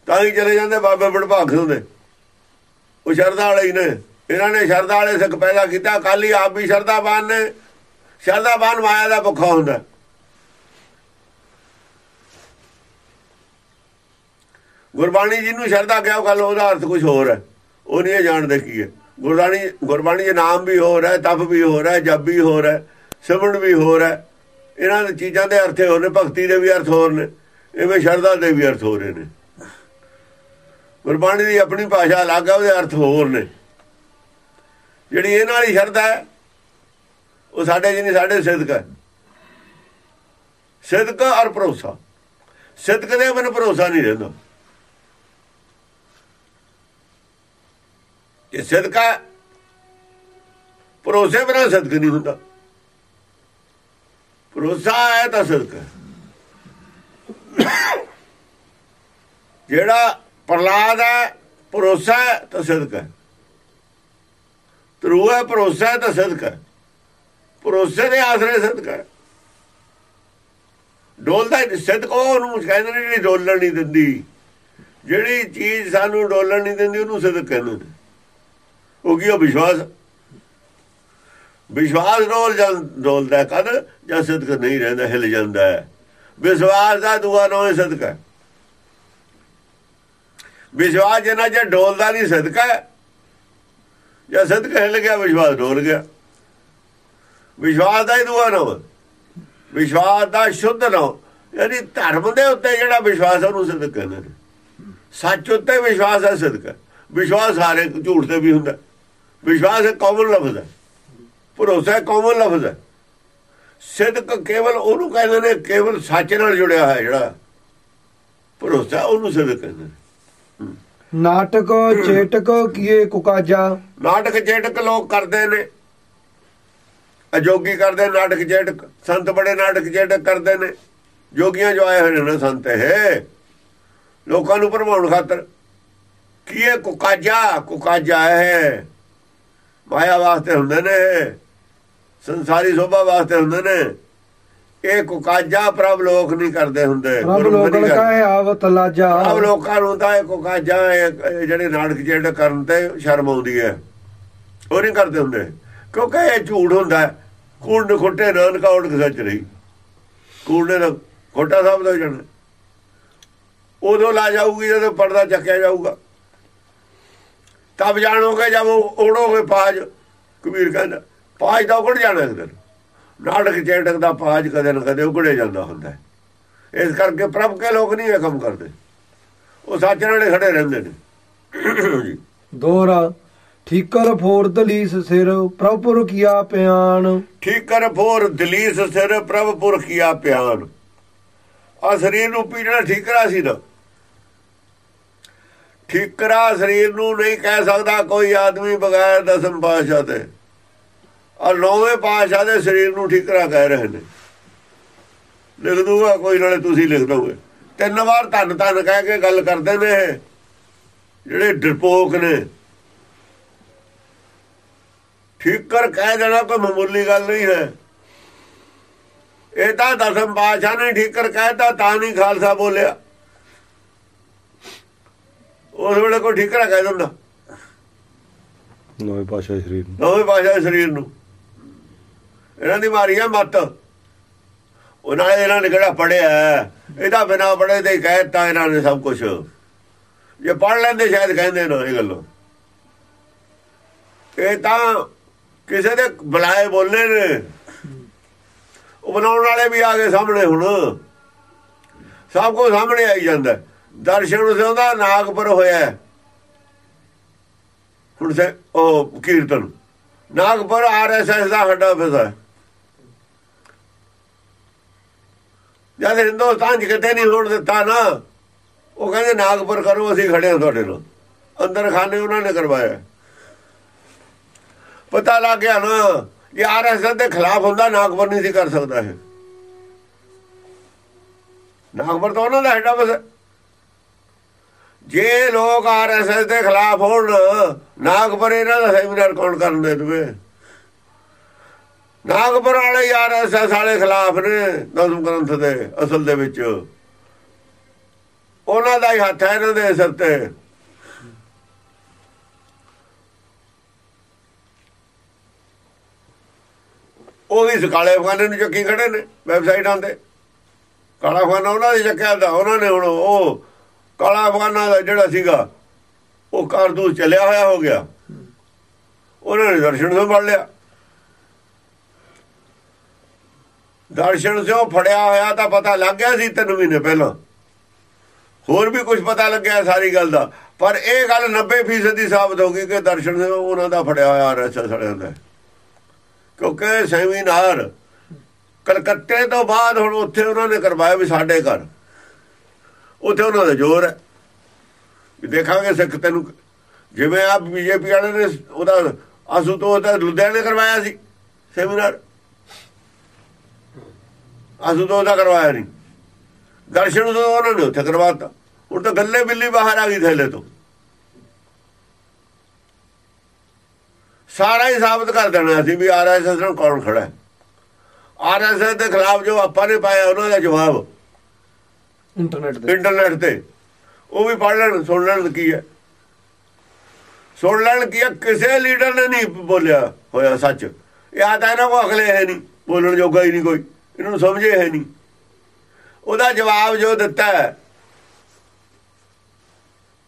ਤਾਂ ਹੀ ਚਲੇ ਜਾਂਦੇ ਬਾਬੇ ਬੜਭਾਗ ਹੁੰਦੇ ਉਹ ਸ਼ਰਧਾ ਵਾਲੇ ਹੀ ਨੇ। ਇਹਨਾਂ ਨੇ ਸ਼ਰਧਾ ਵਾਲੇ ਸਿੱਖ ਪੈਦਾ ਕੀਤਾ। ਕਾਲੀ ਆਪ ਵੀ ਸ਼ਰਧਾਵਾਨ ਨੇ। ਸ਼ਰਧਾਵਾਨ ਮਾਇਆ ਦਾ ਭੁੱਖਾ ਹੁੰਦਾ। ਗੁਰਬਾਣੀ ਜਿਹਨੂੰ ਸ਼ਰਧਾ ਕਿਹਾ, ਉਹ ਗੱਲ ਉਹਦਾ ਅਰਥ ਕੁਝ ਹੋਰ ਹੈ। ਉਹ ਨਹੀਂ ਇਹ ਜਾਣਦੇ ਕੀ ਹੈ। ਗੁਰਬਾਣੀ ਗੁਰਬਾਣੀ ਦੇ ਨਾਮ ਵੀ ਹੋਰ ਹੈ, ਤਪ ਵੀ ਹੋਰ ਹੈ, ਜਪ ਵੀ ਹੋਰ ਹੈ, ਸਿਮਰਨ ਵੀ ਹੋਰ ਹੈ। ਇਹਨਾਂ ਚੀਜ਼ਾਂ ਦੇ ਅਰਥ ਹੋਰ ਨੇ, ਭਗਤੀ ਦੇ ਵੀ ਅਰਥ ਹੋਰ ਨੇ। ਇਵੇਂ ਸ਼ਰਧਾ ਦੇ ਵੀ ਅਰਥ ਹੋ ਰਹੇ ਨੇ। ਗੁਰਬਾਣੀ ਦੀ ਆਪਣੀ ਭਾਸ਼ਾ ਅਲੱਗ ਹੈ ਉਹਦੇ ਅਰਥ ਹੋਰ ਨੇ। ਜਿਹੜੀ ਇਹਨਾਂ ਵਾਲੀ ਸ਼ਰਧਾ ਹੈ, ਉਹ ਸਾਡੇ ਜਿਹਨੇ ਸਾਡੇ ਸਿੱਧਕ ਹੈ। ਸਿੱਧਕ ਔਰ ਭਰੋਸਾ। ਸਿੱਧਕ ਦੇ ਬਿਨ ਭਰੋਸਾ ਨਹੀਂ ਰਹਿੰਦਾ। ਇਹ ਸਿੱਧਕਾ ਭਰੋਸੇ ਬਿਨਾਂ ਸਿੱਧਕ ਨਹੀਂ ਹੁੰਦਾ। ਭਰੋਸਾ ਹੈ ਤਾਂ ਸਿੱਧਕ ਜਿਹੜਾ ਪ੍ਰਲਾਦ ਹੈ, ਭਰੋਸਾ ਤਾਂ ਸਿਦਕ ਹੈ। ਤਰੂ ਹੈ, ਭਰੋਸਾ ਤਾਂ ਸਿਦਕ ਹੈ। ਭਰੋਸੇ ਦੇ ਆਸਰੇ ਸਿੱਧਕ ਹੈ। ਡੋਲਦਾ ਸਿੱਧਕ ਉਹਨੂੰ ਕਹਿੰਦੇ ਨੇ ਜਿਹੜੀ ਡੋਲਣ ਨਹੀਂ ਦਿੰਦੀ। ਜਿਹੜੀ ਚੀਜ਼ ਸਾਨੂੰ ਡੋਲਣ ਨਹੀਂ ਦਿੰਦੀ, ਉਹਨੂੰ ਸਿਦਕ ਕਹਿੰਦੇ ਨੇ। ਉਹ ਕੀ ਵਿਸ਼ਵਾਸ? ਵਿਸ਼ਵਾਸ ਡੋਲ ਡੋਲਦਾ ਕਦ? ਜਦ ਸਿਦਕ ਨਹੀਂ ਰਹਿੰਦਾ, ਹਿਲ ਜਾਂਦਾ ਹੈ। ਵਿਸ਼ਵਾਸ ਦਾ ਦੂਆ ਨੋਏ ਸਦਕਾ ਵਿਸ਼ਵਾਸ ਜਿੰਨਾ ਜੇ ਡੋਲਦਾ ਨਹੀਂ, ਸਦਕਾ ਜਾਂ ਸਦਕਾ ਹਿੱਲ ਗਿਆ, ਵਿਸ਼ਵਾਸ ਡੋਲ ਗਿਆ। ਵਿਸ਼ਵਾਸ ਦਾ ਹੀ ਦੂਆ ਨੋ ਵਿਸ਼ਵਾਸ ਦਾ ਸ਼ੁੱਧ ਨੋ ਯਾਨੀ ਧਰਮ ਦੇ ਉੱਤੇ ਜਿਹੜਾ ਵਿਸ਼ਵਾਸ ਉਹਨੂੰ ਸਦਕ ਕਹਿੰਦੇ ਨੇ। ਸੱਚ ਉੱਤੇ ਵਿਸ਼ਵਾਸ ਹੈ, ਸਦਕਾ ਵਿਸ਼ਵਾਸ ਸਾਰੇ ਝੂਠ ਤੇ ਵੀ ਹੁੰਦਾ। ਵਿਸ਼ਵਾਸ ਇੱਕ ਕਾਮਨ ਲਫ਼ਜ਼ ਹੈ। ਭਰੋਸਾ ਕਾਮਨ ਲਫ਼ਜ਼ ਹੈ। ਸਿੱਧਕ ਕੇਵਲ ਉਹਨੂੰ ਕਹਿੰਦੇ ਨੇ, ਕੇਵਲ ਸੱਚ ਨਾਲ ਜੁੜਿਆ ਹੋਇਆ ਜਿਹੜਾ ਭਰੋਸਾ, ਉਹਨੂੰ ਸਿੱਧਕ ਕਹਿੰਦੇ ਨੇ। ਨਾਟਕ, ਚੇਟਕ ਕੀਏ ਕੁਕਾਜਾ? ਨਾਟਕ, ਚੇਟਕ ਲੋਕ ਕਰਦੇ ਨੇ। ਅਜੋਗੀ ਕਰਦੇ ਨਾਟਕ, ਚੇਟਕ। ਸੰਤ ਬੜੇ ਨਾਟਕ, ਚੇਟਕ ਕਰਦੇ ਨੇ। ਜੋਗੀਆਂ ਜੋ ਆਏ ਹੋਏ ਨੇ ਸੰਤ ਇਹ। ਲੋਕਾਂ ਨੂੰ ਭਰਮਾਉਣ ਖਾਤਰ। ਕੀ ਇਹ ਕੁਕਾਜਾ? ਕੁਕਾਜਾ ਹੈ ਮਾਇਆ ਵਾਸਤੇ ਹੁੰਦੇ ਨੇ ਸੰਸਾਰੀ ਸੋਭਾ ਵਾਸਤੇ ਹੁੰਦੇ ਨੇ। ਇਹ ਕੁਕਾਜਾ ਪ੍ਰਭ ਲੋਕ ਨਹੀਂ ਕਰਦੇ ਹੁੰਦੇ ਰੱਬ ਗੁਰੂ ਲੋਕਲ ਨਹੀਂ ਕਰਦੇ। ਕਾਏ ਆਵਤ ਲਾਜਾ ਆਪ ਲੋਕਾਂ ਨੂੰ ਤਾਂ ਇਹ ਕੁਕਾਜਾ ਜਿਹੜੇ ਨਾਟਕ ਜਿਹੜੇ ਕਰਨ ਤੇ ਸ਼ਰਮ ਆਉਂਦੀ ਹੈ। ਉਹ ਨਹੀਂ ਕਰਦੇ ਹੁੰਦੇ ਕਿਉਂਕਿ ਇਹ ਝੂਠ ਹੁੰਦਾ ਕੂੜ ਖੁੱਟੇ ਨਾਨਕ ਔੜ ਸੱਚ ਰਹੀ। ਕੂੜ ਨੇ ਤਾਂ ਖੋਟਾ ਸਾਹਿਬ ਦਾ ਜਾਣਾ। ਉਦੋਂ ਲਾ ਜਾਊਗੀ ਜਦੋਂ ਪਰਦਾ ਚੱਕਿਆ ਜਾਊਗਾ। ਤਬ ਜਾਣੋਗੇ ਜਦ ਉਹ ਉੜੋਗੇ ਪਾਜ ਕਬੀਰ ਕਹਿੰਦਾ ਪਾਜ ਦਾ ਉਗੜ ਜਾਣਾ ਇੱਕ ਦਿਨ ਨਾਟਕ ਚੇਟਕ ਦਾ ਪਾਜ ਕਦੇ ਨਾ ਕਦੇ ਉਗੜੇ ਜਾਂਦਾ ਹੁੰਦਾ। ਇਸ ਕਰਕੇ ਪ੍ਰਭ ਕੇ ਲੋਕ ਨਹੀਂ ਇਹ ਕੰਮ ਕਰਦੇ। ਉਹ ਸੱਚ ਨਾਲੇ ਖੜੇ ਰਹਿੰਦੇ ਨੇ। ਦੋਰਾ ਠੀਕਰ ਫੋਰ ਦਲੀਸ ਸਿਰ ਪ੍ਰਭੁਰ ਕੀਆ ਪਿਆਨ। ਠੀਕ ਕਰ ਫੋਰ ਦਲੀਸ ਸਿਰ ਪ੍ਰਭਪੁਰ ਕੀਆ ਪਿਆਨ। ਆ ਸਰੀਰ ਨੂੰ ਪੀਣਾ ਠੀਕਰਾ ਸੀ ਨਾ। ਠੀਕਰਾ ਸਰੀਰ ਨੂੰ ਨਹੀਂ ਕਹਿ ਸਕਦਾ ਕੋਈ ਆਦਮੀ ਬਗੈਰ ਦਸਮ ਪਾਸ਼ਾ ਤੇ। ਆ ਨੌਵੇਂ ਪਾਸ਼ਾ ਦੇ ਸਰੀਰ ਨੂੰ ਠੀਕਰਾ ਕਹਿ ਰਹੇ ਨੇ। ਲਿਖ ਦੂਗਾ ਕੋਈ ਨਾਲੇ ਤੁਸੀਂ ਲਿਖ ਦੋਗੇ। ਤਿੰਨ ਵਾਰ ਧੰਨ ਧੰਨ ਕਹਿ ਕੇ ਗੱਲ ਕਰਦੇ ਨੇ ਜਿਹੜੇ ਡਰਪੋਕ ਨੇ। ਠੀਕਰ ਕਹਿ ਦੇਣਾ ਕੋਈ ਮਾਮੂਲੀ ਗੱਲ ਨਹੀਂ ਹੈ। ਇਹ ਤਾਂ ਦਸਮ ਪਾਸ਼ਾ ਨੇ ਠੀਕਰ ਕਹਿਤਾ ਤਾਂ ਨਹੀਂ ਖਾਲਸਾ ਬੋਲਿਆ। ਉਸ ਵੇਲੇ ਕੋਈ ਠੀਕਰਾ ਕਹਿ ਦਿੰਦਾ। ਨਵੇਂ ਪਾਸ਼ਾ ਸਰੀਰ ਨੂੰ। ਨਵੇਂ ਪਾਸ਼ਾ ਸਰੀਰ ਨੂੰ। ਇਹਨਾਂ ਦੀ ਮਾਰੀ ਆ ਮੱਤ। ਉਹਨਾਂ ਨੇ ਇਹਨਾਂ ਨੇ ਕਿਹੜਾ ਪੜਿਆ ਇਹਦਾ ਬਿਨਾ ਪੜੇ ਤੇ ਕਹਿਤਾ ਇਹਨਾਂ ਨੇ ਸਭ ਕੁਝ ਜੇ ਪੜ ਲੈਂਦੇ ਸ਼ਾਇਦ ਕਹਿੰਦੇ ਨਾ ਇਹ ਗੱਲੋਂ। ਇਹ ਤਾਂ ਕਿਸੇ ਦੇ ਬੁਲਾਏ ਬੋਲੇ ਨੇ। ਉਹ ਬਣਾਉਣ ਵਾਲੇ ਵੀ ਆ ਗਏ ਸਾਹਮਣੇ ਹੁਣ। ਸਭ ਕੁਝ ਸਾਹਮਣੇ ਆਈ ਜਾਂਦਾ। ਦਰਸ਼ਨ ਉਸੇ ਉਹਦਾ ਨਾਗਪੁਰ ਹੋਇਆ। ਹੁਣ ਸੇ ਉਹ ਕੀਰਤਨ। ਨਾਗਪੁਰ ਆਰਐਸਐਸ ਦਾ ਹੱਡਾ ਫਿਸਾ ਜਦ ਹਿੰਦੁਸਤਾਨ 'ਚ ਕਿਤੇ ਨਹੀਂ ਹੋਣ ਦਿੱਤਾ ਨਾ, ਉਹ ਕਹਿੰਦੇ, ਨਾਗਪੁਰ ਕਰੋ, ਅਸੀਂ ਖੜੇ ਹਾਂ ਤੁਹਾਡੇ ਨਾਲ। ਅੰਦਰ ਖਾਨੇ ਉਹਨਾਂ ਨੇ ਕਰਵਾਇਆ ਪਤਾ ਲੱਗ ਗਿਆ ਨਾ ਇਹ ਆਰਐਸਐਸ ਦੇ ਖਿਲਾਫ ਹੁੰਦਾ, ਨਾਗਪੁਰ ਨਹੀਂ ਸੀ ਕਰ ਸਕਦਾ ਇਹ। ਨਾਗਪੁਰ ਤਾਂ ਉਹਨਾਂ ਦਾ ਹੈਡਾ ਬਸ ਜੇ ਲੋਕ ਆਰਐਸਐਸ ਦੇ ਖਿਲਾਫ ਹੋਣ, ਨਾਗਪੁਰ ਇਹਨਾਂ ਦਾ ਸੈਮੀਨਾਰ ਕੌਣ ਕਰਨ ਦੇ ਦਵੇ? ਨਾਗਪੁਰ ਵਾਲੇ ਯਾਰ ਐਸਐਸ ਵਾਲੇ ਖਿਲਾਫ ਨੇ ਦਸਮ ਗ੍ਰੰਥ ਦੇ, ਅਸਲ ਦੇ ਵਿੱਚ। ਉਹਨਾਂ ਦਾ ਹੀ ਹੱਥ ਹੈ ਇਹਨਾਂ ਦੇ ਸਿਰ ਤੇ। ਉਹ ਵੀ ਸਕਾਲੇ ਅਫਗਾਨੇ ਨੂੰ ਚੱਕੀ ਖੜੇ ਨੇ ਵੈਬਸਾਈਟਾਂ ਤੇ। ਕਾਲਾ ਅਫਗਾਨਾ ਉਹਨਾਂ ਦੇ ਚੱਕਿਆ ਦਾ ਉਹਨਾਂ ਨੇ ਹੁਣ ਉਹ ਕਾਲਾ ਅਫਗਾਨਾ ਦਾ ਜਿਹੜਾ ਸੀਗਾ, ਉਹ ਕਾਰਤੂਸ ਚੱਲਿਆ ਹੋਇਆ ਹੋ ਗਿਆ। ਉਹਨਾਂ ਨੇ ਦਰਸ਼ਨ ਸੰਭਾਲ ਲਿਆ। ਦਰਸ਼ਨ ਤੋਂ ਫੜਿਆ ਹੋਇਆ ਤਾਂ ਪਤਾ ਲੱਗ ਗਿਆ ਸੀ ਤਿੰਨ ਮਹੀਨੇ ਪਹਿਲਾਂ। ਹੋਰ ਵੀ ਕੁਝ ਪਤਾ ਲੱਗਿਆ ਸਾਰੀ ਗੱਲ ਦਾ। ਪਰ ਇਹ ਗੱਲ 90% ਦੀ ਸਾਬਤ ਹੋ ਗਈ ਕਿ ਦਰਸ਼ਨ ਸਿੰਘ ਉਹਨਾਂ ਦਾ ਫੜਿਆ ਹੋਇਆ ਆਰਐਸਐਸ ਵਾਲਿਆਂ ਦਾ। ਕਿਉਂਕਿ ਸੈਮੀਨਾਰ ਕਲਕੱਤੇ ਤੋਂ ਬਾਅਦ ਹੁਣ ਉੱਥੇ ਉਹਨਾਂ ਨੇ ਕਰਵਾਇਆ ਵੀ ਸਾਡੇ ਘਰ। ਉੱਥੇ ਉਹਨਾਂ ਦਾ ਜ਼ੋਰ ਹੈ। ਵੀ ਦੇਖਾਂਗੇ ਸਿੱਖ ਤੈਨੂੰ ਜਿਵੇਂ ਆ ਬੀਜੇਪੀ ਵਾਲੇ ਨੇ ਉਹਦਾ ਆਸੂ ਤੋਂ ਉਹਦਾ ਲੁਧਿਆਣੇ ਕਰਵਾਇਆ ਸੀ ਸੈਮੀਨਾਰ ਆਸੂ ਤੋਂ ਉਹਦਾ ਕਰਵਾਇਆ ਨਹੀਂ। ਦਰਸ਼ਨ ਤੋਂ ਉਹਨਾਂ ਨੇ ਉੱਥੇ ਕਰਵਾਤਾ। ਹੁਣ ਤਾਂ ਗੱਲੇ ਬਿੱਲੀ ਬਾਹਰ ਆ ਗਈ ਥੈਲੇ ਤੋਂ। ਸਾਰਾ ਹੀ ਸਾਬਤ ਕਰ ਦੇਣਾ ਸੀ ਵੀ ਆਰਐਸਐਸ ਨਾਲ ਕੌਣ ਖੜਾ ਹੈ। ਆਰਐਸਐਸ ਦੇ ਖਿਲਾਫ ਜੋ ਆਪਾਂ ਨੇ ਪਾਇਆ ਉਹਨਾਂ ਦਾ ਜਵਾਬ। ਇੰਟਰਨੈਟ ਤੇ। ਇੰਟਰਨੈਟ ਤੇ। ਉਹ ਵੀ ਪੜ ਲੈਣ ਸੁਣ ਲੈਣ ਕੀ ਹੈ। ਸੁਣ ਲੈਣ ਕੀ ਹੈ ਕਿਸੇ ਲੀਡਰ ਨੇ ਨਹੀਂ ਬੋਲਿਆ ਹੋਇਆ ਸੱਚ। ਇਹ ਆਦਾ ਇਹਨਾਂ ਕੋ ਅਗਲੇ ਹੈ ਨਹੀਂ। ਬੋਲਣ ਜੋਗਾ ਹੀ ਨਹੀਂ ਕੋਈ। ਇਹਨਾਂ ਨੂੰ ਸਮਝੇ ਹੈ ਨਹੀਂ। ਉਹਦਾ ਜਵਾਬ ਜੋ ਦਿੱਤਾ ਹੈ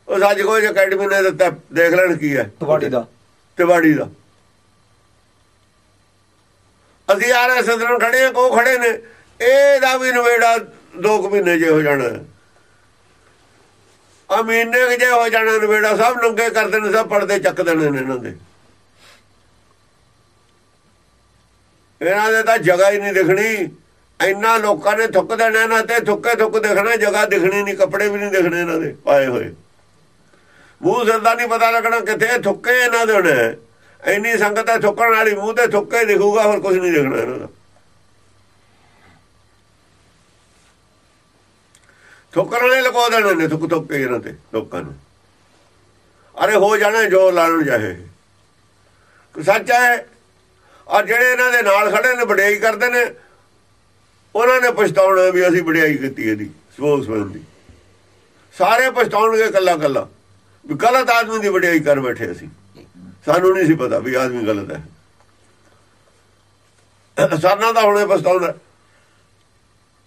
ਉਹ ਸੱਚ ਕੋਈ ਅਕੈਡਮੀ ਨੇ ਦਿੱਤਾ। ਦੇਖ ਲੈਣ ਕੀ ਹੈ। ਤੁਹਾਡੀ ਦਾ। ਤਿਵਾੜੀ ਦਾ। ਅਸੀਂ ਆਰਐਸਐਸ ਨਾਲ ਖੜੇ ਆ ਕੋ ਖੜੇ ਨੇ? ਇਹਦਾ ਵੀ ਨਵੇੜਾ 2 ਮਹੀਨੇ ਜੇ ਹੋ ਜਾਣਾ ਆ ਮਹੀਨੇ ਕੁ ਜੇ ਹੋ ਜਾਣਾ ਨਵੇੜਾ ਸਭ ਨੰਗੇ ਕਰ ਦੇਣੇ ਸਭ ਪਰਦੇ ਚੱਕ ਦੇਣੇ ਨੇ ਇਹਨਾਂ ਦੇ। ਇਹਨਾਂ ਦੇ ਤਾਂ ਜਗ੍ਹਾ ਹੀ ਨਹੀਂ ਦਿਖਣੀ। ਇੰਨਾ ਲੋਕਾਂ ਨੇ ਥੁੱਕ ਦੇਣਾ ਇਹਨਾਂ ਤੇ, ਥੁੱਕੇ ਥੁੱਕ ਦੇਖਣਾ, ਜਗ੍ਹਾ ਦਿਖਣੀ ਨਹੀਂ, ਕੱਪੜੇ ਵੀ ਨਹੀਂ ਦਿਖਣੇ ਇਹਨਾਂ ਦੇ ਪਾਏ ਹੋਏ। ਮੂੰਹ ਸਿਰ ਦਾ ਨਹੀਂ ਪਤਾ ਲੱਗਣਾ ਕਿੱਥੇ ਥੁੱਕੇ ਇਹਨਾਂ ਦੇ ਹੋਣੇ। ਇੰਨੀ ਸੰਗਤ ਹੈ ਥੁੱਕਣ ਵਾਲੀ, ਮੂੰਹ ਤੇ ਥੁੱਕੇ ਦਿਖੂਗਾ, ਹੋਰ ਕੁਝ ਨਹੀਂ ਦਿਖਣਾ ਇਹਨਾਂ ਦਾ। ਥੁੱਕਣ ਵਾਲੇ ਲਗੋ ਦੇਣੇ ਨੇ, ਥੁੱਕ ਥੁੱਕ ਕੇ ਇਹਨਾਂ ਤੇ, ਲੋਕਾਂ ਨੂੰ। ਅਰੇ ਹੋ ਜਾਣਾ ਜੋ ਲਾਣ ਜਾਏ। ਸੱਚ ਹੈ ਔਰ ਜਿਹੜੇ ਇਹਨਾਂ ਦੇ ਨਾਲ ਖੜੇ ਨੇ, ਵਡਿਆਈ ਕਰਦੇ ਨੇ, ਉਹਨਾਂ ਨੇ ਪਛਤਾਉਣਾ ਵੀ ਅਸੀਂ ਵਡਿਆਈ ਕੀਤੀ ਇਹਦੀ ਸਪੋਕਸਮੈਨ ਦੀ ਸਾਰੇ ਪਛਤਾਉਣਗੇ ਕੱਲਾ ਕੱਲਾ ਵੀ ਗਲਤ ਆਦਮੀ ਦੀ ਵਡਿਆਈ ਕਰ ਬੈਠੇ ਅਸੀਂ। ਸਾਨੂੰ ਨਹੀਂ ਸੀ ਪਤਾ ਵੀ ਆਦਮੀ ਗਲਤ ਹੈ। ਸਾਨਾ ਦਾ ਹੁਣੇ ਪਛਤਾਉਂਦਾ।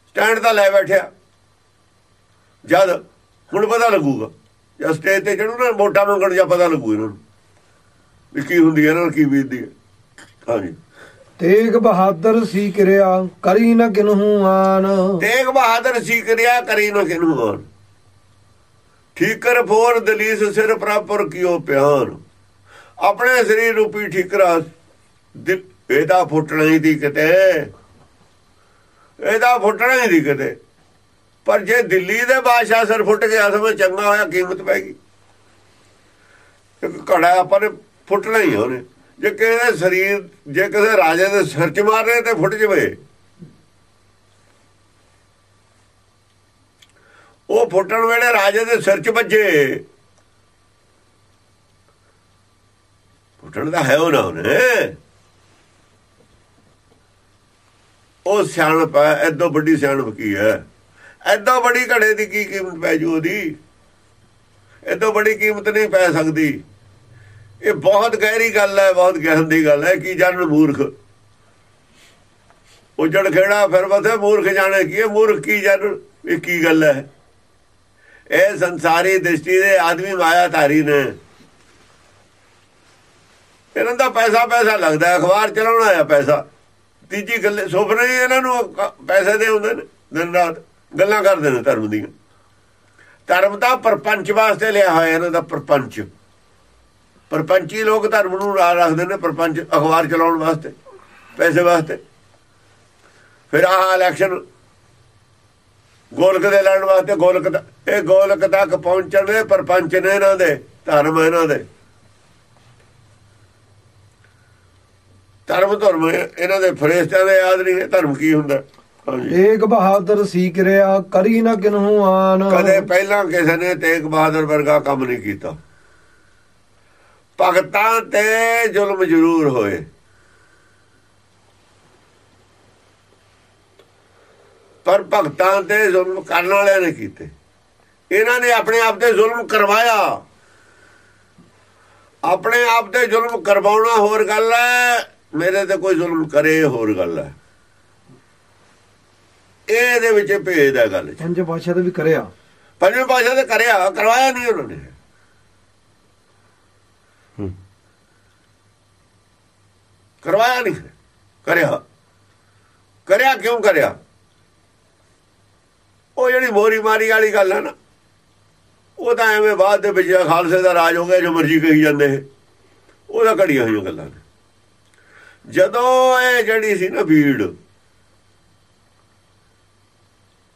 ਸਟੈਂਡ ਤਾਂ ਲੈ ਬੈਠਿਆ। ਜਦ ਹੁਣ ਪਤਾ ਲੱਗੂਗਾ, ਜਦ ਸਟੇਜ ਤੇ ਚੜੂ ਨਾ, ਵੋਟਾਂ ਮੰਗਣ ਜਾਂ ਪਤਾ ਲੱਗੂ ਇਹਨਾਂ ਨੂੰ, ਵੀ ਕੀ ਹੁੰਦੀ ਹੈ, ਇਹਨਾਂ ਨੂੰ ਕੀ ਬੀਤਦੀ ਹੈ। ਹਾਂਜੀ। ਤੇਗ ਬਹਾਦਰ ਸੀ ਕਿਰਿਆ ਕਰੀ ਨ ਕਿਨਹੂ ਆਨ ਤੇਗ ਬਹਾਦਰ ਸੀ ਕਰਿਆ ਕਰੀ ਨਾ ਕਿਨੂੰ ਹੋਰ ਠੀਕਰ ਫੋਰ ਦਲੀਸ ਸਿਰ ਪ੍ਰਾਪਰ ਕਿਉ ਪਿਆਰ ਆਪਣੇ ਸਰੀਰ ਰੂਪੀ ਠੀਕਰਾ ਇਹਦਾ ਫੁੱਟਣਾ ਹੀ ਦੀ ਕਿਤੇ। ਇਹਦਾ ਫੁੱਟਣਾ ਹੀ ਦੀ ਕਿਤੇ। ਪਰ ਜੇ ਦਿੱਲੀ ਦੇ ਬਾਦਸ਼ਾਹ ਸਿਰ ਫੁੱਟ ਗਿਆ ਸਮਝ ਚੰਗਾ ਹੋਇਆ ਕੀਮਤ ਪੈ ਗਈ। ਇੱਕ ਘੜਾ ਆਪਾਂ ਨੇ ਫੁੱਟਣਾ ਹੀ ਉਹਨੇ। ਜੇ ਕਿਸੇ ਸਰੀਰ, ਜੇ ਕਿਸੇ ਰਾਜੇ ਦੇ ਸਿਰ 'ਚ ਮਾਰਨੇ ਤੇ ਫੁੱਟ ਜਵੇ। ਉਹ ਫੁੱਟਣ ਵੇਲੇ ਰਾਜੇ ਦੇ ਸਿਰ 'ਚ ਵੱਜੇ। ਫੁੱਟਣ ਦਾ ਹੈ ਉਹ ਨਾ ਉਹਨੇ ਉਹ ਸਿਆਣਪ ਹੈ, ਐਦੋਂ ਵੱਡੀ ਸਿਆਣਪ ਕੀ ਹੈ? ਐਦੋਂ ਬੜੀ ਘੜੇ ਦੀ ਕੀ ਕੀਮਤ ਪੈ ਜੂ ਉਹਦੀ? ਐਦੋਂ ਬੜੀ ਕੀਮਤ ਨਹੀਂ ਪੈ ਸਕਦੀ। ਇਹ ਬਹੁਤ ਗਹਿਰੀ ਗੱਲ ਹੈ, ਬਹੁਤ ਗਹਿਨ ਦੀ ਗੱਲ ਹੈ, ਕੀ ਜਾਣਨ ਮੂਰਖ? ਉਜੜ ਖੇੜਾ ਫਿਰ ਬਥੇ ਮੂਰਖ ਜਾਣੇ ਕੀ ਇਹ ਮੂਰਖ ਕੀ ਜਾਣ ਇਹ ਕੀ ਗੱਲ ਹੈ? ਇਹ ਸੰਸਾਰੀ ਦ੍ਰਿਸ਼ਟੀ ਦੇ ਆਦਮੀ ਮਾਇਆ ਧਾਰੀ ਨੇ। ਇਹਨਾਂ ਦਾ ਪੈਸਾ ਪੈਸਾ ਲੱਗਦਾ ਅਖਬਾਰ ਚਲਾਉਣਾ ਆ ਪੈਸਾ। ਤੀਜੀ ਗੱਲ, ਸੁਪਨੇ ਹੀ ਇਹਨਾਂ ਨੂੰ ਪੈਸੇ ਦੇ ਹੁੰਦੇ ਨੇ, ਦਿਨ ਰਾਤ। ਗੱਲਾਂ ਕਰਦੇ ਨੇ ਧਰਮ ਦੀਆਂ। ਧਰਮ ਦਾ ਪਰਪੰਚ ਵਾਸਤੇ ਲਿਆ ਹੋਇਆ ਇਹਨਾਂ ਦਾ ਪਰਪੰਚ। ਪਰਪੰਚੀ ਲੋਕ ਧਰਮ ਨੂੰ ਰਾਹ ਰੱਖਦੇ ਨੇ ਪਰਪੰਚ ਅਖਬਾਰ ਚਲਾਉਣ ਵਾਸਤੇ ਪੈਸੇ ਵਾਸਤੇ। ਫਿਰ ਆਹ ਇਲੈਕਸ਼ਨ ਗੋਲਕ ਦੇ ਲੜਨ ਵਾਸਤੇ ਗੋਲਕ ਦਾ ਇਹ ਗੋਲਕ ਤੱਕ ਪਹੁੰਚਣ ਦੇ ਪਰਪੰਚ ਨੇ ਇਹਨਾਂ ਦੇ ਧਰਮ ਇਹਨਾਂ ਦੇ। ਧਰਮ ਧਰਮ ਇਹਨਾਂ ਦੇ ਫਰਿਸ਼ਤਿਆਂ ਦੇ ਯਾਦ ਨਹੀਂ ਹੈ ਧਰਮ ਕੀ ਹੁੰਦਾ? ਤੇਗ ਬਹਾਦਰ ਸੀ ਕਿਰਿਆ ਕਰੀ ਨ ਕਿਨਹੂ ਆਨ ਕਦੇ ਪਹਿਲਾਂ ਕਿਸੇ ਨੇ ਤੇਗ ਬਹਾਦਰ ਵਰਗਾ ਕੰਮ ਨਹੀਂ ਕੀਤਾ। ਭਗਤਾਂ ਤੇ ਜ਼ੁਲਮ ਜ਼ਰੂਰ ਹੋਏ। ਪਰ ਭਗਤਾਂ ਤੇ ਜ਼ੁਲਮ ਕਰਨ ਵਾਲਿਆਂ ਨੇ ਕੀਤੇ। ਇਹਨਾਂ ਨੇ ਆਪਣੇ ਆਪ ਤੇ ਜ਼ੁਲਮ ਕਰਵਾਇਆ। ਆਪਣੇ ਆਪ ਤੇ ਜ਼ੁਲਮ ਕਰਵਾਉਣਾ ਹੋਰ ਗੱਲ ਹੈ ਮੇਰੇ ਤੇ ਕੋਈ ਜ਼ੁਲਮ ਕਰੇ ਹੋਰ ਗੱਲ ਹੈ। ਇਹਦੇ ਵਿੱਚ ਭੇਦ ਹੈ ਗੱਲ ਪੰਜ ਪਾਸ਼ਾ ਤੇ ਵੀ ਕਰਿਆ। ਪੰਜਵੇਂ ਪਾਸ਼ਾ ਤੇ ਕਰਿਆ ਕਰਵਾਇਆ ਨਹੀਂ ਉਹਨਾਂ ਨੇ। ਕਰਵਾਇਆ ਨਹੀਂ ਕਰਿਆ। ਕਰਿਆ ਕਿਉਂ ਕਰਿਆ? ਉਹ ਜਿਹੜੀ ਮੋਰੀ ਮਾਰੀ ਵਾਲੀ ਗੱਲ ਹੈ ਨਾ, ਉਹ ਤਾਂ ਐਵੇਂ ਬਾਅਦ ਦੇ ਵਿੱਚ ਖਾਲਸੇ ਦਾ ਰਾਜ ਹੋ ਗਿਆ, ਜੋ ਮਰਜ਼ੀ ਕਹੀ ਜਾਂਦੇ ਇਹ। ਉਹਦਾ ਘੜੀਆਂ ਹੋਈਆਂ ਗੱਲਾਂ ਨੇ। ਜਦੋਂ ਇਹ ਜਿਹੜੀ ਸੀ ਨਾ ਭੀੜ,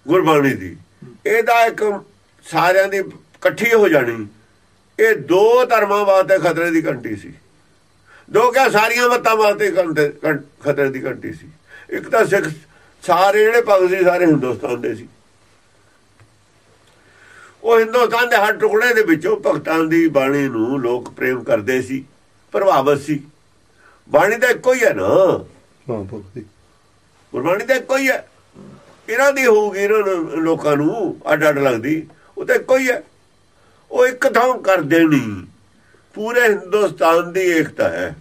ਗੁਰਬਾਣੀ ਦੀ, ਇਹਦਾ ਇੱਕ ਸਾਰਿਆਂ ਦੀ ਇਕੱਠੀ ਹੋ ਜਾਣੀ। ਇਹ ਦੋ ਧਰਮਾਂ ਵਾਸਤੇ ਖਤਰੇ ਦੀ ਘੰਟੀ ਸੀ। ਦੋ ਕਿਆ ਸਾਰੀਆਂ ਮਤਾਂ ਵਾਸਤੇ ਖਤਰੇ ਦੀ ਘੰਟੀ ਸੀ। ਇੱਕ ਤਾਂ ਸਿੱਖ ਸਾਰੇ ਜਿਹੜੇ ਭਗਤ ਸੀ ਸਾਰੇ ਹਿੰਦੁਸਤਾਨ ਦੇ ਸੀ। ਉਹ ਹਿੰਦੁਸਤਾਨ ਦੇ ਹਰ ਟੁਕੜੇ ਦੇ ਵਿੱਚੋਂ ਭਗਤਾਂ ਦੀ ਬਾਣੀ ਨੂੰ ਲੋਕ ਪ੍ਰੇਮ ਕਰਦੇ ਸੀ ਪ੍ਰਭਾਵਿਤ ਸੀ। ਬਾਣੀ ਤਾਂ ਇੱਕੋ ਹੀ ਹੈ ਨਾ। ਹਾਂ ਭਗਤੀ ਗੁਰਬਾਣੀ ਤਾਂ ਇੱਕੋ ਹੀ ਹੈ। ਇਹਨਾਂ ਦੀ ਹੋਊਗੀ ਇਹਨਾਂ ਲੋਕਾਂ ਨੂੰ ਅੱਡ ਅੱਡ ਲੱਗਦੀ। ਉਹ ਤਾਂ ਇੱਕੋ ਹੀ ਹੈ। ਉਹ ਇੱਕ ਥਾਂ ਕਰ ਦੇਣੀ ਪੂਰੇ ਹਿੰਦੁਸਤਾਨ ਦੀ ਏਕਤਾ ਹੈ।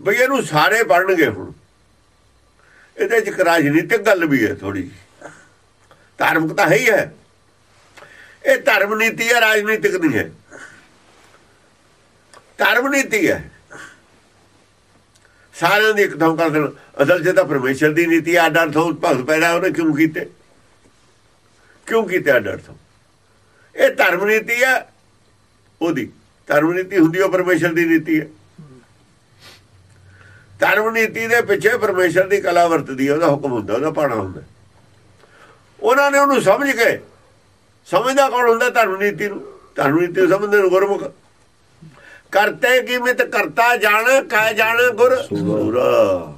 ਬਈ ਇਹਨੂੰ ਸਾਰੇ ਪੜਨਗੇ ਹੁਣ। ਇਹਦੇ ਚ ਇੱਕ ਰਾਜਨੀਤਿਕ ਗੱਲ ਵੀ ਹੈ ਥੋੜੀ ਧਾਰਮਿਕ ਤਾਂ ਹੈ ਹੀ ਹੈ। ਇਹ ਧਰਮ ਨੀਤੀ ਹੈ, ਰਾਜਨੀਤਿਕ ਨਹੀਂ ਹੈ। ਧਰਮ ਨੀਤੀ ਹੈ। ਸਾਰਿਆਂ ਦੀ ਇੱਕਦਮ ਕਰ ਦੇਣ। ਅਸਲ 'ਚ ਤਾਂ ਪਰਮੇਸ਼ਰ ਦੀ ਨੀਤੀ ਆਡਰ ਤੋਂ ਭਗਤ ਪੈਦਾ ਉਹਨੇ ਕਿਉਂ ਕੀਤੇ? ਕਿਉਂ ਕੀਤੇ ਆਡਰ ਤੋਂ ਇਹ ਧਰਮ ਨੀਤੀ ਹੈ ਉਹਦੀ ਧਰਮ ਨੀਤੀ ਹੁੰਦੀ ਉਹ ਪਰਮੇਸ਼ਰ ਦੀ ਨੀਤੀ ਹੈ ਧਰਮ ਨੀਤੀ ਦੇ ਪਿੱਛੇ ਪਰਮੇਸ਼ਰ ਦੀ ਕਲਾ ਵਰਤਦੀ ਹੈ ਉਹਦਾ ਹੁਕਮ ਹੁੰਦਾ, ਉਹਦਾ ਪਾਣਾ ਹੁੰਦਾ। ਉਹਨਾਂ ਨੇ ਉਹਨੂੰ ਸਮਝ ਕੇ, ਸਮਝਦਾ ਕੌਣ ਹੁੰਦਾ ਧਰਮ ਨੀਤੀ ਨੂੰ? ਧਰਮ ਨੀਤੀ ਨੂੰ ਸਮਝਦੇ ਨੂੰ ਗੁਰਮੁਖ। ਕਰਤੇ ਕੀਮਤ ਕਰਤਾ ਜਾਣ ਕਹਿ ਜਾਣ ਗੁਰ ਸੂਰਾ।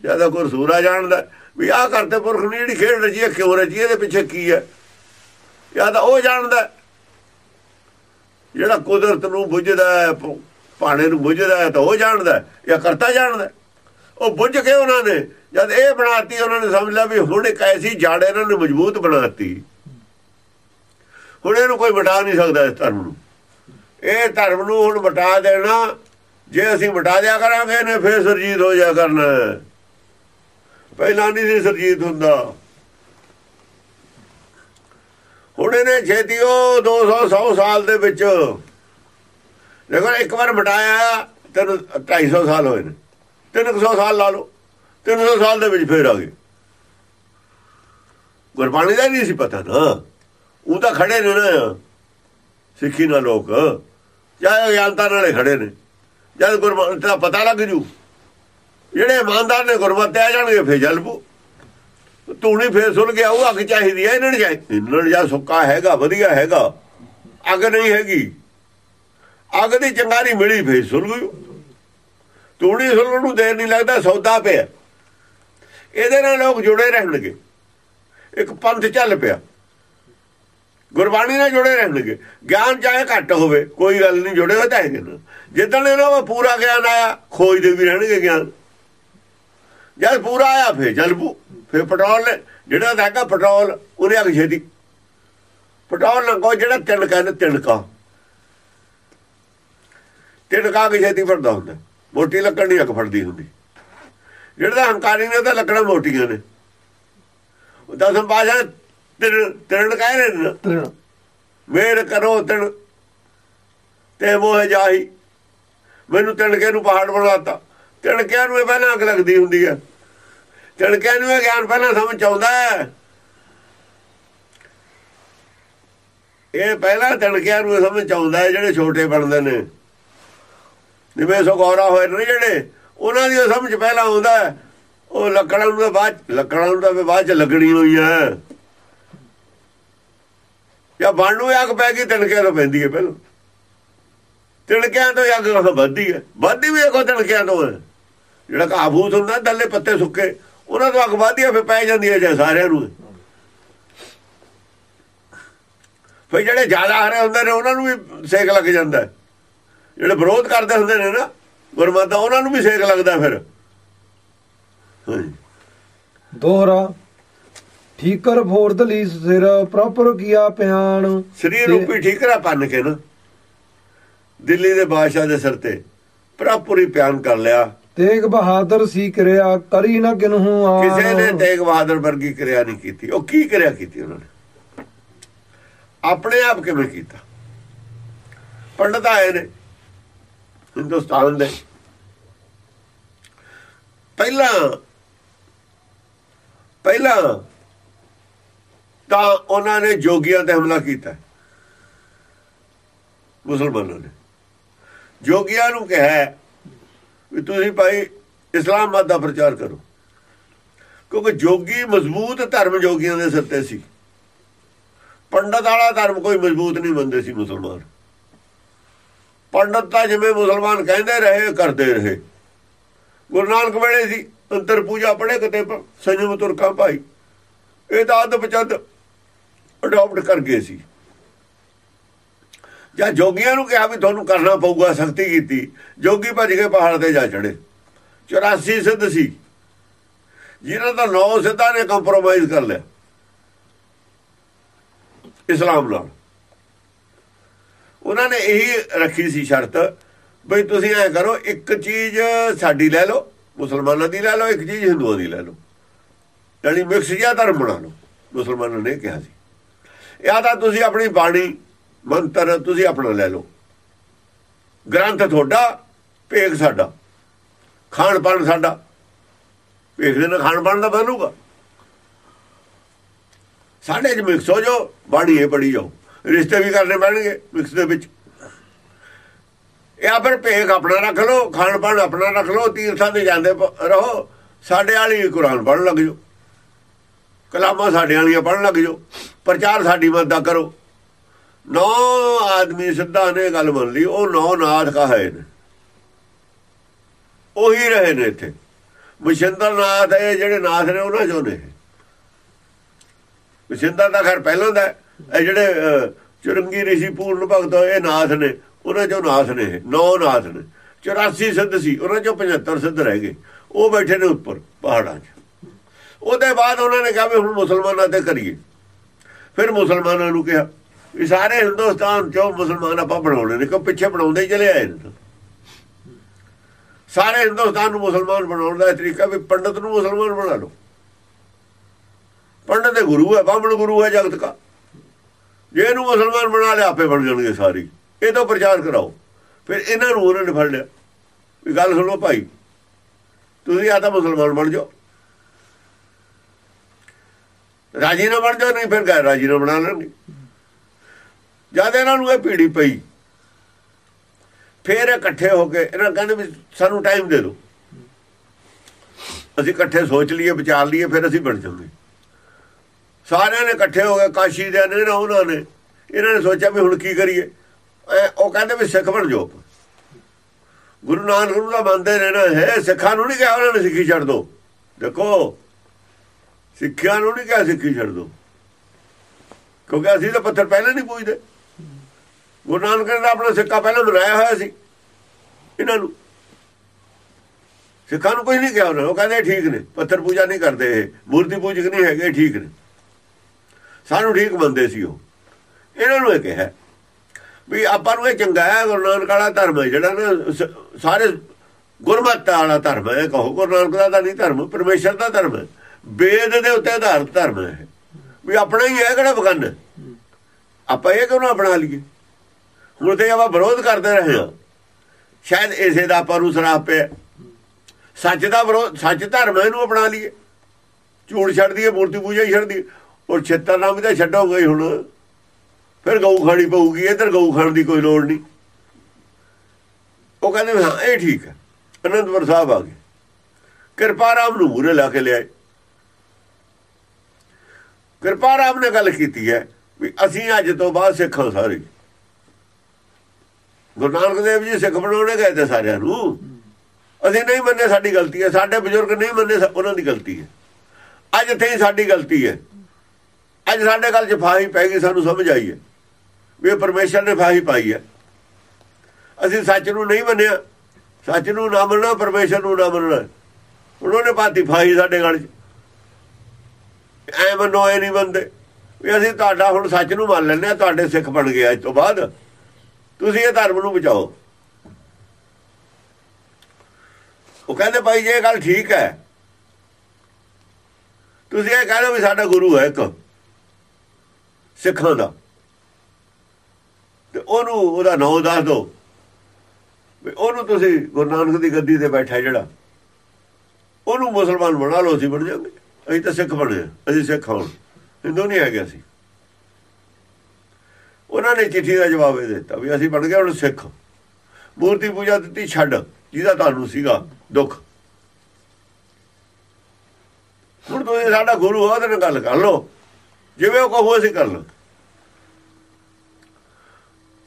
ਜ਼ਿਆਦਾ ਗੁਰ ਸੂਰਾ ਜਾਣਦਾ। ਵੀ ਆਹ ਕਰਤੇ ਪੁਰਖ ਨੇ ਜਿਹੜੀ ਖੇਡ ਰਚੀ ਹੈ ਕਿਉਂ ਰਚੀ ਇਹਦੇ ਪਿੱਛੇ ਕੀ ਹੈ ਜਾਂ ਤਾਂ ਉਹ ਜਾਣਦਾ ਜਿਹੜਾ ਕੁਦਰਤ ਨੂੰ ਬੁੱਝਦਾ ਭਾਣੇ ਨੂੰ ਬੁੱਝਦਾ ਤਾਂ ਉਹ ਜਾਣਦਾ ਜਾਂ ਕਰਤਾ ਜਾਣਦਾ ਉਹ ਬੁੱਝ ਕੇ ਉਹਨਾਂ ਨੇ, ਜਦ ਇਹ ਬਣਾਤੀ, ਉਹਨਾਂ ਨੇ ਸਮਝ ਲਿਆ ਵੀ ਹੁਣ ਇੱਕ ਐਸੀ ਜੜ ਇਹਨਾਂ ਨੇ ਮਜ਼ਬੂਤ ਬਣਾਤੀ ਹੁਣ ਇਹਨੂੰ ਕੋਈ ਮਿਟਾ ਨਹੀਂ ਸਕਦਾ ਇਸ ਧਰਮ ਨੂੰ। ਇਹ ਧਰਮ ਨੂੰ ਹੁਣ ਮਿਟਾ ਦੇਣਾ, ਜੇ ਅਸੀਂ ਮਿਟਾ ਦਿਆ ਕਰਾਂਗੇ ਨੇ ਫੇਰ ਸਰਜੀਤ ਹੋ ਜਾ ਕਰਨਾ ਪਹਿਲਾਂ ਨਹੀਂ ਸੀ ਸਰਜੀਤ ਹੁੰਦਾ। ਹੁਣ ਇਹਨੇ ਛੇਤੀ ਉਹ 200 100 ਸਾਲ ਦੇ ਵਿੱਚ ਦੇਖੋ ਇੱਕ ਵਾਰ ਮਿਟਾਇਆ, ਤੈਨੂੰ 250 ਸਾਲ ਹੋਏ ਨੇ। 300 ਸਾਲ ਲਾ ਲਓ। 300 ਸਾਲ ਦੇ ਵਿੱਚ ਫੇਰ ਆ ਗਏ। ਗੁਰਬਾਣੀ ਦਾ ਹੀ ਨਹੀਂ ਸੀ ਪਤਾ ਨਾ। ਉਹ ਤਾਂ ਖੜੇ ਨੇ ਨਾ, ਸਿੱਖੀ ਨਾਲ ਲੋਕ। ਚਾਹੇ ਗਿਆਨਤਾ ਨਾਲੇ ਖੜੇ ਨੇ। ਜਦ ਗੁਰਬਾਣੀ ਦਾ ਪਤਾ ਲੱਗ ਜੂ, ਜਿਹੜੇ ਇਮਾਨਦਾਰ ਨੇ ਗੁਰਮਤਿ ਆ ਜਾਣਗੇ, ਫੇਰ ਜਲਪੂ ਤੂੰ ਫੇਰ ਸੁਣ ਗਿਆ ਉਹ ਅੱਗ ਚਾਹੀਦੀ ਹੈ ਇਹਨਾਂ ਨੂੰ ਚਾਹੀ ਇਹਨਾਂ ਜਾਂ ਸੁੱਕਾ ਹੈਗਾ, ਵਧੀਆ ਹੈਗਾ। ਅੱਗ ਨਹੀਂ ਹੈਗੀ। ਅੱਗ ਦੀ ਚੰਗਾਰੀ ਮਿਲੀ ਫੇਰ ਸੁਣ ਗਈ। ਤੂੜੀ ਸੁਣਨ ਨੂੰ ਦੇਰ ਨਹੀਂ ਲੱਗਦਾ, ਸੌਦਾ ਪਿਆ। ਇਹਦੇ ਨਾਲ ਲੋਕ ਜੁੜੇ ਰਹਿਣਗੇ। ਇੱਕ ਪੰਥ ਚੱਲ ਪਿਆ। ਗੁਰਬਾਣੀ ਨਾਲ ਜੁੜੇ ਰਹਿਣਗੇ। ਗਿਆਨ ਚਾਹੇ ਘੱਟ ਹੋਵੇ, ਕੋਈ ਗੱਲ ਨਹੀਂ ਜੁੜੇ ਹੋਏ ਤਾਂ ਹੈਗੇ ਨਾ। ਜਿੱਦਣ ਇਹਨਾਂ ਨੂੰ ਪੂਰਾ ਗਿਆਨ ਆਇਆ ਖੋਜਦੇ ਵੀ ਰਹਿਣਗੇ ਗਿਆਨ। ਜਦ ਪੂਰਾ ਆਇਆ, ਫੇਰ ਚੱਲ ਜਲਪੂ ਫੇਰ ਪੈਟਰੋਲ ਜਿਹੜਾ ਹੈਗਾ ਪੈਟਰੋਲ ਉਹਨੇ ਅੱਗ ਛੇਦੀ ਪੈਟਰੋਲ ਕੋ ਜਿਹੜਾ ਤਿਣਕਾ ਨੇ ਤਿਣਕਾ ਤਿਣਕਾ ਕੇ ਛੇਤੀ ਫੜਦਾ ਹੁੰਦਾ। ਮੋਟੀ ਲੱਕੜ ਨਹੀਂ ਅੱਗ ਫੜਦੀ ਹੁੰਦੀ। ਜਿਹੜਾ ਹੰਕਾਰੀ ਨੇ ਤਾਂ ਲੱਕੜਾਂ ਮੋਟੀਆਂ ਨੇ। ਉਹ ਦਸਮ ਪਾਸ਼ਾ ਤਿਣ ਕਹਿ ਰਹੇ ਨੇ ਤ੍ਰਿਣ ਮੇਰ ਕਰੋ ਤਿਣ ਤੇ ਮੋਹ ਜਾਹੀ। ਮੈਨੂੰ ਤਿਣਕੇ ਨੂੰ ਪਹਾੜ ਬਣਾਤਾ। ਤਿਣਕਿਆਂ ਨੂੰ ਇਹ ਪਹਿਲਾਂ ਅੱਗ ਲੱਗਦੀ ਹੁੰਦੀ ਹੈ। ਤਿਣਕਿਆਂ ਨੂੰ ਇਹ ਗਿਆਨ ਪਹਿਲਾਂ ਸਮਝ ਆਉਂਦਾ ਹੈ। ਇਹ ਪਹਿਲਾਂ ਤਿਣਕਿਆਂ ਨੂੰ ਇਹ ਸਮਝ ਆਉਂਦਾ ਜਿਹੜੇ ਛੋਟੇ ਬਣਦੇ ਨੇ। ਜਿਵੇਂ ਸੋ ਹੋਏ ਨੇ ਜਿਹੜੇ, ਉਹਨਾਂ ਦੀ ਸਮਝ ਪਹਿਲਾਂ ਆਉਂਦਾ ਉਹ ਲੱਕੜਾਂ ਨੂੰ ਬਾਅਦ ਲੱਕੜਾਂ ਨੂੰ ਤਾਂ ਬਾਅਦ ਚ ਲੱਗਣੀ ਹੋਈ ਹੈ। ਜਾਂ ਬਣ ਨੂੰ ਅੱਗ ਪੈ ਗਈ, ਤਿਣਕਿਆਂ ਤੋਂ ਪੈਂਦੀ ਹੈ ਪਹਿਲਾਂ। ਤਿਣਕਿਆਂ ਤੋਂ ਅੱਗ ਵੱਧਦੀ ਹੈ। ਵੱਧਦੀ ਵੀ ਕੋ ਤਿਣਕਿਆਂ ਤੋਂ? ਜਿਹੜਾ ਕਾਬੂਤ ਹੁੰਦਾ ਦੱਲੇ ਪੱਤੇ ਸੁੱਕੇ। ਉਹਨਾਂ ਤੋਂ ਅੱਗ ਵੱਧਦੀ ਹੈ ਫਿਰ ਪੈ ਜਾਂਦੀ ਹੈ ਜੇ ਸਾਰਿਆਂ ਨੂੰ। ਫਿਰ ਜਿਹੜੇ ਜ਼ਿਆਦਾ ਹਰੇ ਹੁੰਦੇ ਨੇ ਉਹਨਾਂ ਨੂੰ ਵੀ ਸੇਕ ਲੱਗ ਜਾਂਦਾ। ਹੈ। ਜਿਹੜੇ ਵਿਰੋਧ ਕਰਦੇ ਹੁੰਦੇ ਨੇ ਨਾ ਗੁਰਮਤਿ ਉਹਨਾਂ ਨੂੰ ਵੀ ਸੇਕ ਲੱਗਦਾ ਫਿਰ। ਦੋਹਰਾ ਠੀਕਰ ਫੋਰਦ ਲਈ ਸਿਰ ਪ੍ਰੋਪਰ ਕੀਆ ਪਿਆਣ। ਸਰੀਰ ਰੂਪੀ ਠੀਕਰਾ ਪੰਨ ਕੇ ਨਾ। ਦਿੱਲੀ ਦੇ ਬਾਦਸ਼ਾਹ ਦੇ ਸਿਰ ਤੇ ਪੂਰੀ ਪਿਆਨ ਕਰ ਲਿਆ। ਤੇਗ ਬਹਾਦਰ ਸੀ ਕਰਿਆ, ਕਰੀ ਨਾ ਕਿਨਹੂ ਆਣ। ਕਿਸੇ ਨੇ ਤੇਗ ਬਹਾਦਰ ਵਰਗੀ ਕਿਰਿਆ ਨਹੀਂ ਕੀਤੀ। ਉਹ ਕੀ ਕਿਰਿਆ ਕੀਤੀ ਉਹਨਾਂ ਨੇ? ਆਪਣੇ ਆਪ ਕਿਵੇਂ ਕੀਤਾ? ਪੰਡਤ ਆਏ ਨੇ ਹਿੰਦੁਸਤਾਨ ਦੇ। ਪਹਿਲਾਂ ਪਹਿਲਾਂ ਤਾਂ ਉਹਨਾਂ ਨੇ ਜੋਗੀਆਂ ਤੇ ਹਮਲਾ ਕੀਤਾ। ਮੁਸਲਮਾਨਾਂ ਨੇ। ਜੋਗੀਆਂ ਨੂੰ ਕਿਹਾ ਵੀ ਤੁਸੀਂ ਭਾਈ ਇਸਲਾਮ ਮਤ ਦਾ ਪ੍ਰਚਾਰ ਕਰੋ। ਕਿਉਂਕਿ ਜੋਗੀ ਮਜ਼ਬੂਤ ਧਰਮ ਜੋਗੀਆਂ ਦੇ ਸਿਰ ਤੇ ਸੀ। ਪੰਡਤ ਵਾਲਾ ਧਰਮ ਕੋਈ ਮਜ਼ਬੂਤ ਨਹੀਂ ਮੰਨਦੇ ਸੀ ਮੁਸਲਮਾਨ। ਪੰਡਤ ਤਾਂ ਜਿਵੇਂ ਮੁਸਲਮਾਨ ਕਹਿੰਦੇ ਰਹੇ, ਕਰਦੇ ਰਹੇ। ਗੁਰੂ ਨਾਨਕ ਵੇਲੇ ਸੀ, ਅੰਤਰ ਪੂਜਾ ਪੜੇ ਕਿਤੇ ਸੰਜਮ ਤੁਰਕਾਂ ਭਾਈ। ਇਹ ਤਾਂ ਅੱਧ ਪਚੱਦ ਅਡਾਪਟ ਕਰ ਗਏ ਸੀ। ਜਾਂ ਜੋਗੀਆਂ ਨੂੰ ਕਿਹਾ ਵੀ ਤੁਹਾਨੂੰ ਕਰਨਾ ਪਊਗਾ ਸਖਤੀ ਕੀਤੀ। ਜੋਗੀ ਭੱਜ ਕੇ ਪਹਾੜ ਤੇ ਜਾ ਚੜੇ 84 ਸਿੱਧ ਸੀ। ਜਿਹਨਾਂ ਦਾ ਨੌ ਸਿੱਧਾਂ ਨੇ ਕੰਪਰੋਮਾਈਜ਼ ਕਰ ਲਿਆ। ਇਸਲਾਮ ਨਾਲ। ਉਹਨਾਂ ਨੇ ਇਹੀ ਰੱਖੀ ਸੀ ਸ਼ਰਤ, ਬਈ ਤੁਸੀਂ ਐ ਕਰੋ, ਇੱਕ ਚੀਜ਼ ਸਾਡੀ ਲੈ ਲਓ, ਮੁਸਲਮਾਨਾਂ ਦੀ ਲੈ ਲਓ, ਇੱਕ ਚੀਜ਼ ਹਿੰਦੂਆਂ ਦੀ ਲੈ ਲਓ। ਯਾਨੀ ਮਿਕਸ ਜਿਹਾ ਧਰਮ ਬਣਾ ਲਓ। ਮੁਸਲਮਾਨਾਂ ਨੇ ਕਿਹਾ ਸੀ। ਜਾਂ ਤਾਂ ਤੁਸੀਂ ਆਪਣੀ ਬਾਣੀ ਮੰਤਰ ਤੁਸੀਂ ਆਪਣਾ ਲੈ ਲਓ। ਗ੍ਰੰਥ ਤੁਹਾਡਾ, ਭੇਖ ਸਾਡਾ। ਖਾਣ ਪਾਣ ਸਾਡਾ। ਭੇਖ ਦੇ ਨਾਲ ਖਾਣ ਪਾਣ ਦਾ ਬਣੂਗਾ ਸਾਡੇ ਚ ਮਿਕਸ ਹੋ ਜਾਓ ਬਾਣੀ ਇਹ ਬੜੀ ਜਾਓ। ਰਿਸ਼ਤੇ ਵੀ ਕਰਨੇ ਪੈਣਗੇ ਮਿਕਸ ਦੇ ਵਿੱਚ। ਇਹ ਫਿਰ ਭੇਖ ਆਪਣਾ ਰੱਖ ਲਓ, ਖਾਣ ਪਾਣ ਆਪਣਾ ਰੱਖ ਲਓ ਤੀਰਥਾਂ ਤੇ ਜਾਂਦੇ ਰਹੋ। ਸਾਡੇ ਵਾਲੀ ਕੁਰਾਨ ਪੜ੍ਹਨ ਲੱਗ ਜਾਓ। ਕਲਾਮਾਂ ਸਾਡੇ ਵਾਲੀਆਂ ਪੜ੍ਹਨ ਲੱਗ ਜਾਓ। ਪ੍ਰਚਾਰ ਸਾਡੀ ਮਦਦ ਕਰੋ। ਨੌ ਆਦਮੀ ਸਿੱਧਾ ਨੇ ਗੱਲ ਮੰਨ ਲਈ, ਉਹ ਨੌ ਨਾਥ ਕਹਾਏ ਨੇ। ਉਹੀ ਰਹੇ ਨੇ ਇੱਥੇ। ਮਸ਼ਿੰਦਰ ਨਾਥ, ਇਹ ਜਿਹੜੇ ਨਾਥ ਨੇ, ਉਹਨਾਂ ਚੋਂ ਨੇ ਮਸ਼ਿੰਦਰ ਦਾ ਘਰ ਪਹਿਲਾਂ ਦਾ ਇਹ ਜਿਹੜੇ ਚੁਰੰਗੀ ਰਿਸ਼ੀ ਪੂਰਨ ਭਗਤ, ਇਹ ਨਾਥ ਨੇ। ਉਹਨਾਂ ਚੋਂ ਨਾਥ ਨੇ ਨੌ ਨਾਥ ਨੇ। 84 ਸਿੱਧ ਸੀ, ਉਹਨਾਂ ਚੋਂ 75 ਸਿੱਧ ਰਹਿ ਗਏ। ਉਹ ਬੈਠੇ ਨੇ ਉੱਪਰ, ਪਹਾੜਾਂ 'ਚ। ਉਹਦੇ ਬਾਅਦ ਉਹਨਾਂ ਨੇ ਕਿਹਾ ਵੀ ਹੁਣ ਮੁਸਲਮਾਨਾਂ ਤੇ ਕਰੀਏ। ਫਿਰ ਮੁਸਲਮਾਨਾਂ ਨੂੰ ਕਿਹਾ ਵੀ ਸਾਰੇ ਹਿੰਦੁਸਤਾਨ ਚੋਂ ਮੁਸਲਮਾਨ ਆਪਾਂ ਬਣਾਉਣੇ ਨੇ, ਕਿਉਂ ਪਿੱਛੇ ਬਣਾਉਂਦੇ ਹੀ ਚਲੇ ਆਏ ਨੇ ਸਾਰੇ ਹਿੰਦੁਸਤਾਨ ਨੂੰ ਮੁਸਲਮਾਨ ਬਣਾਉਣ ਦਾ ਇਹ ਤਰੀਕਾ ਵੀ ਪੰਡਤ ਨੂੰ ਮੁਸਲਮਾਨ ਬਣਾ ਲਓ। ਪੰਡਤ ਦੇ ਗੁਰੂ ਹੈ, ਬਾਹਮਣ ਗੁਰੂ ਹੈ ਜਗਤ ਦਾ ਜੇ ਇਹਨੂੰ ਮੁਸਲਮਾਨ ਬਣਾ ਲਿਆ, ਆਪੇ ਬਣ ਜਾਣਗੇ ਸਾਰੀ। ਇਹ ਤੋਂ ਪ੍ਰਚਾਰ ਕਰਾਓ। ਫਿਰ ਇਹਨਾਂ ਨੂੰ ਉਹਨਾਂ ਨੇ ਫੜ ਲਿਆ। ਵੀ ਗੱਲ ਸੁਣੋ ਭਾਈ, ਤੁਸੀਂ ਆ ਤਾਂ ਮੁਸਲਮਾਨ ਬਣ ਜਾਓ। ਰਾਜੀ ਨਾ ਬਣ ਜਾਓ, ਨਹੀਂ ਫਿਰ ਗੈਰ ਰਾਜੀ ਨਾ ਬਣਾ ਲੈਣਗੇ। ਜਦ ਇਹਨਾਂ ਨੂੰ ਇਹ ਪੀੜੀ ਪਈ, ਫਿਰ ਇਹ ਇਕੱਠੇ ਹੋ ਕੇ ਇਹਨਾਂ ਕਹਿੰਦੇ ਵੀ ਸਾਨੂੰ ਟਾਈਮ ਦੇ ਦਿਓ। ਅਸੀਂ ਇਕੱਠੇ ਸੋਚ ਲਈਏ, ਵਿਚਾਰ ਲਈਏ, ਫਿਰ ਅਸੀਂ ਬਣ ਜਾਵਾਂਗੇ ਸਾਰਿਆਂ ਨੇ ਇਕੱਠੇ ਹੋ ਕੇ ਕਾਸ਼ੀ ਦੇ ਨੇ ਨਾ ਉਹਨਾਂ ਨੇ, ਇਹਨਾਂ ਨੇ ਸੋਚਿਆ ਵੀ ਹੁਣ ਕੀ ਕਰੀਏ। ਉਹ ਕਹਿੰਦੇ ਵੀ ਸਿੱਖ ਬਣ ਜਾਓ ਗੁਰੂ ਨਾਨਕ ਨੂੰ ਤਾਂ ਮੰਨਦੇ ਨੇ ਨਾ, ਹੈ ਸਿੱਖਾਂ ਨੂੰ ਨਹੀਂ ਕਿਹਾ ਉਹਨਾਂ ਨੇ ਸਿੱਖੀ ਛੱਡ ਦਿਓ ਦੇਖੋ, ਸਿੱਖਿਆ ਨੂੰ ਨਹੀਂ ਕਿਹਾ ਸਿੱਖੀ ਛੱਡ ਦਿਓ ਕਿਉਂਕਿ ਅਸੀਂ ਤਾਂ ਪੱਥਰ ਪਹਿਲਾਂ ਨਹੀਂ ਪੂਜਦੇ। ਗੁਰੂ ਨਾਨਕ ਨੇ ਆਪਣਾ ਸਿੱਕਾ ਪਹਿਲਾਂ ਮਨਾਇਆ ਹੋਇਆ ਸੀ ਇਹਨਾਂ ਨੂੰ। ਸਿੱਖਾਂ ਨੂੰ ਕੁਝ ਨਹੀਂ ਕਿਹਾ ਉਹਨਾਂ ਉਹ ਕਹਿੰਦੇ ਠੀਕ ਨੇ, ਪੱਥਰ ਪੂਜਾ ਨਹੀਂ ਕਰਦੇ ਇਹ, ਮੂਰਤੀ ਪੂਜਕ ਨਹੀਂ ਹੈਗੇ ਠੀਕ ਨੇ। ਸਾਨੂੰ ਠੀਕ ਮੰਨਦੇ ਸੀ ਉਹ। ਇਹਨਾਂ ਨੂੰ ਇਹ ਕਿਹਾ ਵੀ ਆਪਾਂ ਨੂੰ ਇਹ ਚੰਗਾ ਹੈ, ਗੁਰੂ ਨਾਨਕ ਵਾਲਾ ਧਰਮ ਹੈ ਜਿਹੜਾ ਨਾ ਸਾਰੇ ਗੁਰਮਤਿ ਵਾਲਾ ਧਰਮ ਹੈ ਕਹੋ, ਗੁਰੂ ਨਾਨਕ ਦਾ ਨਹੀਂ ਧਰਮ, ਪਰਮੇਸ਼ਰ ਦਾ ਧਰਮ ਹੈ। ਵੇਦ ਦੇ ਉੱਤੇ ਆਧਾਰਿਤ ਧਰਮ ਹੈ ਵੀ ਆਪਣਾ ਹੀ ਹੈ ਕਿਹੜਾ ਬਗਨ? ਆਪਾਂ ਇਹ ਕਿਉਂ ਨਾ ਅਪਣਾ ਲਈਏ? ਹੁਣ ਤੇ ਆਪਾਂ ਵਿਰੋਧ ਕਰਦੇ ਰਹੇ ਹਾਂ। ਸ਼ਾਇਦ ਇਸੇ ਦਾ ਆਪਾਂ ਨੂੰ ਸਰਾਪ ਪਿਆ। ਸੱਚ ਦਾ ਵਿਰੋਧ, ਸੱਚ ਧਰਮ ਇਹਨੂੰ ਅਪਣਾ ਲਈਏ। ਝੂਠ ਛੱਡ ਦਈਏ ਮੂਰਤੀ ਪੂਜਾ ਹੀ ਛੱਡ ਦਈਏ ਔਰ ਛੇਤਰ ਨਾਮ ਤਾਂ ਛੱਡੋਗੇ ਹੀ ਹੁਣ। ਫਿਰ ਗਊ ਖਾਣੀ ਪਊਗੀ, ਇਧਰ ਗਊ ਖਾਣ ਦੀ ਕੋਈ ਲੋੜ ਨਹੀਂ। ਉਹ ਕਹਿੰਦੇ ਹਾਂ, ਇਹ ਠੀਕ ਹੈ। ਅਨੰਦਪੁਰ ਸਾਹਿਬ ਆ ਗਏ। ਕਿਰਪਾ ਰਾਮ ਨੂੰ ਮੂਰੇ ਲਾ ਕੇ ਲਿਆਏ। ਕਿਰਪਾ ਰਾਮ ਨੇ ਗੱਲ ਕੀਤੀ ਹੈ ਵੀ ਅਸੀਂ ਅੱਜ ਤੋਂ ਬਾਅਦ ਸਿੱਖਾਂ ਸਾਰੇ। ਗੁਰੂ ਨਾਨਕ ਦੇਵ ਜੀ ਸਿੱਖ ਬਣਾਉਣੇ ਗਏ ਤੇ ਸਾਰਿਆਂ ਨੂੰ। ਅਸੀਂ ਨਹੀਂ ਮੰਨੇ ਸਾਡੀ ਗਲਤੀ ਹੈ, ਸਾਡੇ ਬਜ਼ੁਰਗ ਨਹੀਂ ਮੰਨੇ ਉਹਨਾਂ ਦੀ ਗਲਤੀ ਹੈ। ਅੱਜ ਇੱਥੇ ਸਾਡੀ ਗਲਤੀ ਹੈ। ਅੱਜ ਸਾਡੇ ਗੱਲ 'ਚ ਫਾਹੀ ਪੈ ਗਈ, ਸਾਨੂੰ ਸਮਝ ਆਈ ਹੈ ਵੀ ਇਹ ਪਰਮੇਸ਼ਰ ਨੇ ਫਾਹੀ ਪਾਈ ਹੈ। ਅਸੀਂ ਸੱਚ ਨੂੰ ਨਹੀਂ ਮੰਨਿਆ, ਸੱਚ ਨੂੰ ਨਾ ਮੰਨਣਾ, ਪਰਮੇਸ਼ਰ ਨੂੰ ਨਾ ਮੰਨਣਾ। ਉਹਨਾਂ ਨੇ ਪਾਤੀ ਫਾਹੀ ਸਾਡੇ ਗੱਲ 'ਚ। ਐ ਮੰਨੋ, ਐ ਨਹੀਂ ਬੰਦੇ ਵੀ ਅਸੀਂ ਤੁਹਾਡਾ ਹੁਣ ਸੱਚ ਨੂੰ ਮੰਨ ਲੈਂਦੇ ਆ ਤੁਹਾਡੇ ਸਿੱਖ ਬਣ ਗਏ ਅੱਜ ਤੋਂ ਬਾਅਦ। ਤੁਸੀਂ ਇਹ ਧਰਮ ਨੂੰ ਬਚਾਓ। ਉਹ ਕਹਿੰਦੇ ਭਾਈ ਜੇ ਇਹ ਗੱਲ ਠੀਕ ਹੈ, ਤੁਸੀਂ ਇਹ ਕਹਿ ਲਓ ਵੀ ਸਾਡਾ ਗੁਰੂ ਹੈ ਇੱਕ, ਸਿੱਖਾਂ ਦਾ। ਤੇ ਉਹਨੂੰ ਉਹਦਾ ਨਾਮ ਦੱਸ ਦਿਓ ਵੀ ਉਹਨੂੰ ਤੁਸੀਂ ਗੁਰੂ ਨਾਨਕ ਦੀ ਗੱਦੀ ਤੇ ਬੈਠਾ ਜਿਹੜਾ, ਉਹਨੂੰ ਮੁਸਲਮਾਨ ਬਣਾ ਲਓ, ਅਸੀਂ ਬਣ ਜਾਵਾਂਗੇ। ਅਸੀਂ ਤਾਂ ਸਿੱਖ ਬਣੇ ਅਸੀਂ ਸਿੱਖ ਹਾਂ। ਹਿੰਦੂ ਨਹੀਂ ਹੈਗੇ ਅਸੀਂ। ਉਹਨਾਂ ਨੇ ਚਿੱਠੀ ਦਾ ਜਵਾਬ ਇਹ ਦਿੱਤਾ ਵੀ ਅਸੀਂ ਬਣ ਗਏ ਹੁਣ ਸਿੱਖ। ਮੂਰਤੀ ਪੂਜਾ ਦਿੱਤੀ ਛੱਡ, ਜਿਹਦਾ ਤੁਹਾਨੂੰ ਸੀਗਾ ਦੁੱਖ। ਹੁਣ ਤੁਸੀਂ ਸਾਡਾ ਗੁਰੂ ਹੋ, ਉਹਦੇ ਨਾਲ ਗੱਲ ਕਰ ਲਓ। ਜਿਵੇਂ ਉਹ ਕਹੋ ਅਸੀਂ ਕਰ ਲਓ।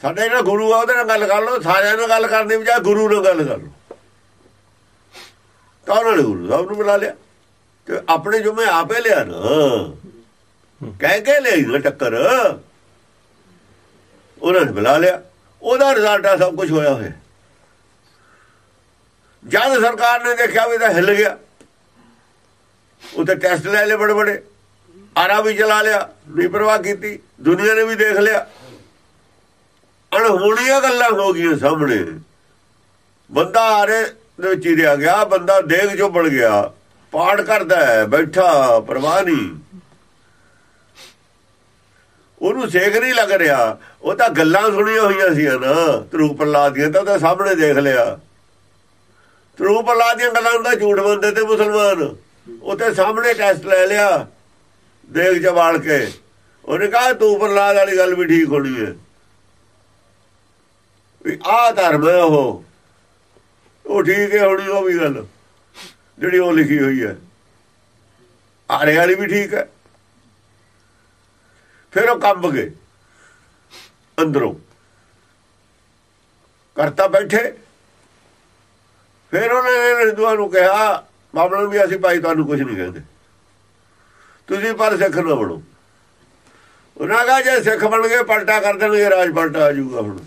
ਸਾਡੇ ਜਿਹੜਾ ਗੁਰੂ ਆ, ਉਹਦੇ ਨਾਲ ਗੱਲ ਕਰ ਲਓ, ਸਾਰਿਆਂ ਨਾਲ ਗੱਲ ਕਰਨ ਦੀ ਬਜਾਏ ਗੁਰੂ ਨਾਲ ਗੱਲ ਕਰ ਲਓ। ਤਾਂ ਉਹਨਾਂ ਨੇ ਗੁਰੂ ਸਾਹਿਬ ਨੂੰ ਬੁਲਾ ਲਿਆ। ਤੇ ਆਪਣੇ ਜੋ ਮੈਂ ਆਪੇ ਲਿਆ ਨਾ। ਕਹਿ ਕੇ ਲਈ ਨਾ ਟੱਕਰ। ਉਹਨਾਂ ਨੇ ਬੁਲਾ ਲਿਆ। ਉਹਦਾ ਰਿਜ਼ਲਟ ਆ, ਸਭ ਕੁਝ ਹੋਇਆ ਹੋਇਆ। ਜਦ ਸਰਕਾਰ ਨੇ ਦੇਖਿਆ ਵੀ ਤਾਂ ਹਿੱਲ ਗਿਆ, ਉੱਥੇ ਟੈਸਟ ਲੈ ਲਏ ਬੜੇ ਬੜੇ ਆਰਾ ਵੀ ਚਲਾ ਲਿਆ ਨਹੀਂ ਪਰਵਾਹ ਕੀਤੀ, ਦੁਨੀਆ ਨੇ ਵੀ ਦੇਖ ਲਿਆ। ਅਣਹੋਣੀਆਂ ਗੱਲਾਂ ਹੋ ਗਈਆਂ ਸਾਹਮਣੇ। ਬੰਦਾ ਆਰੇ ਦੇ ਵਿੱਚ ਹੀ ਰਿਹਾ ਗਿਆ, ਬੰਦਾ ਦੇਖ ਚੋਂ ਬਣ ਗਿਆ। ਪਾੜ ਕਰਦਾ ਹੈ, ਬੈਠਾ, ਪਰਵਾਹ ਨਹੀਂ। ਉਹਨੂੰ ਸੇਖ ਨਹੀਂ ਲੱਗ ਰਿਹਾ। ਉਹ ਤਾਂ ਗੱਲਾਂ ਸੁਣੀਆਂ ਹੋਈਆਂ ਸੀ ਨਾ ਧਰੂਪ ਪ੍ਰਲਾਦ ਦੀਆਂ ਤਾਂ ਉਹਦੇ ਸਾਹਮਣੇ ਦੇਖ ਲਿਆ। ਧਰੂ ਪ੍ਰਲਾਦ ਦੀਆਂ ਗੱਲਾਂ ਦਾ ਝੂਠ ਬੰਦੇ ਤੇ ਮੁਸਲਮਾਨ। ਉੱਥੇ ਸਾਹਮਣੇ ਟੈਸਟ ਲੈ ਲਿਆ, ਦੇਖ ਜਵਾਲ ਕੇ। ਉਹਨੇ ਕਹਾ, ਤੂੰ ਪ੍ਰਲਾਦ ਵਾਲੀ ਗੱਲ ਵੀ ਠੀਕ ਹੋਣੀ ਹੈ। ਵੀ ਆਹ ਧਰਮ ਹੈ ਉਹ। ਉਹ ਠੀਕ ਹੈ, ਹੋਣੀ ਉਹ ਵੀ ਗੱਲ। ਜਿਹੜੀ ਉਹ ਲਿਖੀ ਹੋਈ ਹੈ। ਆਰੇ ਵਾਲੀ ਵੀ ਠੀਕ ਹੈ। ਫਿਰ ਉਹ ਕੰਬ ਗਏ। ਅੰਦਰੋਂ। ਕਰਤਾ ਬੈਠੇ। ਫਿਰ ਉਹਨੇ ਹਿੰਦੂਆਂ ਨੂੰ ਕਿਹਾ ਬਾਬਲਾਂ ਨੂੰ ਵੀ ਅਸੀਂ ਭਾਈ ਤੁਹਾਨੂੰ ਕੁਝ ਨਹੀਂ ਕਹਿੰਦੇ। ਤੁਸੀਂ ਪਰ ਸਿੱਖ ਨਾ ਬਣੋ। ਉਹਨਾਂ ਕਹਾ, ਜੇ ਸਿੱਖ ਬਣ ਗਏ, ਪਲਟਾ ਕਰ ਦੇਣਗੇ, ਰਾਜ ਪਲਟਾ ਆ ਜਾਊਗਾ ਹੁਣ।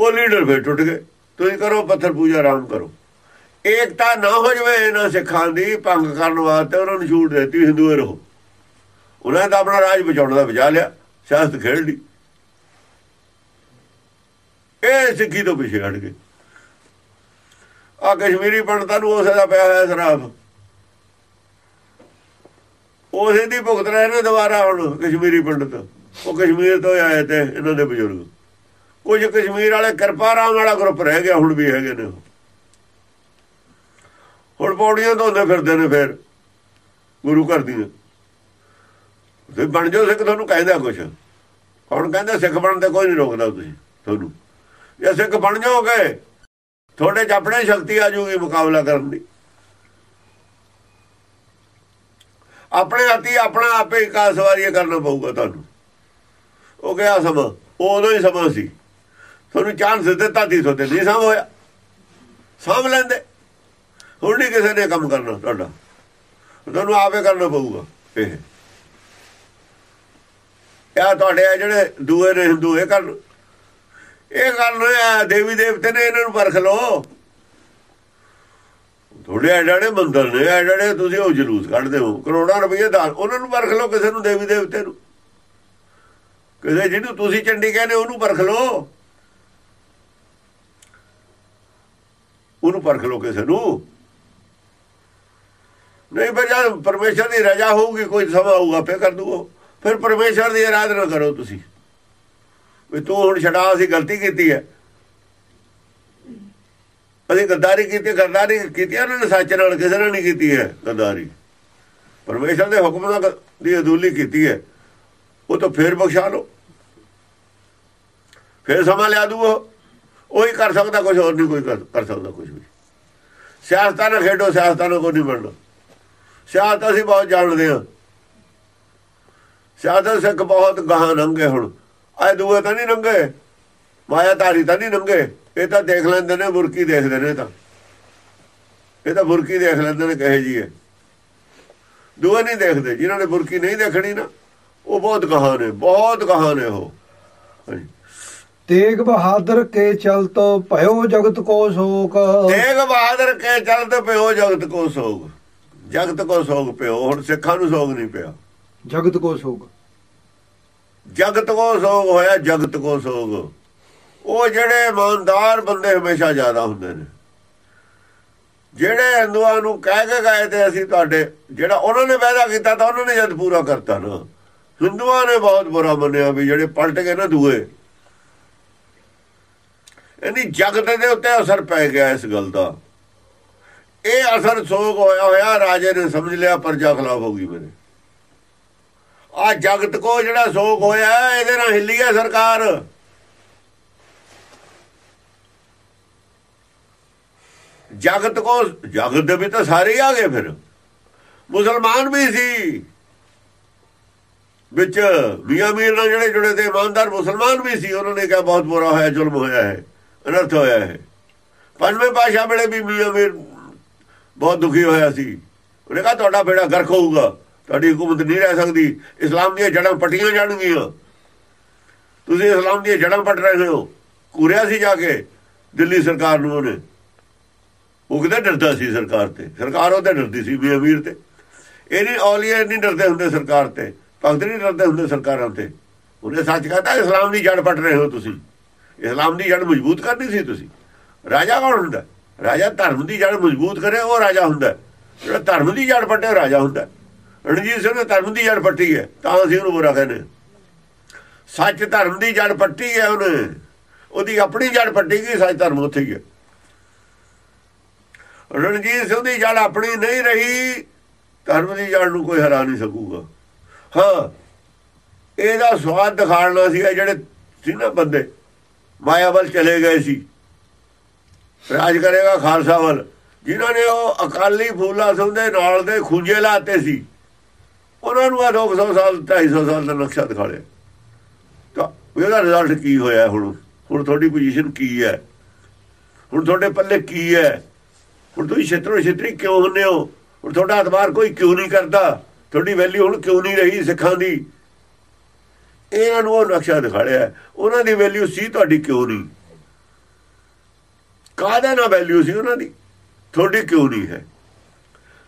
ਉਹ ਲੀਡਰ ਫੇਰ ਟੁੱਟ ਗਏ। ਤੁਸੀਂ ਕਰੋ ਪੱਥਰ ਪੂਜਾ, ਆਰਾਮ ਕਰੋ। ਏਕਤਾ ਨਾ ਹੋ ਜਵੇ ਇਹਨਾਂ ਸਿੱਖਾਂ ਦੀ, ਭੰਗ ਕਰਨ ਵਾਸਤੇ ਉਹਨਾਂ ਨੂੰ ਛੂਟ ਦਿੱਤੀ, ਹਿੰਦੂਏ ਰਹੋ। ਉਹਨਾਂ ਨੇ ਤਾਂ ਆਪਣਾ ਰਾਜ ਬਚਾਉਣ ਦਾ ਬਚਾ ਲਿਆ, ਸਿਆਸਤ ਖੇਡ ਲਈ। ਇਹ ਸਿੱਖੀ ਤੋਂ ਪਿੱਛੇ ਹਟ ਗਏ। ਆ ਕਸ਼ਮੀਰੀ ਪੰਡਤਾਂ ਨੂੰ ਉਸੇ ਦਾ ਪਿਆ ਹੋਇਆ ਸ਼ਰਾਬ ਉਸੇ ਦੀ ਭੁਗਤ ਰਹੇ ਨੇ ਦੁਬਾਰਾ ਹੁਣ ਕਸ਼ਮੀਰੀ ਪੰਡਤ। ਉਹ ਕਸ਼ਮੀਰ ਤੋਂ ਆਏ ਤੇ ਇਹਨਾਂ ਦੇ ਬਜ਼ੁਰਗ। ਕੁਝ ਕਸ਼ਮੀਰ ਵਾਲੇ ਕਿਰਪਾ ਰਾਮ ਵਾਲਾ ਗਰੁੱਪ ਰਹਿ ਗਿਆ, ਹੁਣ ਵੀ ਹੈਗੇ ਨੇ ਹੁਣ ਪੌੜੀਆਂ ਧੋਂਦੇ ਫਿਰਦੇ ਨੇ ਫਿਰ, ਗੁਰੂ ਘਰ ਦੀਆਂ। ਤੁਸੀਂ ਬਣ ਜਾਓ ਸਿੱਖ ਤੁਹਾਨੂੰ ਕਹਿੰਦਾ ਕੁਛ। ਹੁਣ ਕਹਿੰਦਾ ਸਿੱਖ ਬਣਨ ਤੇ ਕੋਈ ਨਹੀਂ ਰੋਕਦਾ ਤੁਸੀਂ, ਤੁਹਾਨੂੰ। ਜੇ ਸਿੱਖ ਬਣ ਜਾਓਗੇ, ਤੁਹਾਡੇ ਚ ਆਪਣੇ ਸ਼ਕਤੀ ਆ ਜੂਗੀ ਮੁਕਾਬਲਾ ਕਰਨ ਦੀ। ਆਪਣੇ ਹੱਥੀ ਆਪਣਾ ਆਪੇ ਹੀ ਕਾਸਵਾਰੀ ਕਰਨਾ ਪਊਗਾ ਤੁਹਾਨੂੰ। ਉਹ ਗਿਆ ਸਮਾਂ, ਉਹ ਉਦੋਂ ਹੀ ਸਮਾਂ ਸੀ। ਤੁਹਾਨੂੰ ਚਾਂਸ ਦਿੱਤਾ ਤੀ ਸੋਤੇ ਨਹੀਂ ਸਾਂਭ ਹੋਇਆ। ਸਾਂਭ ਲੈਂਦੇ। ਹੁਣ ਨਹੀਂ ਕਿਸੇ ਨੇ ਕੰਮ ਕਰਨਾ ਤੁਹਾਡਾ। ਤੁਹਾਨੂੰ ਆਪੇ ਕਰਨਾ ਪਊਗਾ ਇਹ। ਇਹ ਤੁਹਾਡੇ ਆ ਜਿਹੜੇ ਦੂਏ ਨੇ ਹਿੰਦੂ, ਇਹ ਕਰਨ ਇਹ ਕਰਨ ਆ, ਦੇਵੀ ਦੇਵਤੇ ਨੇ ਇਹਨਾਂ ਨੂੰ ਪਰਖ ਲਓ। ਥੋੜੇ ਐਡਾੜੇ ਮੰਦਰ ਨੇ ਐਡਾੜੇ ਤੁਸੀਂ ਉਹ ਜਲੂਸ ਕੱਢਦੇ ਹੋ, ਕਰੋੜਾਂ ਰੁਪਏ ਦਾਨ, ਉਹਨਾਂ ਨੂੰ ਪਰਖ ਲੋ ਕਿਸੇ ਨੂੰ, ਦੇਵੀ ਦੇਵਤੇ ਨੂੰ। ਕਿਸੇ ਜਿਹਨੂੰ ਤੁਸੀਂ ਚੰਡੀ ਕਹਿੰਦੇ ਉਹਨੂੰ ਪਰਖ ਲੋ ਉਹਨੂੰ ਪਰਖ ਲੋ ਕਿਸੇ ਨੂੰ। ਨਹੀਂ ਪਰ ਜਦ ਪਰਮੇਸ਼ਰ ਦੀ ਰਜਾ ਹੋਊਗੀ, ਕੋਈ ਸਮਾਂ ਆਊਗਾ ਫੇਰ ਕਰ ਦੂਓ ਫਿਰ ਪਰਮੇਸ਼ਰ ਦੀ ਆਰਾਧਨਾ ਕਰੋ ਤੁਸੀਂ। ਵੀ ਤੂੰ ਹੁਣ ਛਡਾ, ਅਸੀਂ ਗਲਤੀ ਕੀਤੀ ਹੈ। ਅਸੀਂ ਗੱਦਾਰੀ ਕੀਤੀ ਗੱਦਾਰੀ ਕੀਤੀ ਉਹਨਾਂ ਨੇ ਸੱਚ ਨਾਲ ਕਿਸੇ ਨਾਲ ਨਹੀਂ ਕੀਤੀ ਹੈ ਗੱਦਾਰੀ। ਪਰਮੇਸ਼ਰ ਦੇ ਹੁਕਮ ਨਾਲ ਦੀ ਅਦੂਲੀ ਕੀਤੀ ਹੈ। ਉਹ ਤਾਂ ਫੇਰ ਬਖਸ਼ਾ ਲਓ। ਫੇਰ ਸਮਾਂ ਲਿਆ ਦੂ ਉਹ ਉਹੀ ਕਰ ਸਕਦਾ ਕੁਝ ਹੋਰ ਨਹੀਂ, ਕੋਈ ਕਰ ਸਕਦਾ ਕੁਝ ਵੀ। ਸਿਆਸਤਾਂ ਨਾਲ ਖੇਡੋ, ਸਿਆਸਤਾਂ ਨਾਲ ਕੋਈ ਨਹੀਂ ਬਣਨਾ ਸਿਆਸਤ ਅਸੀਂ ਬਹੁਤ ਜਾਣਦੇ ਹਾਂ। ਸਿਆਸਤ ਸਿੱਖ ਬਹੁਤ ਗਾਹਾਂ ਨੰਗੇ ਹੁਣ। ਆਏ ਦੂਏ ਤਾਂ ਨਹੀਂ ਨੰਗੇ। ਮਾਇਆ ਧਾਰੀ ਤਾਂ ਨਹੀਂ ਨੰਗੇ। ਇਹ ਤਾਂ ਦੇਖ ਲੈਂਦੇ ਨੇ ਬੁਰਕੀ ਦੇਖਦੇ ਨੇ ਤਾਂ। ਇਹ ਤਾਂ ਬੁਰਕੀ ਦੇਖ ਲੈਂਦੇ ਨੇ ਕਹੇ ਜੀ ਹੈ ਦੂਏ ਨਹੀਂ ਦੇਖਦੇ। ਜਿਨ੍ਹਾਂ ਨੇ ਬੁਰਕੀ ਨਹੀਂ ਦੇਖਣੀ ਨਾ ਉਹ ਬਹੁਤ ਗਾਹਾਂ ਨੇ ਬਹੁਤ ਗਾਹਾਂ ਨੇ ਉਹ। ਤੇਗ ਬਹਾਦਰ ਕੇ ਚਲਤੋ ਭਇਓ ਜਗਤ ਕੋ ਸ਼ੋਕ। ਤੇਗ ਬਹਾਦਰ ਕੇ ਚਲਤ ਪਿਓ ਜਗਤ ਕੋ ਸੋਗ ਜਗਤ ਕੋ ਸੋਗ ਪਿਓ ਹੁਣ ਸਿੱਖਾਂ ਨੂੰ ਸੋਗ ਨਹੀਂ ਪਿਆ। ਜਗਤ ਕੋ ਸ਼ੋਕ ਜਗਤ ਕੋ ਸੋਗ ਹੋਇਆ, ਜਗਤ ਕੋ ਸੋਗ। ਉਹ ਜਿਹੜੇ ਇਮਾਨਦਾਰ ਬੰਦੇ ਹਮੇਸ਼ਾ ਜ਼ਿਆਦਾ ਹੁੰਦੇ ਨੇ। ਜਿਹੜੇ ਹਿੰਦੂਆਂ ਨੂੰ ਕਹਿ ਕੇ ਗਏ ਤੇ ਅਸੀਂ ਤੁਹਾਡੇ, ਜਿਹੜਾ ਉਹਨਾਂ ਨੇ ਵਾਅਦਾ ਕੀਤਾ ਤਾਂ ਉਹਨਾਂ ਨੇ ਜਦ ਪੂਰਾ ਕਰਤਾ ਨਾ। ਹਿੰਦੂਆਂ ਨੇ ਬਹੁਤ ਬੁਰਾ ਮੰਨਿਆ ਵੀ ਜਿਹੜੇ ਪਲਟ ਗਏ ਨਾ ਦੂਏ। ਇਹਨੀ ਜਗਤ ਦੇ ਉੱਤੇ ਅਸਰ ਪੈ ਗਿਆ ਇਸ ਗੱਲ ਦਾ। ਇਹ ਅਸਰ ਸੋਗ ਹੋਇਆ ਹੋਇਆ, ਰਾਜੇ ਨੇ ਸਮਝ ਲਿਆ, ਪਰਜਾ ਖਿਲਾਫ ਹੋ ਗਈ ਮੇਰੇ। ਆ ਜਗਤ ਕੋ ਜਿਹੜਾ ਸੋਗ ਹੋਇਆ, ਇਹਦੇ ਨਾਲ ਹਿੱਲੀ ਹੈ ਸਰਕਾਰ। ਜਗਤ ਕੋ, ਜਗਤ ਦੇ ਵੀ ਤਾਂ ਸਾਰੇ ਹੀ ਆ ਗਏ ਫਿਰ। ਮੁਸਲਮਾਨ ਵੀ ਸੀ। ਵਿੱਚ ਮੀਆਂ ਮੀਰ ਨਾਲ ਜਿਹੜੇ ਜੁੜੇ ਤੇ ਇਮਾਨਦਾਰ ਮੁਸਲਮਾਨ ਵੀ ਸੀ, ਉਹਨਾਂ ਨੇ ਕਿਹਾ ਬਹੁਤ ਬੁਰਾ ਹੋਇਆ, ਜ਼ੁਲਮ ਹੋਇਆ ਹੈ, ਅਨਰਥ ਹੋਇਆ ਹੈ। ਪੰਜਵੇਂ ਪਾਸ਼ਾ ਵੇਲੇ ਵੀ ਮੀਆਂ ਮੀਰ ਬਹੁਤ ਦੁਖੀ ਹੋਇਆ ਸੀ। ਉਹਨੇ ਕਿਹਾ, ਤੁਹਾਡਾ ਬੇੜਾ ਗਰਕ ਹੋਊਗਾ। ਤੁਹਾਡੀ ਹਕੂਮਤ ਨਹੀਂ ਰਹਿ ਸਕਦੀ। ਇਸਲਾਮ ਦੀਆਂ ਜੜਾਂ ਪੱਟੀਆਂ ਜਾਣਗੀਆਂ। ਤੁਸੀਂ ਇਸਲਾਮ ਦੀਆਂ ਜੜਾਂ ਪੱਟ ਰਹੇ ਹੋ। ਕੁਰਿਆ ਸੀ ਜਾ ਕੇ ਦਿੱਲੀ ਸਰਕਾਰ ਨੂੰ ਉਹਨੇ। ਉਹ ਕਿਤੇ ਡਰਦਾ ਸੀ ਸਰਕਾਰ ਤੇ। ਸਰਕਾਰ ਉਹਦੇ ਡਰਦੀ ਸੀ ਵੀ ਅਮੀਰ ਤੇ। ਇਹ ਨਹੀਂ ਔਲੀਆ ਨਹੀਂ ਡਰਦੇ ਹੁੰਦੇ ਸਰਕਾਰ ਤੇ। ਭਗਤ ਨਹੀਂ ਡਰਦੇ ਹੁੰਦੇ ਸਰਕਾਰਾਂ ਤੇ। ਉਹਨੇ ਸੱਚ ਕਹਤਾ, ਇਸਲਾਮ ਦੀ ਜੜ ਪਟ ਰਹੇ ਹੋ ਤੁਸੀਂ। ਇਸਲਾਮ ਦੀ ਜੜ ਮਜ਼ਬੂਤ ਕਰਨੀ ਸੀ ਤੁਸੀਂ। ਰਾਜਾ ਕੌਣ ਹੁੰਦਾ? ਰਾਜਾ ਧਰਮ ਦੀ ਜੜ ਮਜ਼ਬੂਤ ਕਰੇ, ਉਹ ਰਾਜਾ ਹੁੰਦਾ। ਜਿਹੜਾ ਧਰਮ ਦੀ ਜੜ ਪੱਟੇ ਉਹ ਰਾਜਾ ਹੁੰਦਾ। ਰਣਜੀਤ ਸਿੰਘ ਨੇ ਧਰਮ ਦੀ ਜੜ ਪੱਟੀ ਹੈ, ਤਾਂ ਅਸੀਂ ਉਹਨੂੰ ਬੁਰਾ ਕਹਿੰਦੇ ਸੱਚ ਧਰਮ ਦੀ ਜੜ ਪੱਟੀ ਹੈ ਉਹਨੇ। ਉਹਦੀ ਆਪਣੀ ਜੜ ਪੱਟੀ ਗਈ ਸੱਚ ਧਰਮ ਉੱਥੇ ਹੀ ਹੈ। ਰਣਜੀਤ ਸਿੰਘ ਦੀ ਜੜ ਆਪਣੀ ਨਹੀਂ ਰਹੀ, ਧਰਮ ਦੀ ਜੜ ਨੂੰ ਕੋਈ ਹਰਾ ਨਹੀਂ ਸਕੂਗਾ। ਹਾਂ, ਇਹਦਾ ਸਵਾਦ ਦਿਖਾਉਣਾ ਸੀਗਾ ਜਿਹੜੇ ਸੀ ਨਾ ਬੰਦੇ ਮਾਇਆ ਵੱਲ ਚਲੇ ਗਏ ਸੀ। ਰਾਜ ਕਰੇਗਾ ਖਾਲਸਾ ਵੱਲ। ਜਿਨ੍ਹਾਂ ਨੇ ਉਹ ਅਕਾਲੀ ਫੂਲਾ ਸਿੰਘ ਦੇ ਨਾਲ ਦੇ ਖੁੰਝੇ ਲਾਤੇ ਸੀ। ਉਹਨਾਂ ਨੂੰ ਆ 200 ਸਾਲ 250 ਸਾਲ ਦਾ ਨਕਸ਼ਾ ਦਿਖਾ ਲਿਆ ਤਾਂ ਉਹਦਾ ਰਿਜ਼ਲਟ ਕੀ ਹੋਇਆ ਹੁਣ? ਹੁਣ ਤੁਹਾਡੀ ਪੋਜੀਸ਼ਨ ਕੀ ਹੈ? ਹੁਣ ਤੁਹਾਡੇ ਪੱਲੇ ਕੀ ਹੈ? ਹੁਣ ਤੁਸੀਂ ਛੇਤਰੋ ਛੇਤਰੀ ਕਿਉਂ ਹੁੰਦੇ ਹੋ? ਹੁਣ ਤੁਹਾਡਾ ਅਤਬਾਰ ਕੋਈ ਕਿਉਂ ਨਹੀਂ ਕਰਦਾ? ਤੁਹਾਡੀ ਵੈਲਿਊ ਹੁਣ ਕਿਉਂ ਨਹੀਂ ਰਹੀ ਸਿੱਖਾਂ ਦੀ? ਇਹਨਾਂ ਨੂੰ ਉਹ ਨਕਸ਼ਾ ਦਿਖਾੜਿਆ ਉਹਨਾਂ ਦੀ ਵੈਲਿਊ ਸੀ ਤੁਹਾਡੀ ਕਿਉਂ ਨਹੀਂ? ਕਾਹਦਾ ਨਾ ਵੈਲਿਊ ਸੀ ਉਹਨਾਂ ਦੀ? ਤੁਹਾਡੀ ਕਿਉਂ ਨਹੀਂ ਹੈ?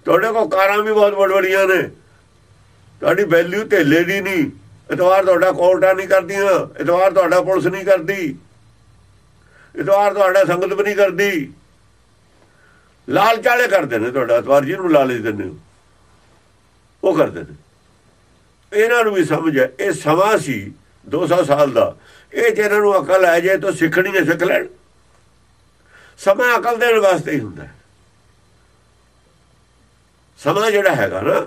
ਤੁਹਾਡੇ ਕੋਲ ਕਾਰਾਂ ਵੀ ਬਹੁਤ ਵੱਡੀਆਂ ਨੇ। ਤੁਹਾਡੀ ਵੈਲਿਊ ਢੇਲੇ ਦੀ ਨਹੀਂ। ਇਤਵਾਰ ਤੁਹਾਡਾ ਕੋਰਟਾਂ ਨਹੀਂ ਕਰਦੀਆਂ ਇਤਵਾਰ ਤੁਹਾਡਾ ਪੁਲਿਸ ਨਹੀਂ ਕਰਦੀ। ਇਤਵਾਰ ਤੁਹਾਡਾ ਸੰਗਤ ਵੀ ਨਹੀਂ ਕਰਦੀ। ਲਾਲਚ ਵਾਲੇ ਕਰਦੇ ਨੇ ਤੁਹਾਡਾ ਇਤਵਾਰ ਜਿਹਨੂੰ ਲਾਲਚ ਦਿੰਦੇ ਹੋ, ਉਹ ਕਰਦੇ ਨੇ। ਇਹਨਾਂ ਨੂੰ ਵੀ ਸਮਝ ਹੈ, ਇਹ ਸਮਾਂ ਸੀ 200 ਸਾਲ ਦਾ। ਇਹ ਜਿਹਨਾਂ ਨੂੰ ਅਕਲ ਹੈ ਜੇ ਤਾਂ ਸਿੱਖਣੀ ਹੈ, ਸਿੱਖ ਲੈਣ। ਸਮਾਂ ਅਕਲ ਦੇਣ ਵਾਸਤੇ ਹੀ ਹੁੰਦਾ ਸਮਾਂ ਜਿਹੜਾ ਹੈਗਾ ਨਾ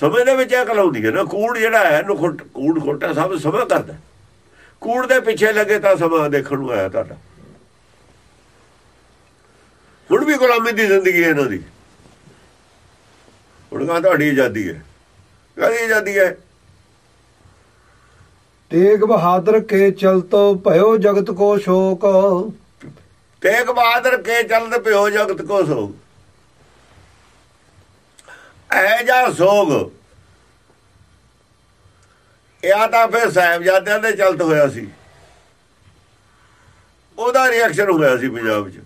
ਸਮੇਂ ਦੇ ਵਿੱਚ ਅਕਲ ਆਉਂਦੀ ਹੈ ਨਾ ਕੂੜ ਜਿਹੜਾ ਹੈ ਨੂੰ ਕੂੜ ਖੋਟਾ ਸਭ ਸਮਾਂ ਕਰਦਾ। ਕੂੜ ਦੇ ਪਿੱਛੇ ਲੱਗੇ ਤਾਂ ਸਮਾਂ ਦੇਖਣ ਨੂੰ ਆਇਆ ਤੁਹਾਡਾ। ਹੁਣ ਵੀ ਗੁਲਾਮੀ ਦੀ ਜ਼ਿੰਦਗੀ ਹੈ ਇਹਨਾਂ ਦੀ। ਹੁਣ ਕਹਾਂ ਤੁਹਾਡੀ ਆਜ਼ਾਦੀ ਹੈ। ਕਾਹਦੀ ਆਜ਼ਾਦੀ ਹੈ? ਤੇਗ ਬਹਾਦਰ ਕੇ ਚਲਤੋ ਭਇਓ ਜਗਤ ਕੋ ਸ਼ੋਕ। ਤੇਗ ਬਹਾਦਰ ਕੇ ਚਲਦ ਪਿਓ ਜਗਤ ਕੋ ਸੋਗ ਐ ਜਾ ਸੋਗ। ਇਹ ਤਾਂ ਫਿਰ ਸਾਹਿਬਜ਼ਾਦਿਆਂ ਦੇ ਚਲਤ ਹੋਇਆ ਸੀ। ਉਹਦਾ ਰਿਐਕਸ਼ਨ ਹੋਇਆ ਸੀ ਪੰਜਾਬ 'ਚ।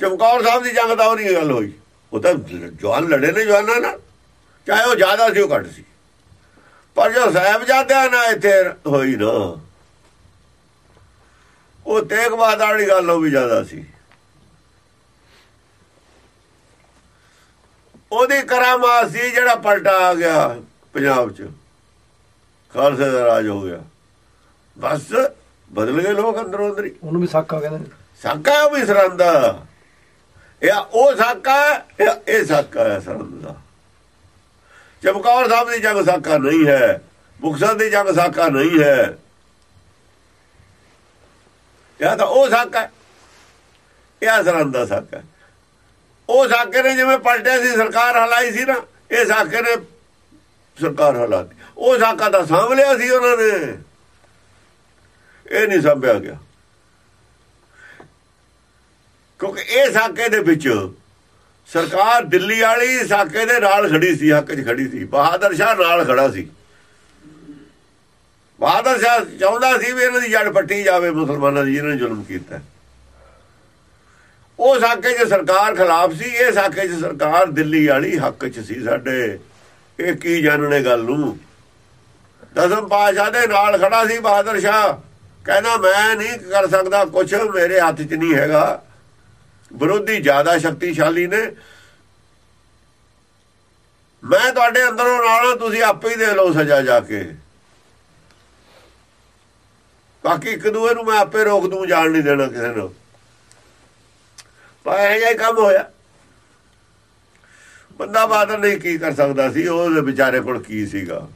ਚਮਕੌਰ ਸਾਹਿਬ ਦੀ ਜੰਗ ਦਾ ਉਹ ਨਹੀਂ ਗੱਲ ਹੋਈ। ਉਹ ਤਾਂ ਜਵਾਨ ਲੜੇ ਨੇ ਜਵਾਨਾਂ ਨਾਲ। ਚਾਹੇ ਉਹ ਜ਼ਿਆਦਾ ਸੀ, ਉਹ ਘੱਟ ਸੀ। ਪਰ ਜੋ ਸਾਹਿਬਜ਼ਾਦਿਆਂ ਨਾਲ ਇੱਥੇ ਹੋਈ ਨਾ, ਉਹ ਤੇਗ ਬਹਾਦਰ ਵਾਲੀ ਗੱਲ ਉਹ ਵੀ ਜ਼ਿਆਦਾ ਸੀ। ਉਹਦੀ ਕਰਾਮਾਤ ਸੀ ਜਿਹੜਾ ਪਲਟਾ ਆ ਗਿਆ ਪੰਜਾਬ 'ਚ। ਖਾਲਸੇ ਦਾ ਰਾਜ ਹੋ ਗਿਆ। ਬਸ ਬਦਲ ਗਏ ਲੋਕ ਅੰਦਰੋਂ ਅੰਦਰੀ। ਉਹਨੂੰ ਵੀ ਸਾਕਾ ਕਹਿੰਦੇ ਸਾਕਾ ਉਹ ਵੀ ਸਰੰਦਾ ਇਹ ਉਹ ਸਾਕਾ ਇਹ ਸਾਕਾ ਹੈ ਸਰੰਦਾ ਚਮਕੌਰ ਸਾਹਿਬ ਦੀ ਜੰਗ ਸਾਕਾ ਨਹੀਂ ਹੈ। ਮੁਕਸਰ ਦੀ ਜੰਗ ਸਾਕਾ ਨਹੀਂ ਹੈ। ਇਹ ਤਾਂ ਉਹ ਸਾਕਾ ਇਹ ਸਰੰਦਾ ਸਾਕਾ ਉਹ ਸਾਕੇ ਨੇ ਜਿਵੇਂ ਪਲਟਿਆ ਸੀ, ਸਰਕਾਰ ਹਲਾਈ ਸੀ ਨਾ, ਇਹ ਸਾਕੇ ਨੇ ਸਰਕਾਰ ਹਲਾਤੀ ਉਹ ਸਾਕਾ ਦਾ ਸਾਂਭ ਲਿਆ ਸੀ ਉਹਨਾਂ ਨੇ। ਇਹ ਨਹੀਂ ਸਾਂਭਿਆ ਗਿਆ। ਕਿਉਂਕਿ ਇਹ ਸਾਕੇ ਦੇ ਵਿੱਚ ਸਰਕਾਰ ਦਿੱਲੀ ਵਾਲੀ ਸਾਕੇ ਦੇ ਨਾਲ ਖੜੀ ਸੀ, ਹੱਕ 'ਚ ਖੜੀ ਸੀ। ਬਹਾਦਰ ਸ਼ਾਹ ਨਾਲ ਖੜਾ ਸੀ। ਬਹਾਦਰ ਸ਼ਾਹ ਚਾਹੁੰਦਾ ਸੀ ਵੀ ਇਹਨਾਂ ਦੀ ਜੜ ਪੱਟੀ ਜਾਵੇ, ਮੁਸਲਮਾਨਾਂ ਦੀ, ਜਿਹਨਾਂ ਨੇ ਜ਼ੁਲਮ ਕੀਤਾ। ਉਹ ਸਾਕੇ 'ਚ ਸਰਕਾਰ ਖਿਲਾਫ ਸੀ ਇਹ ਸਾਕੇ 'ਚ ਸਰਕਾਰ ਦਿੱਲੀ ਵਾਲੀ ਹੱਕ 'ਚ ਸੀ ਸਾਡੇ। ਇਹ ਕੀ ਜਾਣਨੇ ਗੱਲ ਨੂੰ? ਦਸਮ ਪਾਸ਼ਾ ਦੇ ਨਾਲ ਖੜਾ ਸੀ ਬਹਾਦਰ ਸ਼ਾਹ। ਕਹਿੰਦਾ, ਮੈਂ ਨਹੀਂ ਕਰ ਸਕਦਾ ਕੁਝ ਮੇਰੇ ਹੱਥ 'ਚ ਨਹੀਂ ਹੈਗਾ। ਵਿਰੋਧੀ ਜ਼ਿਆਦਾ ਸ਼ਕਤੀਸ਼ਾਲੀ ਨੇ। ਮੈਂ ਤੁਹਾਡੇ ਅੰਦਰੋਂ ਨਾਲ ਤੁਸੀਂ ਆਪੇ ਹੀ ਦੇ ਲਓ ਸਜ਼ਾ ਜਾ ਕੇ। ਬਾਕੀ ਇੱਕ ਦੂਏ ਨੂੰ ਮੈਂ ਆਪੇ ਰੋਕ ਦੂੰ, ਜਾਣ ਨਹੀਂ ਦੇਣਾ ਕਿਸੇ ਨੂੰ। ਪਰ ਇਹ ਜਿਹਾ ਹੀ ਕੰਮ ਹੋਇਆ। ਬੰਦਾ ਬਾਦਲ ਨਹੀਂ ਕੀ ਕਰ ਸਕਦਾ ਸੀ, ਉਹਦੇ ਵਿਚਾਰੇ ਕੋਲ ਕੀ ਸੀਗਾ?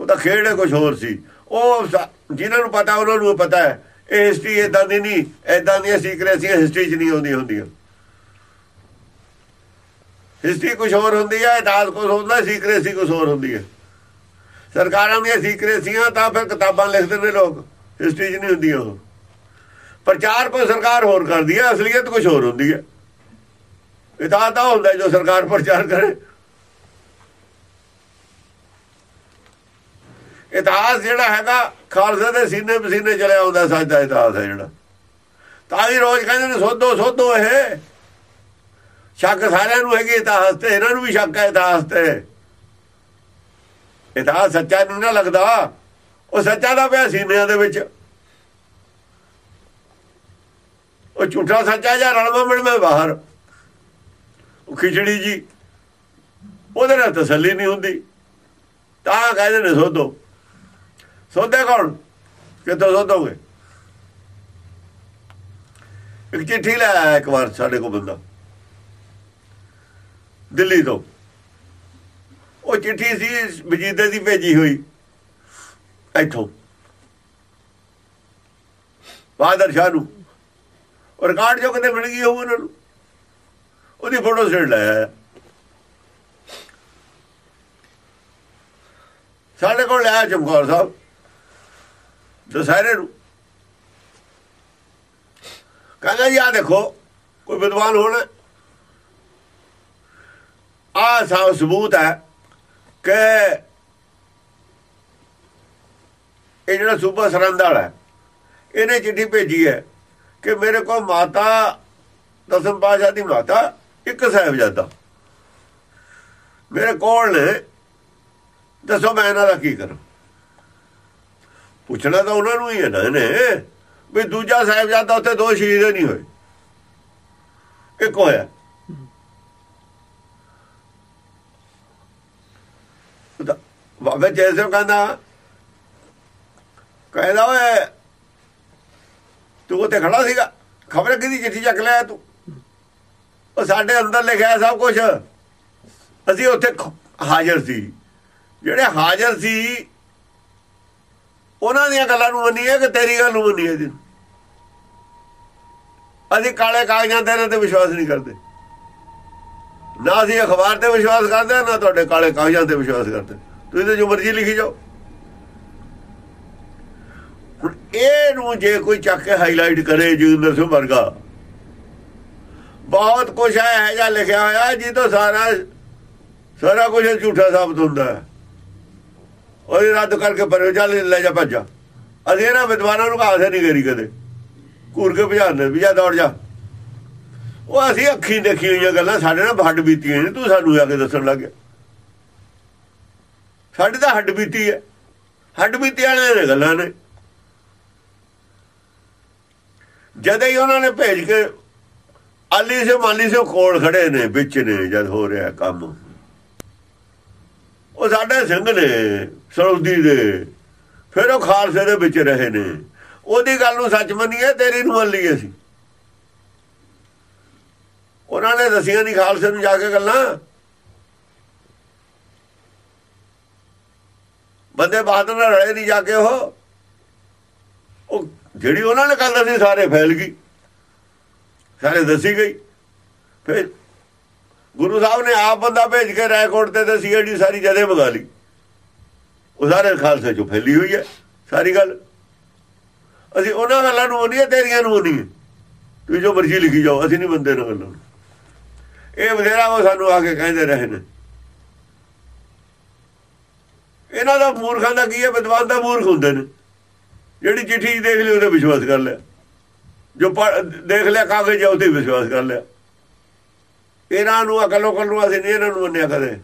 ਉਹਦਾ ਖੇਡ ਕੁਝ ਹੋਰ ਸੀ। ਉਹ ਜਿਨ੍ਹਾਂ ਨੂੰ ਪਤਾ, ਉਹਨਾਂ ਨੂੰ ਪਤਾ ਹੈ, ਇਹ ਹਿਸਟਰੀ ਇਦਾਂ ਦੀ ਨਹੀਂ ਇਦਾਂ ਦੀਆਂ ਸੀਕਰੇਸੀਆਂ ਹਿਸਟਰੀ 'ਚ ਨਹੀਂ ਆਉਂਦੀਆਂ ਹੁੰਦੀਆਂ। ਹਿਸਟਰੀ ਕੁਝ ਹੋਰ ਹੁੰਦੀ ਹੈ, ਇਤਿਹਾਸ ਕੁਝ ਹੁੰਦਾ ਸੀਕਰੇਸੀ ਕੁਝ ਹੋਰ ਹੁੰਦੀ ਹੈ। ਸਰਕਾਰਾਂ ਦੀਆਂ ਸੀਕਰੇਸੀਆਂ ਤਾਂ ਫਿਰ ਕਿਤਾਬਾਂ ਲਿਖਦੇ ਨੇ ਲੋਕ। ਹਿਸਟਰੀ 'ਚ ਨਹੀਂ ਹੁੰਦੀਆਂ ਉਹ। ਪ੍ਰਚਾਰ ਕੋਈ ਸਰਕਾਰ ਹੋਰ ਕਰਦੀ ਹੈ, ਅਸਲੀਅਤ ਕੁਝ ਹੋਰ ਹੁੰਦੀ ਹੈ। ਇਤਿਹਾਸ ਤਾਂ ਹੁੰਦਾ ਜੋ ਸਰਕਾਰ ਪ੍ਰਚਾਰ ਕਰੇ। ਇਤਿਹਾਸ ਜਿਹੜਾ ਹੈਗਾ, ਖਾਲਸਾ ਦੇ ਸੀਨੇ ਪਸੀਨੇ ਚਲੇ ਆਉਂਦਾ, ਸੱਚ ਦਾ ਇਤਿਹਾਸ ਹੈ ਜਿਹੜਾ। ਤਾਂ ਹੀ ਰੋਜ਼ ਕਹਿੰਦੇ ਨੇ, ਸੋਧੋ ਸੋਧੋ ਇਹ। ਸ਼ੱਕ ਸਾਰਿਆਂ ਨੂੰ ਹੈਗੀ ਇਤਿਹਾਸ ਤੇ, ਇਹਨਾਂ ਨੂੰ ਵੀ ਸ਼ੱਕ ਹੈ ਇਤਿਹਾਸ ਤੇ। ਇਤਿਹਾਸ ਸੱਚਾ ਨਹੀਂ ਨਾ ਲੱਗਦਾ। ਉਹ ਸੱਚਾ ਦਾ ਪਿਆ ਸੀਨਿਆਂ ਦੇ ਵਿੱਚ। ਉਹ ਝੂਠਾ ਸੱਚਾ ਜਾਂ ਰਲਵਾ ਮਿਲਵੇਂ ਬਾਹਰ? ਉਹ ਖਿਚੜੀ ਜੀ, ਉਹਦੇ ਨਾਲ ਤਸੱਲੀ ਨਹੀਂ ਹੁੰਦੀ। ਤਾਂ ਕਹਿੰਦੇ ਨੇ ਸੋਧੋ। ਸੋਧੇ ਕੌਣ? ਕਿੱਥੋਂ ਸੋਧੋਗੇ? ਇੱਕ ਚਿੱਠੀ ਲੈ ਆਇਆ ਇੱਕ ਵਾਰ ਸਾਡੇ ਕੋਲ ਬੰਦਾ। ਦਿੱਲੀ ਤੋਂ। ਉਹ ਚਿੱਠੀ ਸੀ, ਵਜੀਦੇ ਦੀ ਭੇਜੀ ਹੋਈ। ਇੱਥੋਂ। ਬਾਦਰ ਸ਼ਾਹ ਨੂੰ। ਉਹ ਰਿਕਾਰਡ ਜੋ ਕਿਤੇ ਮਿਲ ਗਈ ਉਹ ਉਹਨਾਂ ਨੂੰ। ਉਹਦੀ ਫੋਟੋ ਸਟੇਟ ਲੈ ਆਇਆ। ਸਾਡੇ ਕੋਲ ਆਇਆ ਚਮਕੌਰ ਸਾਹਿਬ, ਦਸਹਿਰੇ ਨੂੰ। ਕਹਿੰਦਾ ਜੀ ਆ ਦੇਖੋ, ਕੋਈ ਵਿਦਵਾਨ ਹੋਣਾ। ਆ ਸਾਹ ਸਬੂਤ ਹੈ ਕਿ ਇਹ ਜਿਹੜਾ ਸੂਬਾ ਸਰੰਦ ਵਾਲਾ ਇਹਨੇ ਚਿੱਠੀ ਭੇਜੀ ਹੈ। ਕਿ ਮੇਰੇ ਕੋਲ ਮਾਤਾ, ਦਸਮ ਪਾਸ਼ਾ ਦੀ ਮਾਤਾ, ਇੱਕ ਸਾਹਿਬਜ਼ਾਦਾ। ਮੇਰੇ ਕੋਲ ਨੇ, ਦੱਸੋ ਮੈਂ ਇਹਨਾਂ ਦਾ ਕੀ ਕਰਾਂ? ਪੁੱਛਣਾ ਤਾਂ ਉਹਨਾਂ ਨੂੰ ਹੀ ਹੈ ਨਾ ਨੇ ਵੀ ਦੂਜਾ ਸਾਹਿਬਜ਼ਾਦਾ ਉੱਥੇ ਦੋ ਸ਼ਹੀਦ ਨਹੀਂ ਹੋਏ। ਇੱਕ ਹੋਇਆ। ਬਾਬਾ ਜੈਸੇ ਕਹਿੰਦਾ ਕਹਿੰਦਾ ਓਏ ਤੂੰ ਉੱਥੇ ਖੜਾ ਸੀਗਾ। ਖਬਰ ਕਿਹਦੀ ਚਿੱਠੀ ਚੱਕ ਲਿਆ ਤੂੰ? ਉਹ ਸਾਡੇ ਅੰਦਰ ਲਿਖਿਆ ਸਭ ਕੁਝ ਅਸੀਂ ਉੱਥੇ ਹਾਜ਼ਰ ਸੀ। ਜਿਹੜੇ ਹਾਜ਼ਰ ਸੀ, ਉਹਨਾਂ ਦੀਆਂ ਗੱਲਾਂ ਨੂੰ ਮੰਨੀਏ ਕਿ ਤੇਰੀ ਗੱਲ ਨੂੰ ਮੰਨੀਏ ਜੀ? ਅਸੀਂ ਕਾਲੇ ਕਾਗਜ਼ਾਂ ਤੇ ਇਹਨਾਂ ਤੇ ਵਿਸ਼ਵਾਸ ਨਹੀਂ ਕਰਦੇ। ਨਾ ਅਸੀਂ ਅਖਬਾਰ ਤੇ ਵਿਸ਼ਵਾਸ ਕਰਦੇ, ਨਾ ਤੁਹਾਡੇ ਕਾਲੇ ਕਾਗਜ਼ਾਂ ਤੇ ਵਿਸ਼ਵਾਸ ਕਰਦੇ। ਤੁਸੀਂ ਤੇ ਜੋ ਮਰਜ਼ੀ ਲਿਖੀ ਜਾਓ ਹੁਣ ਇਹ ਨੂੰ ਜੇ ਕੋਈ ਚੱਕ ਕੇ ਹਾਈਲਾਈਟ ਕਰੇ ਜੋਗਿੰਦਰ ਸਿੰਘ ਵਰਗਾ। ਬਹੁਤ ਕੁਝ ਹੈ ਜਾਂ ਲਿਖਿਆ ਹੋਇਆ, ਜੀ ਤੋਂ ਸਾਰਾ ਸਾਰਾ ਕੁਝ ਝੂਠਾ ਸਾਬਤ ਹੁੰਦਾ ਹੈ। ਉਹ ਰੱਦ ਕਰਕੇ ਪਰੇ ਚੱਲ ਲੈ ਜਾ ਭੱਜਾ ਅਸੀਂ ਇਹਨਾਂ ਵਿਦਵਾਨਾਂ ਨੂੰ ਕਹਾਸੇ ਨਹੀਂ ਕਰੀ ਕਦੇ। ਘੂਰ ਕੇ ਭਜਾਉਂਦੇ ਵੀ ਜਾ ਦੌੜ ਜਾ। ਉਹ ਅਸੀਂ ਅੱਖੀ ਦੇਖੀ ਹੋਈਆਂ ਗੱਲਾਂ, ਸਾਡੇ ਨਾਲ ਹੱਡ ਬੀਤੀਆਂ ਨੇ, ਤੂੰ ਸਾਨੂੰ ਆ ਕੇ ਦੱਸਣ ਲੱਗ ਗਿਆ। ਸਾਡੀ ਤਾਂ ਹੱਡ ਬੀਤੀ ਹੈ। ਹੱਡ ਬੀਤੀ ਵਾਲੇ ਨੇ ਗੱਲਾਂ ਨੇ। ਜਦ ਹੀ ਉਹਨਾਂ ਨੇ ਭੇਜ ਕੇ ਆਲੀ ਸੇ ਮਾਲੀ ਸੇ ਕੋਲ ਖੜੇ ਨੇ, ਵਿੱਚ ਨੇ, ਜਦ ਹੋ ਰਿਹਾ ਕੰਮ। ਉਹ ਸਾਡੇ ਸਿੰਘ ਨੇ, ਸਰੌਦੀ ਦੇ। ਫਿਰ ਉਹ ਖਾਲਸੇ ਦੇ ਵਿੱਚ ਰਹੇ ਨੇ। ਉਹਦੀ ਗੱਲ ਨੂੰ ਸੱਚ ਮੰਨੀਏ, ਤੇਰੀ ਨੂੰ ਮੰਨ ਲਈ ਅਸੀਂ। ਉਹਨਾਂ ਨੇ ਦਸੀਆਂ ਨਹੀਂ ਖਾਲਸੇ ਨੂੰ ਜਾ ਕੇ ਗੱਲਾਂ। ਬੰਦੇ ਬਹਾਦਰ ਨਾਲ ਰਲੇ ਨਹੀਂ ਜਾ ਕੇ ਉਹ ਜਿਹੜੀ ਉਹਨਾਂ ਨੇ ਗੱਲ ਦੱਸੀ ਸਾਰੇ ਫੈਲ ਗਈ। ਸਾਰੇ ਦੱਸੀ ਗਈ। ਫਿਰ ਗੁਰੂ ਸਾਹਿਬ ਨੇ ਆਪ ਬੰਦਾ ਭੇਜ ਕੇ ਰਾਏਕੋਟ ਤੇ ਤੇ ਸੀਆਈਡੀ ਸਾਰੀ ਜਦੇ ਮੰਗਾ ਲਈ। ਉਹ ਸਾਰੇ ਖਾਲਸੇ ਚੋਂ ਫੈਲੀ ਹੋਈ ਹੈ ਸਾਰੀ ਗੱਲ। ਅਸੀਂ ਉਹਨਾਂ ਗੱਲਾਂ ਨੂੰ ਮੰਨੀਏ, ਤੇਰੀਆਂ ਨੂੰ ਮੰਨੀਏ। ਤੂੰ ਜੋ ਮਰਜ਼ੀ ਲਿਖੀ ਜਾਓ, ਅਸੀਂ ਨਹੀਂ ਬੰਦੇ ਨਾ ਗੱਲਾਂ ਇਹ ਬਥੇਰਾ ਉਹ ਸਾਨੂੰ ਆ ਕੇ ਕਹਿੰਦੇ ਰਹੇ ਨੇ। ਇਹਨਾਂ ਦਾ ਮੂਰਖਾਂ ਦਾ ਕੀ ਹੈ? ਵਿਦਵਾਨ ਦਾ ਮੂਰਖ ਹੁੰਦੇ ਨੇ। ਜਿਹੜੀ ਚਿੱਠੀ ਦੇਖ ਲਈ ਉਹਦੇ ਵਿਸ਼ਵਾਸ ਕਰ ਲਿਆ। ਜੋ ਦੇਖ ਲਿਆ ਕਾਗਜ਼ ਜਾਂ ਉਹਤੇ ਵਿਸ਼ਵਾਸ ਕਰ ਲਿਆ। ਇਹਨਾਂ ਨੂੰ ਅਕਲੋ ਕੱਲ ਨੂੰ ਅਸੀਂ ਨਹੀਂ ਇਹਨਾਂ ਨੂੰ ਮੰਨਿਆ ਕਦੇ।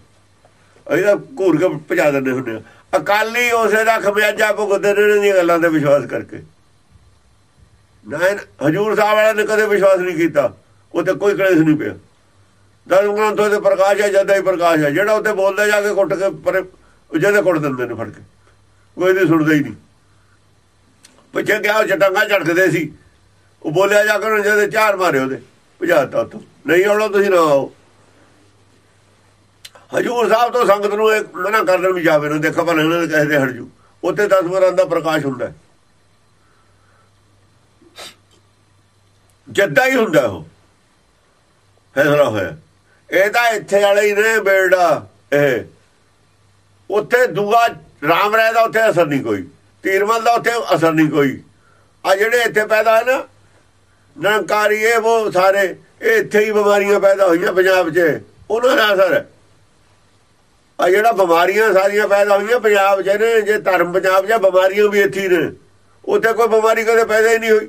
ਅਸੀਂ ਤਾਂ ਘੂਰ ਕੇ ਭਜਾ ਦਿੰਦੇ ਹੁੰਦੇ ਆ ਅਕਾਲੀ ਉਸੇ ਦਾ ਖਮਿਆਜਾ ਭੁਗਤਦੇ ਨੇ ਇਹਨਾਂ ਦੀਆਂ ਗੱਲਾਂ ਤੇ ਵਿਸ਼ਵਾਸ ਕਰਕੇ। ਨਾ ਹਜੂਰ ਸਾਹਿਬ ਵਾਲਿਆਂ ਨੇ ਕਦੇ ਵਿਸ਼ਵਾਸ ਨਹੀਂ ਕੀਤਾ। ਉਹ ਤੇ ਕੋਈ ਕਲੇਸ਼ ਨਹੀਂ ਪਿਆ। ਦਰਮ ਗ੍ਰੰਥ ਤੇ ਪ੍ਰਕਾਸ਼ ਹੈ ਜਦਾਂ ਹੀ ਪ੍ਰਕਾਸ਼ ਹੈ ਜਿਹੜਾ ਉੱਥੇ ਬੋਲਦਾ ਜਾ ਕੇ ਕੁੱਟ ਕੇ ਪਰੇ ਜਿਹਦੇ ਕੁੱਟ ਦਿੰਦੇ ਨੇ ਫੜ ਕੇ। ਕੋਈ ਨਹੀਂ ਸੁਣਦਾ ਹੀ ਨਹੀਂ। ਪਿੱਛੇ ਗਿਆ ਉਹ ਚਟਾਂਗਾ ਝੜਕਦੇ ਸੀ। ਉਹ ਬੋਲਿਆ ਜਾ ਕੇ ਉਹਨੇ ਜਿਹਦੇ ਚਾਰ ਮਾਰੇ ਉਹਦੇ। ਭਜਾਤਾ ਉੱਥੋਂ। ਨਹੀਂ ਆਉਣਾ ਤੁਸੀਂ ਨਾ ਆਓ। ਹਜੂਰ ਸਾਹਿਬ ਤੋਂ ਸੰਗਤ ਨੂੰ ਇਹ ਮਨਾ ਕਰਨ ਵੀ ਜਾਵੇ ਨੂੰ। ਦੇਖੋ ਭਲਾ ਇਹਨਾਂ ਦੇ ਕਹੇ ਦੇ ਹਟ ਜੂ। ਉੱਥੇ 10 ਦਾ ਪ੍ਰਕਾਸ਼ ਹੁੰਦਾ ਹੈ। ਜੱਦਾ ਹੀ ਹੁੰਦਾ ਉਹ। ਫੈਸਲਾ ਹੋਇਆ। ਇਹ ਤਾਂ ਇੱਥੇ ਵਾਲੇ ਹੀ ਨੇ ਬੇੜਾ, ਇਹ। ਉੱਥੇ ਦੂਆ ਰਾਮ ਰਾਏ ਦਾ ਉੱਥੇ ਅਸਰ ਨਹੀਂ ਕੋਈ। ਤੀਰਮਲ ਦਾ ਉੱਥੇ ਅਸਰ ਨਹੀਂ ਕੋਈ। ਆ ਜਿਹੜੇ ਇੱਥੇ ਪੈਦਾ ਹੈ ਨਾ ਨਿਰੰਕਾਰੀ ਇਹ ਉਹ ਸਾਰੇ, ਇਹ ਇੱਥੇ ਹੀ ਬਿਮਾਰੀਆਂ ਪੈਦਾ ਹੋਈਆਂ ਪੰਜਾਬ 'ਚ। ਉਹਨਾਂ ਦਾ ਅਸਰ। ਆ ਜਿਹੜਾ ਬਿਮਾਰੀਆਂ ਸਾਰੀਆਂ ਪੈਦਾ ਹੋਈਆਂ ਪੰਜਾਬ 'ਚ ਨੇ, ਜੇ ਧਰਮ ਪੰਜਾਬ 'ਚ ਬਿਮਾਰੀਆਂ ਵੀ ਇੱਥੇ ਨੇ। ਉੱਥੇ ਕੋਈ ਬਿਮਾਰੀ ਕਦੇ ਪੈਦਾ ਹੀ ਨਹੀਂ ਹੋਈ।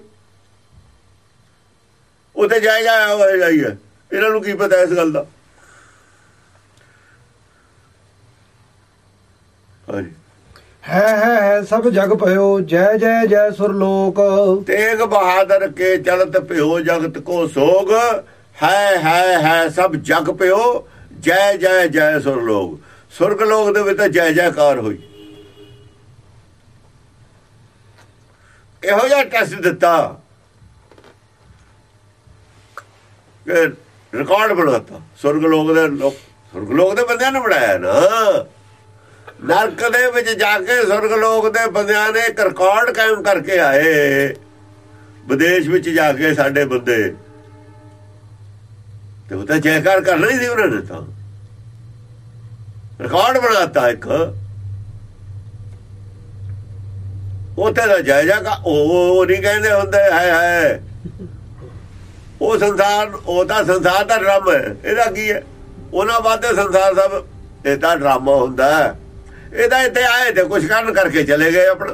ਉੱਥੇ ਜਾਏਗਾ ਹੋਇਆ ਜਾਈ ਹੈ ਇਹਨਾਂ ਨੂੰ ਕੀ ਪਤਾ ਇਸ ਗੱਲ ਦਾ? ਹਾਂਜੀ। ਹੈ ਹੈ ਹੈ, ਸਭ ਜਗ ਭਇਓ, ਜੈ ਜੈ ਜੈ ਸੁਰ ਲੋਕ ਤੇਗ ਬਹਾਦਰ ਕੇ ਚਲਤ ਭਿਓ, ਜਗਤ ਕੋ ਸੋਗ। ਹੈ ਹੈ ਹੈ, ਸਭ ਜਗ ਭਿਓ, ਜੈ ਜੈ ਜੈ ਸੁਰ ਲੋਕ ਸੁਰਗ ਲੋਕ ਦੇ ਵਿੱਚ ਤਾਂ ਜੈ, ਜੈਕਾਰ ਹੋਈ। ਇਹੋ ਜਿਹਾ ਟੈਸਟ ਦਿੱਤਾ। ਕਿ ਰਿਕਾਰਡ ਬਣਾਤਾ। ਸੁਰਗ ਲੋਕ ਦੇ ਸੁਰਗ ਲੋਕ ਦੇ ਬੰਦਿਆਂ ਨੇ ਬਣਾਇਆ ਨਾ। ਨਰਕ ਦੇ ਵਿੱਚ ਜਾ ਕੇ ਸੁਰਗ ਲੋਕ ਦੇ ਬੰਦਿਆਂ ਨੇ ਇੱਕ ਰਿਕਾਰਡ ਕਾਇਮ ਕਰਕੇ ਆਏ। ਵਿਦੇਸ਼ ਵਿੱਚ ਜਾ ਕੇ ਸਾਡੇ ਬੰਦੇ। ਤੇ ਉਹ ਤਾਂ ਜੈਕਾਰ ਕਰਨਾ ਹੀ ਸੀ ਉਹਨਾਂ ਨੇ ਤਾਂ। ਰਿਕਾਰਡ ਬਣਾਤਾ ਇੱਕ। ਉੱਥੇ ਦਾ ਜਾਇਜਾ ਕਾ ਉਹ ਨਹੀਂ ਕਹਿੰਦੇ ਹੁੰਦੇ ਹੈ ਹੈ ਉਹ ਸੰਸਾਰ ਉਹ ਤਾਂ ਸੰਸਾਰ ਦਾ ਡਰਾਮਾ ਹੈ। ਇਹਦਾ ਕੀ ਹੈ? ਉਹਨਾਂ ਵਾਦੇ ਸੰਸਾਰ ਸਭ ਇਹਦਾ ਡਰਾਮਾ ਹੁੰਦਾ ਹੈ। ਇਹਦਾ ਇੱਥੇ ਆਏ ਤੇ ਕੁਝ ਕਰਨ ਕਰਕੇ ਚਲੇ ਗਏ ਆਪਣਾ।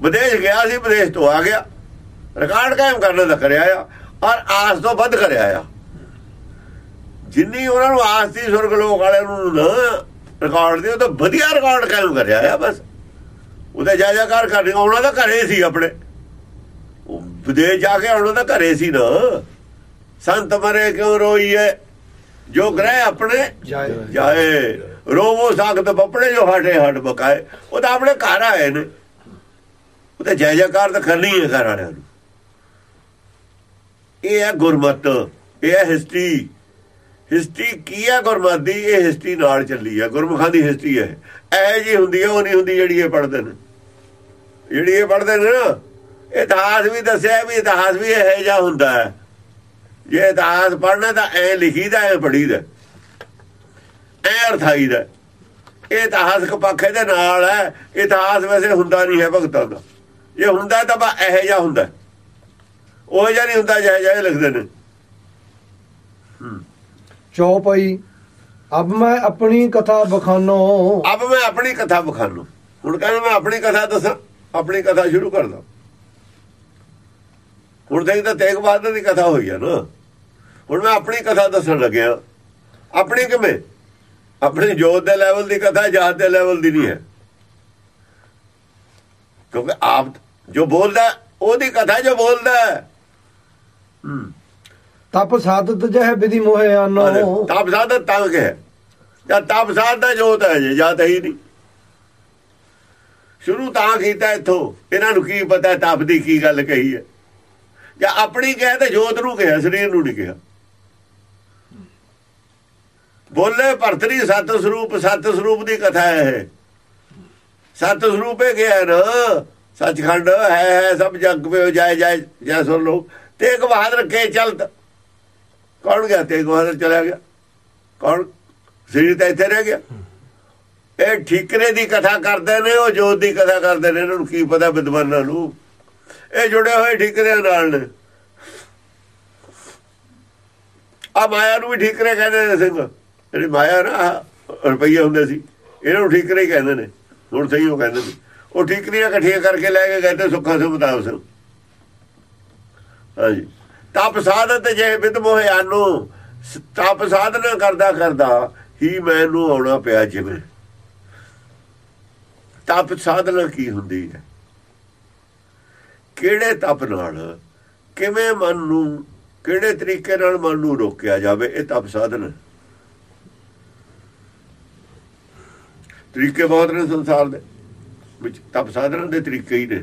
ਵਿਦੇਸ਼ ਗਿਆ ਸੀ ਵਿਦੇਸ਼ ਤੋਂ ਆ ਗਿਆ। ਰਿਕਾਰਡ ਕਾਇਮ ਕਰਨ ਦਾ ਕਰਿਆ ਆ ਔਰ ਆਸ ਤੋਂ ਵੱਧ ਕਰਿਆ ਆ। ਜਿੰਨੀ ਉਹਨਾਂ ਨੂੰ ਆਸ ਸੀ ਸੁਰਗ ਲੋਕ ਵਾਲਿਆਂ ਨੂੰ ਨਾ ਰਿਕਾਰਡ ਦੀ ਉਹ ਤਾਂ ਵਧੀਆ ਰਿਕਾਰਡ ਕਾਇਮ ਕਰਿਆ ਆ ਬਸ। ਉਹਦੇ ਜਾਇਜਾਕਾਰ ਕਰਨੇ ਉਹਨਾਂ ਦਾ ਘਰੇ ਸੀ ਆਪਣੇ। ਉਹ ਵਿਦੇਸ਼ ਜਾ ਕੇ ਉਹਨਾਂ ਦਾ ਘਰੇ ਸੀ ਨਾ। ਸੰਤ ਮਰੇ ਕਿਉਂ ਰੋਈਏ? ਜੋ ਗ੍ਰਹਿ ਆਪਣੇ ਜਾਏ। ਰੋਵੋ ਸਾਖਤ ਬੱਪੜੇ ਜੋ ਹਟੇ ਹਟ ਬਕਾਏ। ਉਹ ਤਾਂ ਆਪਣੇ ਘਰ ਆਏ ਨੇ। ਉਹ ਤਾਂ ਜੈ ਜੈਕਾਰ ਤਾਂ ਕਰਨੀ ਹੈ ਘਰ ਵਾਲਿਆਂ ਨੂੰ। ਇਹ ਹੈ ਗੁਰਮਤ, ਇਹ ਹੈ ਹਿਸਟਰੀ ਹਿਸਟਰੀ ਕੀ ਹੈ ਗੁਰਮਤ ਦੀ? ਇਹ ਹਿਸਟਰੀ ਨਾਲ ਚੱਲੀ ਹੈ। ਗੁਰਮੁਖਾਂ ਦੀ ਹਿਸਟਰੀ ਹੈ। ਇਹ ਜੀ ਹੁੰਦੀ ਹੈ, ਉਹ ਨਹੀਂ ਹੁੰਦੀ ਜਿਹੜੀ ਇਹ ਪੜ੍ਹਦੇ ਨੇ। ਜਿਹੜੀ ਇਹ ਪੜ੍ਹਦੇ ਨੇ ਨਾ, ਇਤਿਹਾਸ ਵੀ ਦੱਸਿਆ ਵੀ ਇਤਿਹਾਸ ਵੀ ਇਹ ਜਿਹਾ ਹੁੰਦਾ ਹੈ। ਜੇ ਇਤਿਹਾਸ ਪੜ੍ਹਨਾ ਤਾਂ ਐ ਲਿਖੀਦਾ ਐ ਪੜੀਦਾ ਐ ਅਰਥਾਈ ਦਾ। ਇਹ ਇਤਿਹਾਸਕ ਪੱਖ ਇਹਦੇ ਨਾਲ ਹੈ। ਇਤਿਹਾਸ ਵੈਸੇ ਹੁੰਦਾ ਨਹੀਂ ਹੈ ਭਗਤਾਂ ਦਾ। ਇਹ ਹੁੰਦਾ ਤਾਂ ਬਾ ਇਹੋ ਜਿਹਾ ਹੁੰਦਾ। ਉਹ ਜਿਹਾ ਨਹੀਂ ਹੁੰਦਾ ਜਿਹੋ ਜਿਹਾ ਇਹ ਲਿਖਦੇ ਨੇ। ਚੌਪਈ ਅਬ ਮੈਂ ਆਪਣੀ ਕਥਾ ਬਖਾਨੋ। ਅਬ ਮੈਂ ਆਪਣੀ ਕਥਾ ਬਖਾਨੂ। ਹੁਣ ਕਹਿੰਦਾ ਮੈਂ ਆਪਣੀ ਕਥਾ ਦੱਸਾਂ ਆਪਣੀ ਕਥਾ ਸ਼ੁਰੂ ਕਰਦਾ ਹੁਣ ਤੱਕ ਤਾਂ ਤੇਗ ਬਹਾਦਰ ਦੀ ਕਥਾ ਹੋਈ ਆ ਨਾ। ਹੁਣ ਮੈਂ ਆਪਣੀ ਕਥਾ ਦੱਸਣ ਲੱਗਿਆ। ਆਪਣੀ ਕਿਵੇਂ? ਆਪਣੀ ਜੋਤ ਦੇ ਲੈਵਲ ਦੀ ਕਥਾ ਜਾਤ ਦੇ ਲੈਵਲ ਦੀ ਨਹੀਂ ਹੈ। ਕਿਉਂਕਿ ਆਪ ਜੋ ਬੋਲਦਾ ਉਹਦੀ ਕਥਾ ਜੋ ਬੋਲਦਾ ਤਪ ਸਾਧਤ ਜਹ ਵਿਧੀ ਮੋਹਿ ਆਨੋ। ਤਪ ਸਾਧਾ ਤਾਂ ਕਿ ਹੈ? ਜਾਂ ਤਪ ਸਾਧਾ ਜੋਤ ਹੈ ਜੇ ਹੈ ਹੀ ਨਹੀਂ। ਸ਼ੁਰੂ ਤਾਂ ਕੀਤਾ ਇੱਥੋਂ। ਇਹਨਾਂ ਨੂੰ ਕੀ ਪਤਾ ਤਪ ਦੀ ਕੀ ਗੱਲ ਕਹੀ ਹੈ। ਜਾਂ ਆਪਣੀ ਕਹੇ ਤੇ ਜੋਤ ਨੂੰ ਕਿਹਾ ਸਰੀਰ ਨੂੰ ਨਹੀਂ ਕਿਹਾ। ਬੋਲੇ ਭਰਤਰੀ ਸਤ ਸਰੂਪ ਸਤ ਸਰੂਪ ਦੀ ਕਥਾ ਹੈ ਇਹ। ਸਤ ਸਰੂਪੇ ਗਿਆ ਨਾ? ਸੱਚਖੰਡ ਹੈ ਹੈ ਸਭ ਜਗ ਪੇ ਜਾਏ ਜਾਏ ਜੈ ਸੁਣ ਲੋ ਤੇਗ ਬਹਾਦਰ ਕੇ ਚਲਤ ਕੌਣ ਗਿਆ ਤੇਗ ਬਹਾਦਰ ਚਲਾ ਗਿਆ? ਕੌਣ? ਸਰੀਰ ਤਾਂ ਇੱਥੇ ਰਹਿ ਗਿਆ। ਇਹ ਠੀਕਰੇ ਦੀ ਕਥਾ ਕਰਦੇ ਨੇ, ਉਹ ਜੋਤ ਦੀ ਕਥਾ ਕਰਦੇ ਨੇ। ਇਹਨਾਂ ਨੂੰ ਕੀ ਪਤਾ ਵਿਦਵਾਨਾਂ ਨੂੰ? ਇਹ ਜੁੜੇ ਹੋਏ ਠੀਕਰਿਆਂ ਨਾਲ ਨੇ। ਆ ਮਾਇਆ ਨੂੰ ਵੀ ਠੀਕਰੇ ਕਹਿੰਦੇ ਨੇ ਸਿੰਘ। ਜਿਹੜੀ ਮਾਇਆ ਨਾ ਰੁਪਈਏ ਹੁੰਦੇ ਸੀ, ਇਹਨਾਂ ਨੂੰ ਠੀਕਰੇ ਹੀ ਕਹਿੰਦੇ ਨੇ, ਹੁਣ ਸਹੀ ਉਹ ਕਹਿੰਦੇ ਨੇ। ਉਹ ਠੀਕਰੀਆਂ ਇਕੱਠੀਆਂ ਕਰਕੇ ਲੈ ਕੇ ਗਏ ਤੇ ਸੁੱਖਾਂ ਸੁ ਬਤਾਵ ਸੋ ਹਾਂਜੀ। ਤਪ ਸਾਧਨ ਤੇ ਜੇ ਵਿਦ ਮੋਹਿਆਨੂ ਤਪ ਸਾਧਨਾ ਕਰਦਾ ਕਰਦਾ, ਹੀ ਮੈਨੂੰ ਆਉਣਾ ਪਿਆ ਜਿਵੇਂ। ਤਪ ਸਾਧਨਾ ਕੀ ਹੁੰਦੀ ਹੈ? ਕਿਹੜੇ ਤਪ ਨਾਲ, ਕਿਵੇਂ ਮਨ ਨੂੰ, ਕਿਹੜੇ ਤਰੀਕੇ ਨਾਲ ਮਨ ਨੂੰ ਰੋਕਿਆ ਜਾਵੇ, ਇਹ ਤਪ ਸਾਧਨਾ ਤਰੀਕੇ ਬਹੁਤ ਨੇ ਸੰਸਾਰ ਦੇ, ਵਿੱਚ ਤਪ ਸਾਧਨਾ ਦੇ ਤਰੀਕੇ ਹੀ ਨੇ।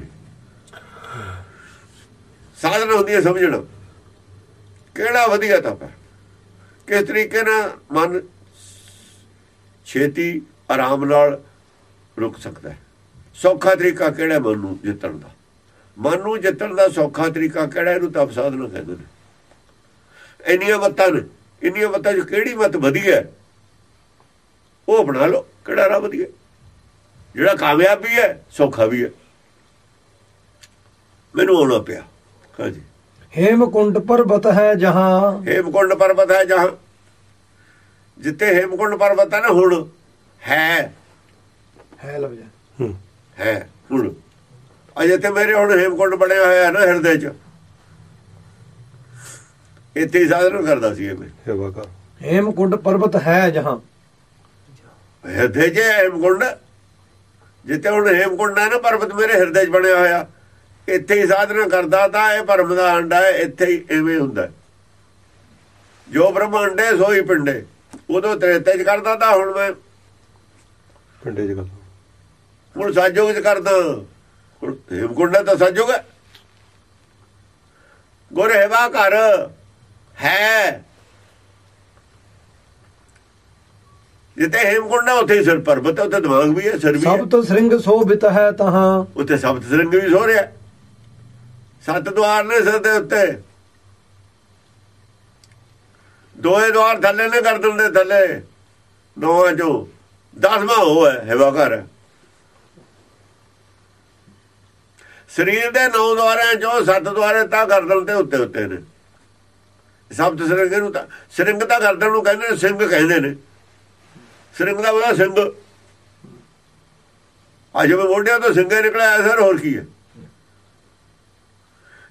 ਸਾਧਨਾ ਹੁੰਦੀ ਹੈ ਸਮਝਣਾ। ਕਿਹੜਾ ਵਧੀਆ ਤਪ ਹੈ? ਕਿਸ ਤਰੀਕੇ ਨਾਲ ਮਨ ਛੇਤੀ ਆਰਾਮ ਨਾਲ ਰੁਕ ਸਕਦਾ ਹੈ? ਸੌਖਾ ਤਰੀਕਾ ਕਿਹੜਾ ਮਨ ਨੂੰ ਜਿੱਤਣ ਦਾ? ਮਨ ਨੂੰ ਜਿੱਤਣ ਦਾ ਸੌਖਾ ਤਰੀਕਾ ਕਿਹੜਾ ਇਹਨੂੰ ਤਪ ਸਾਧਨਾ ਕਹਿੰਦੇ ਨੇ। ਇੰਨੀਆਂ ਮੱਤਾਂ ਨੇ। ਇੰਨੀਆਂ ਮੱਤਾਂ 'ਚ ਕਿਹੜੀ ਮੱਤ ਵਧੀਆ ਉਹ ਬਣਾ ਲਓ। ਕਿਹੜਾ ਰਾ ਵਧੀਆ ਜਿਹੜਾ ਕਾਮਯਾਬ ਵੀ ਹੈ ਸੌਖਾ ਵੀ ਹੈ। ਮੈਨੂੰ ਆਉਣਾ ਪਿਆ। ਹਾਂਜੀ ਹੇਮਕੁੰਡ ਪਰਬਤ ਹੈ ਜਹਾਂ। ਹੇਮਕੁੰਡ ਪਰਬਤ ਹੈ ਜਹਾਂ। ਜਿੱਥੇ ਹੇਮਕੁੰਡ ਪਰਬਤ ਹੈ ਨਾ ਹੁਣ ਹੈ। ਹੈ ਲਫ਼ਜ਼ ਹੂੰ। ਹੈ ਹੁਣ। ਅਜੇ ਤੇ ਮੇਰੇ ਹੁਣ ਹੇਮਕੁੰਡ ਬਣਿਆ ਹੋਇਆ ਹੈ ਨਾ ਹਿਰਦੇ 'ਚ। ਇੱਥੇ ਸਾਧਨ ਕਰਦਾ ਸੀ ਇਹ ਮੈਂ। ਸੇਵਾ ਕਰ ਹੇਮਕੁੰਡ ਪਰਬਤ ਹੈ ਜਹਾਂ। ਹਿਰਦੇ 'ਚ ਹੇਮਕੁੰਡ ਜਿੱਥੇ ਹੁਣ ਹੇਮਕੁੰਡ ਹੈ ਨਾ ਪਰਬਤ ਮੇਰੇ ਹਿਰਦੇ 'ਚ ਬਣਿਆ ਹੋਇਆ। ਇੱਥੇ ਹੀ ਸਾਧਨਾ ਕਰਦਾ ਤਾਂ ਇਹ ਭਰਮ ਦਾ ਅੰਡਾ ਹੈ ਇੱਥੇ ਹੀ ਐਵੇਂ ਹੁੰਦਾ। ਜੋ ਬ੍ਰਹਮੰਡੇ ਸੋਈ ਪਿੰਡੇ ਉਦੋਂ ਤ੍ਰੇਤੇ 'ਚ ਕਰਦਾ ਤਾਂ ਹੁਣ ਮੈਂ। ਪਿੰਡੇ ਚ ਗੱਲ ਹੁਣ ਸਾਜੋਗ 'ਚ ਕਰਦਾ। ਹੁਣ ਹੇਮਕੁੰਡ ਤਾਂ ਸਾਜੋਗ ਹੈ। ਗੁਰ ਹੈਵਾ ਘਰ ਹੈ। ਜਿੱਤੇ ਹੇਮਕੁੰਡ ਉੱਥੇ ਹੀ ਸਿਰ ਪਰਬਤ ਹੈ ਉੱਥੇ ਦਿਮਾਗ ਵੀ ਹੈ ਸਿਰ ਵੀ ਸਭ ਤੋਂ ਸ੍ਰਿੰਗ ਸੋਭਿਤ ਹੈ ਤਹਾਂ। ਉੱਥੇ ਸਬਤ ਸਿੰਘ ਵੀ ਸੋ ਰਿਹਾ। ਸੱਤ ਦਵਾਰ ਨੇ ਸਿਰ ਦੇ ਉੱਤੇ। ਦੋਏ ਦਵਾਰ ਥੱਲੇ ਨੇ ਕਰ ਦਿੰਦੇ ਥੱਲੇ। ਨੌਵਾਂ ਚੋਂ ਦਸਵਾਂ ਉਹ ਹੈ ਹੈਵਾ ਘਰ। ਸਰੀਰ ਦੇ ਨੌ ਦਵਾਰਾਂ ਚੋਂ ਸੱਤ ਦਵਾਰੇ ਤਾਂ ਗਰਦਨ ਤੇ ਉੱਤੇ ਉੱਤੇ ਨੇ। ਸਬਤ ਸਿੰਘ ਨੂੰ ਤਾਂ ਸਿੰਘ ਤਾਂ ਗਰਦਨ ਨੂੰ ਕਹਿੰਦੇ ਨੇ ਸਿੰਘ ਕਹਿੰਦੇ ਨੇ। ਸਿੰਘ ਦਾ ਉਹਦਾ ਸਿੰਘ। ਅੱਜ ਜਿਵੇਂ ਮੋਢਿਆਂ ਤੋਂ ਸਿੰਘੇ ਨਿਕਲਿਆ ਸਰ ਹੋਰ ਕੀ ਹੈ?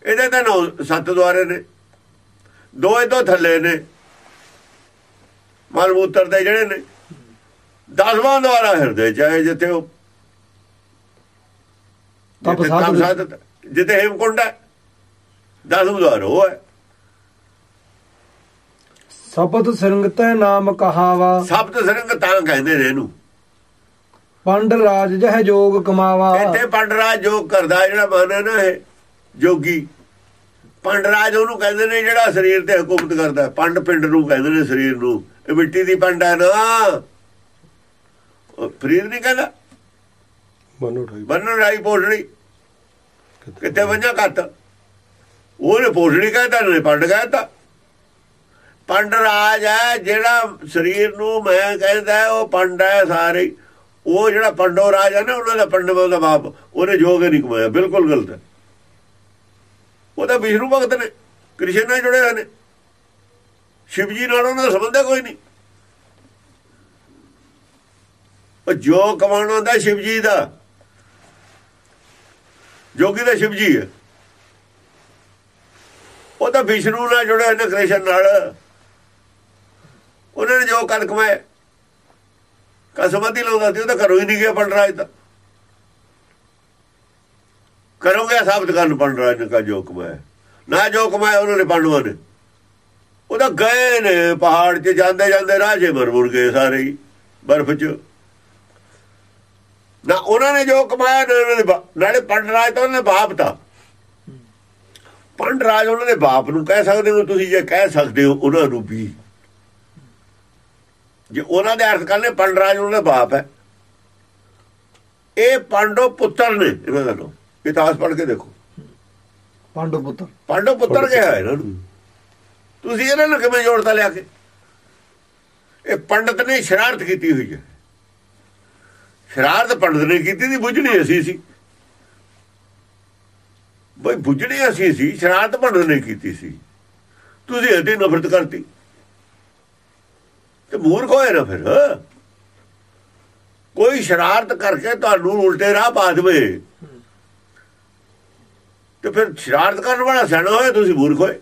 ਇਹਦੇ ਤਾਂ ਨੌ ਸੱਤ ਦੁਆਰੇ ਨੇ। ਦੋ ਇਹਦੋਂ ਥੱਲੇ ਨੇ। ਮਲ ਮੂਤਰ ਦੇ ਜਿਹੜੇ ਨੇ। ਦਸਵਾਂ ਦੁਆਰਾ ਹਿਰਦੇ ਚ ਹੈ ਜਿੱਥੇ ਉਹ ਤਪ ਸਾਧਨ ਜਿੱਥੇ ਹੇਮਕੁੰਡ ਹੈ। ਦਸਵਾਂ ਦੁਆਰ ਉਹ ਹੈ। ਸਪਤ ਸ੍ਰਿੰਗ ਤੈ ਨਾਮ ਕਹਾਵਾ। ਸਬਤ ਸਿੰਘ ਤਾਂ ਕਹਿੰਦੇ ਨੇ ਇਹਨੂੰ। ਪੰਡ ਰਾਜ ਜਹ ਜੋਗ ਕਮਾਵਾ। ਇੱਥੇ ਪੰਡਰਾਜ ਜੋ ਕਰਦਾ ਜਿਹੜਾ ਮਨ ਹੈ ਨਾ ਇਹ ਜੋਗੀ। ਪੰਡਰਾਜ ਉਹਨੂੰ ਕਹਿੰਦੇ ਨੇ ਜਿਹੜਾ ਸਰੀਰ ਤੇ ਹਕੂਮਤ ਕਰਦਾ। ਪੰਡ ਪਿੰਡ ਨੂੰ ਕਹਿੰਦੇ ਨੇ ਸਰੀਰ ਨੂੰ। ਇਹ ਮਿੱਟੀ ਦੀ ਪੰਡ ਹੈ ਨਾ। ਉਹ ਫਰੀਦ ਨਹੀਂ ਕਹਿੰਦਾ। ਬੰਨਣ ਰਾਈ ਪੋਸ਼ਣੀ ਕਿੱਥੇ ਵੰਜਾ ਕੱਤ ਉਹਨੇ ਪੋਸ਼ਣੀ ਕਹਿੰਦਾ ਨੇ ਪੰਡ ਕਹਿੰਦਾ ਪੰਡ ਰਾਜ ਹੈ, ਜਿਹੜਾ ਸਰੀਰ ਨੂੰ ਮੈਂ ਕਹਿੰਦਾ ਉਹ ਪੰਡ ਹੈ ਸਾਰੇ। ਉਹ ਜਿਹੜਾ ਪੰਡੋ ਰਾਜ ਹੈ ਨਾ, ਉਹਨਾਂ ਦਾ ਪੰਡਵ ਦਾ ਬਾਪ, ਉਹਨੇ ਜੋਗ ਨਹੀਂ ਕਮਾਇਆ, ਬਿਲਕੁਲ ਗਲਤ ਹੈ। ਉਹਦਾ ਵਿਸ਼ਨੂੰ ਭਗਤ ਨੇ, ਕ੍ਰਿਸ਼ਨ ਨਾਲ ਜੁੜੇ ਹੋਏ ਨੇ। ਸ਼ਿਵ ਜੀ ਨਾਲ ਉਹਨਾਂ ਦਾ ਸੰਬੰਧ ਹੈ ਕੋਈ ਨਹੀਂ। ਉਹ ਜੋ ਕਮਾਉਣਾ ਹੁੰਦਾ ਸ਼ਿਵ ਜੀ ਦਾ, ਜੋਗੀ ਦਾ ਸ਼ਿਵ ਜੀ ਹੈ। ਉਹ ਤਾਂ ਵਿਸ਼ਨੂੰ ਨਾਲ ਜੁੜਿਆ ਹੋਇਆ ਨੇ, ਕ੍ਰਿਸ਼ਨ ਨਾਲ। ਉਹਨਾਂ ਨੇ ਜੋ ਕਰ ਕਮਾਇਆ ਕਸਮਤੀ ਲਾਉਂਦਾ ਸੀ, ਉਹ ਤਾਂ ਘਰੋਂ ਹੀ ਨਹੀਂ ਗਿਆ ਪੰਡਰਾਜ ਤਾਂ ਕਰੋਗੇ ਸਾਬਤ ਕਰਨ ਪੰਡਰਾਜ ਨੇ ਕਾ ਜੋ ਕਮਾਇਆ। ਨਾ ਜੋ ਕਮਾਇਆ, ਉਹਨਾਂ ਨੇ ਪਾਂਡਵਾਂ ਨੇ ਉਹ ਤਾਂ ਗਏ ਨੇ, ਪਹਾੜ 'ਚ ਜਾਂਦੇ ਜਾਂਦੇ ਰਾਜੇ ਮਰਮੁਰ ਗਏ ਸਾਰੇ ਬਰਫ਼ 'ਚ। ਨਾ ਉਹਨਾਂ ਨੇ ਜੋ ਕਮਾਇਆ, ਨਾ ਉਹਨਾਂ ਦੇ ਬਾ- ਨਾਲੇ ਪੰਡਰਾਜ ਤਾਂ ਉਹਨਾਂ ਦੇ ਬਾਪ ਤਾਂ। ਪੰਡਰਾਜ ਉਹਨਾਂ ਦੇ ਬਾਪ ਨੂੰ ਕਹਿ ਸਕਦੇ ਹੋ ਤੁਸੀਂ, ਜੇ ਕਹਿ ਸਕਦੇ ਹੋ ਉਹਨਾਂ ਨੂੰ ਵੀ। ਜੇ ਉਹਨਾਂ ਦੇ ਅਰਥ ਕਰਨੇ ਪੰਡਰਾਜ ਉਹਨਾਂ ਦਾ ਬਾਪ ਹੈ। ਇਹ ਪਾਂਡੋ ਪੁੱਤਰ ਨੇ ਇਹਨਾਂ ਦਾ ਨਾਮ। ਇਤਿਹਾਸ ਪੜ੍ਹ ਕੇ ਦੇਖੋ। ਪਾਂਡੂ ਪੁੱਤਰ। ਪਾਂਡੋ ਪੁੱਤਰ ਕਿਹਾ ਇਹਨਾਂ ਨੂੰ। ਤੁਸੀਂ ਇਹਨਾਂ ਨੂੰ ਕਿਵੇਂ ਜੋੜਦਾ ਲਿਆ ਕੇ? ਇਹ ਪੰਡਤ ਨੇ ਸ਼ਰਾਰਤ ਕੀਤੀ ਹੋਈ ਹੈ। ਸ਼ਰਾਰਤ ਪੰਡਤ ਨੇ ਕੀਤੀ ਦੀ ਬੁੱਝਣੀ ਅਸੀਂ ਸੀ। ਬਈ ਬੁੱਝਣੀ ਅਸੀਂ ਸੀ ਸ਼ਰਾਰਤ ਪੰਡਤ ਨੇ ਕੀਤੀ ਸੀ। ਤੁਸੀਂ ਇਹਦੀ ਨਫ਼ਰਤ ਕਰਤੀ। ਤੇ ਮੂਰਖ ਹੋਏ ਨਾ ਫਿਰ ਕੋਈ ਸ਼ਰਾਰਤ ਕਰਕੇ ਤੁਹਾਨੂੰ ਉਲਟੇ ਰਾਹ ਪਾ ਦੇਵੇ। ਤੇ ਫਿਰ ਸ਼ਰਾਰਤ ਕਰਨ ਵਾਲਾ ਸਿਆਣਾ ਹੋਏ ਤੁਸੀਂ ਮੂਰਖ ਹੋਏ।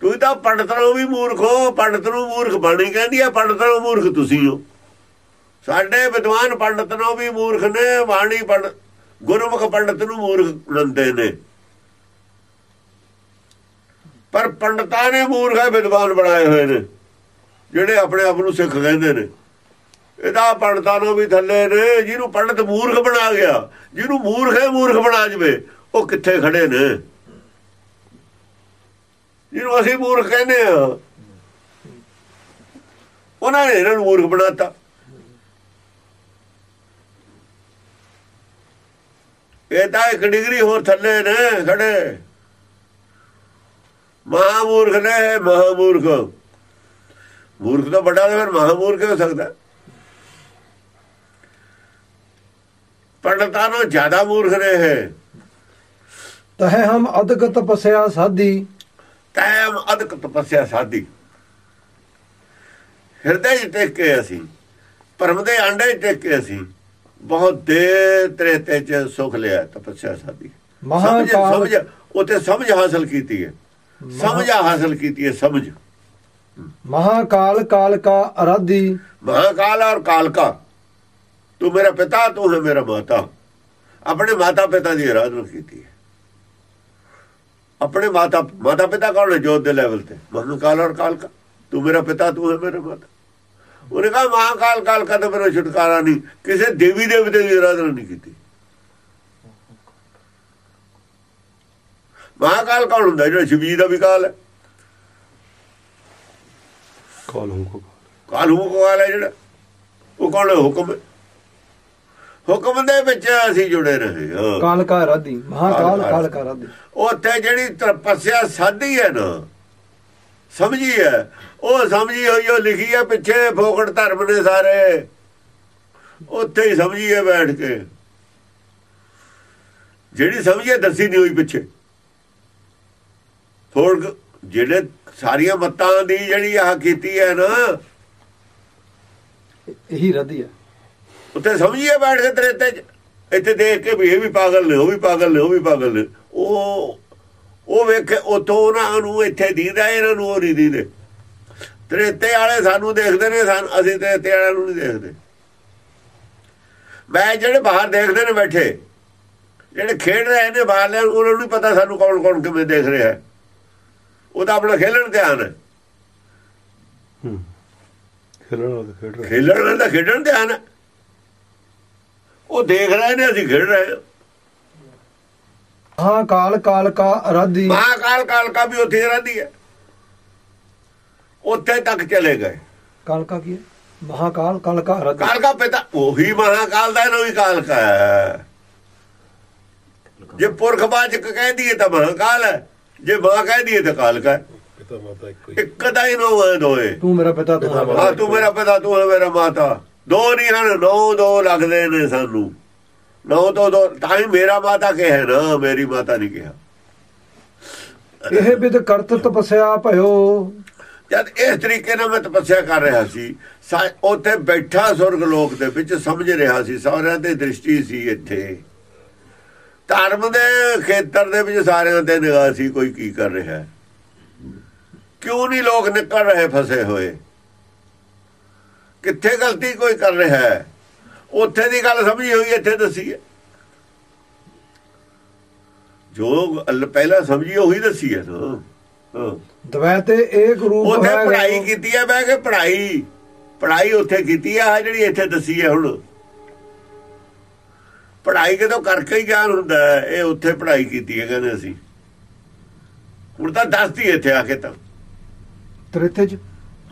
ਤੁਸੀਂ ਤਾਂ ਪੰਡਤ ਨੂੰ ਵੀ ਮੂਰਖ ਹੋ, ਪੰਡਤ ਨੂੰ ਮੂਰਖ ਬਾਣੀ ਕਹਿੰਦੀ ਆ, ਪੰਡਤ ਨੂੰ ਮੂਰਖ ਤੁਸੀਂ ਹੋ। ਸਾਡੇ ਵਿਦਵਾਨ ਪੰਡਤ ਨੂੰ ਵੀ ਮੂਰਖ ਨੇ, ਬਾਣੀ ਪੰਡ ਗੁਰਮੁਖ ਪੰਡਤ ਨੂੰ ਮੂਰਖ ਮੰਨਦੇ ਨੇ। ਪਰ ਪੰਡਤਾਂ ਨੇ ਮੂਰਖੇ ਵਿਦਵਾਨ ਬਣਾਏ ਹੋਏ ਨੇ। ਜਿਹੜੇ ਆਪਣੇ ਆਪ ਨੂੰ ਸਿੱਖ ਕਹਿੰਦੇ ਨੇ। ਇਹਦਾ ਪੰਡਤਾਂ ਨੂੰ ਵੀ ਥੱਲੇ ਨੇ, ਜਿਹਨੂੰ ਪੰਡਤ ਮੂਰਖ ਬਣਾ ਗਿਆ, ਜਿਹਨੂੰ ਮੂਰਖ ਮੂਰਖ ਬਣਾ ਜਵੇ, ਉਹ ਕਿੱਥੇ ਖੜੇ ਨੇ? ਜਿਹਨੂੰ ਅਸੀਂ ਮੂਰਖ ਕਹਿੰਦੇ ਆ। ਉਹਨਾਂ ਨੇ ਇਹਨਾਂ ਨੂੰ ਮੂਰਖ ਬਣਾਤਾ। ਇਹ ਤਾਂ ਇੱਕ ਡਿਗਰੀ ਹੋਰ ਥੱਲੇ ਨੇ, ਖੜੇ। ਮਹਾਮੂਰਖ ਨੇ ਮਹਾਮੂਰਖ। ਮੂਰਖ ਤੋਂ ਵੱਡਾ ਤਾਂ ਫਿਰ ਮਹਾਮੂਰਖ ਹੋ ਸਕਦਾ। ਪੰਡਤਾਂ ਨੂੰ ਜ਼ਿਆਦਾ ਮੂਰਖ ਨੇ ਇਹ। ਤਹੇ ਹਮ ਅਦਕ ਤਪਸਿਆ ਸਾਧੀ। ਟਾਈਮ ਅਦਕ ਤਪੱਸਿਆ ਸਾਧੀ। ਹਿਰਦੇ 'ਚ ਟਿਕ ਕੇ ਅਸੀਂ ਪਰਮ ਦੇ ਆਂਡੇ 'ਚ ਟਿਕ ਕੇ ਅਸੀਂ ਬਹੁਤ ਦੇਰ ਤ੍ਰੇਤੇ 'ਚ ਸੁਖ ਲਿਆ ਤਪੱਸਿਆ ਸਾਧੀ। ਮਹਾਕਾਲ ਸਮਝ ਉਤੇ ਸਮਝ ਹਾਸਲ ਕੀਤੀ ਹੈ। ਸਮਝ ਹਾਸਲ ਕੀਤੀ ਹੈ ਸਮਝ। ਮਹਾਕਾਲ ਕਾਲ ਕਾ ਅਰਾਧੀ। ਮਹਾਕਾਲ ਔਰ ਕਾਲਕਾ ਤੂੰ ਮੇਰਾ ਪਿਤਾ ਤੂੰ ਹੈ ਮੇਰਾ ਮਾਤਾ। ਆਪਣੇ ਮਾਤਾ ਪਿਤਾ ਦੀ ਆਰਾਧਨਾ ਕੀਤੀ ਹੈ। ਆਪਣੇ ਮਾਤਾ ਮਾਤਾ ਪਿਤਾ ਕੌਣ ਹੈ ਜੋਤ ਦੇ ਲੈਵਲ ਤੇ? ਮਹਾਕਾਲ ਔਰ ਕਾਲਕਾ ਤੂੰ ਮੇਰਾ ਪਿਤਾ ਤੂੰ ਹੈ ਮੇਰਾ ਮਾਤਾ। ਉਹਨੇ ਕਹਾ ਮਹਾਕਾਲ ਕਾਲਕਾ ਤੋਂ ਮੇਰਾ ਛੁਟਕਾਰਾ ਨਹੀਂ। ਕਿਸੇ ਦੇਵੀ ਦੇਵਤੇ ਦੀ ਆਰਾਧਨਾ ਨਹੀਂ ਕੀਤੀ। ਮਹਾਕਾਲ ਕੌਣ ਹੁੰਦਾ ਜਿਹੜਾ ਸ਼ਿਵ ਜੀ ਦਾ ਵੀ ਕਾਲ ਹੈ? ਕਾਲ ਹੂੰ ਕਾਲ। ਹੂੰ ਕਾਲ ਹੈ ਜਿਹੜਾ? ਉਹ ਕੌਣ ਹੈ ਹੁਕਮ? ਹੈ। ਹੁਕਮ ਦੇ ਵਿੱਚ ਅਸੀਂ ਜੁੜੇ ਰਹੇ ਹਾਂ। ਕਾਲ ਕਾ ਅਰਾਧੀ ਮਹਾਕਾਲ ਕਾਲ- ਕਾ ਅਰਾਧੀ ਉੱਥੇ ਜਿਹੜੀ ਤਪੱਸਿਆ ਸਾਧੀ ਹੈ ਨਾ ਸਮਝੀ ਹੈ? ਉਹ ਸਮਝੀ ਹੋਈ ਉਹ ਲਿਖੀ ਹੈ ਪਿੱਛੇ ਫੋਕਟ ਧਰਮ ਨੇ ਸਾਰੇ। ਉੱਥੇ ਹੀ ਸਮਝੀ ਹੈ ਬੈਠ ਕੇ। ਜਿਹੜੀ ਸਮਝੀ ਦੱਸੀ ਨਹੀਂ ਹੋਈ ਪਿੱਛੇ। ਫੋਕ ਜਿਹੜੇ ਸਾਰੀਆਂ ਮੱਤਾਂ ਦੀ ਜਿਹੜੀ ਆਹ ਕੀਤੀ ਹੈ ਨਾ ਇਹੀ ਰਾਧੀ ਹੈ ਉੱਥੇ ਸਮਝੀਏ ਬੈਠ ਕੇ ਤੇਰੇ ਚ। ਇੱਥੇ ਦੇਖ ਕੇ ਵੀ ਇਹ ਵੀ ਪਾਗਲ ਨੇ ਉਹ ਵੀ ਪਾਗਲ ਨੇ ਉਹ ਵੀ ਪਾਗਲ ਨੇ। ਉਹ ਉਹ ਵੇਖੇ ਉਤੋਂ ਉਹਨਾਂ ਨੂੰ ਇੱਥੇ ਦੀਦਾ ਇਹਨਾਂ ਨੂੰ ਉਹ ਨਹੀਂ ਦੀਦੇ। ਤ੍ਰੇਤੇ ਵਾਲੇ ਸਾਨੂੰ ਦੇਖਦੇ ਨੇ ਸਾਨੂੰ ਅਸੀਂ ਤ੍ਰੇਤੇ ਵਾਲਿਆਂ ਨੂੰ ਨਹੀਂ ਦੇਖਦੇ। ਮੈਂ ਜਿਹੜੇ ਬਾਹਰ ਦੇਖਦੇ ਨੇ ਬੈਠੇ ਜਿਹੜੇ ਖੇਡ ਰਹੇ ਨੇ ਬਾਹਰਲੇ ਉਹਨਾਂ ਨੂੰ ਪਤਾ ਸਾਨੂੰ ਕੌਣ ਕੌਣ ਕਿਵੇਂ ਦੇਖ ਰਿਹਾ ਹੈ। ਉਹ ਤਾਂ ਆਪਣਾ ਖੇਲਣ ਧਿਆਨ। ਹੈ ਹੂੰ ਖੇਲਣ ਤਾਂ ਖੇਡਣ ਧਿਆਨ। ਹੈ ਉਹ ਦੇਖ ਰਹੇ ਨੇ ਅਸੀਂ ਖੇਡ ਰਹੇ ਹਾਂ। ਮਹਾਕਾਲ ਕਾਲ ਕਾ ਅਰਾਧੀ। ਮਹਾਕਾਲ ਕਾਲਕਾ ਵੀ ਉੱਥੇ ਹੀ ਰਹਿੰਦੀ ਹੈ। ਉੱਥੇ ਤੱਕ ਚਲੇ ਗਏ। ਕਾਲ ਕਾ ਕੀ ਹੈ? ਮਹਾਕਾਲ ਕਾਲ ਕਾ ਅਰਾਧੀ। ਕਾਲਕਾ ਪਿਤਾ ਉਹੀ ਮਹਾਕਾਲ ਦਾ ਇਹਨੂੰ ਵੀ ਕਾਲਕਾ ਹੈ। ਜੇ ਪੁਰਖ ਬਾਚਕ ਕਹਿ ਦਈਏ ਤਾਂ ਮਹਾਕਾਲ ਹੈ। ਜੇ ਮਾਂ ਕਹਿ ਦਈਏ ਤਾਂ ਕਾਲਕਾ ਹੈ ਪਿਤਾ ਮਾਤਾ ਇੱਕੋ ਇੱਕ ਦਾ ਹੀ ਨੋ ਹੈ ਦੋਏ। ਤੂੰ ਮੇਰਾ ਪਿਤਾ ਤੂੰ ਮੇਰਾ ਆ ਤੂੰ ਮੇਰਾ ਪਿਤਾ ਤੂੰ ਹੈ ਮੇਰਾ ਮਾਤਾ। ਦੋ ਨਹੀਂ ਹਨ ਨੌ ਦੋ ਲੱਗਦੇ ਨੇ ਸਾਨੂੰ। ਨੌ ਤੋਂ ਦੋ ਤਾਂ ਹੀ ਮੇਰਾ ਮਾਤਾ ਕਿਹਾ ਨਾ ਮੇਰੀ ਮਾਤਾ ਨਹੀਂ ਕਿਹਾ। ਇਹ ਵਿਦ ਕਰਤ ਤਪਸਿਆ ਭਇਓ। ਜਦ ਇਸ ਤਰੀਕੇ ਨਾਲ ਮੈਂ ਤਪੱਸਿਆ ਕਰ ਰਿਹਾ ਸੀ ਉੱਥੇ ਬੈਠਾ ਸੁਰਗ ਲੋਕ ਦੇ ਵਿੱਚ ਸਮਝ ਰਿਹਾ ਸੀ ਸਾਰਿਆਂ ਤੇ ਦ੍ਰਿਸ਼ਟੀ ਸੀ ਇੱਥੇ। ਧਰਮ ਦੇ ਖੇਤਰ ਦੇ ਵਿੱਚ ਸਾਰਿਆਂ ਤੇ ਨਿਗਾਹ ਸੀ ਕੋਈ ਕੀ ਕਰ ਰਿਹਾ ਕਿਉਂ ਨਹੀਂ ਲੋਕ ਨਿਕਲ ਰਹੇ ਫਸੇ ਹੋਏ? ਕਿੱਥੇ ਗਲਤੀ ਕੋਈ ਕਰ ਰਿਹਾ ਹੈ? ਉੱਥੇ ਦੀ ਗੱਲ ਸਮਝੀ ਹੋਈ ਇੱਥੇ ਦੱਸੀ ਹੈ। ਜੋ ਪਹਿਲਾਂ ਸਮਝੀ ਉਹੀ ਦੱਸੀ ਹੈ। ਨਾ ਹਾਂ। ਦਵੈ ਤੇ ਏਕ ਰੂਪ ਹੈ ਪੜ੍ਹਾਈ ਕੀਤੀ ਹੈ ਬਹਿ ਕੇ ਪੜ੍ਹਾਈ ਪੜ੍ਹਾਈ ਉੱਥੇ ਕੀਤੀ ਹੈ ਆ ਜਿਹੜੀ ਇੱਥੇ ਦੱਸੀ ਹੈ ਹੁਣ। ਪੜ੍ਹਾਈ ਕਿਤੋਂ ਕਰਕੇ ਹੀ ਗਿਆਨ ਹੁੰਦਾ ਇਹ ਉੱਥੇ ਪੜ੍ਹਾਈ ਕੀਤੀ ਹੈ ਕਹਿੰਦੇ ਅਸੀਂ। ਹੁਣ ਤਾਂ ਦੱਸਦੀ ਇੱਥੇ ਆ ਕੇ ਤਾਂ। ਤ੍ਰਿਤੇ ਚ?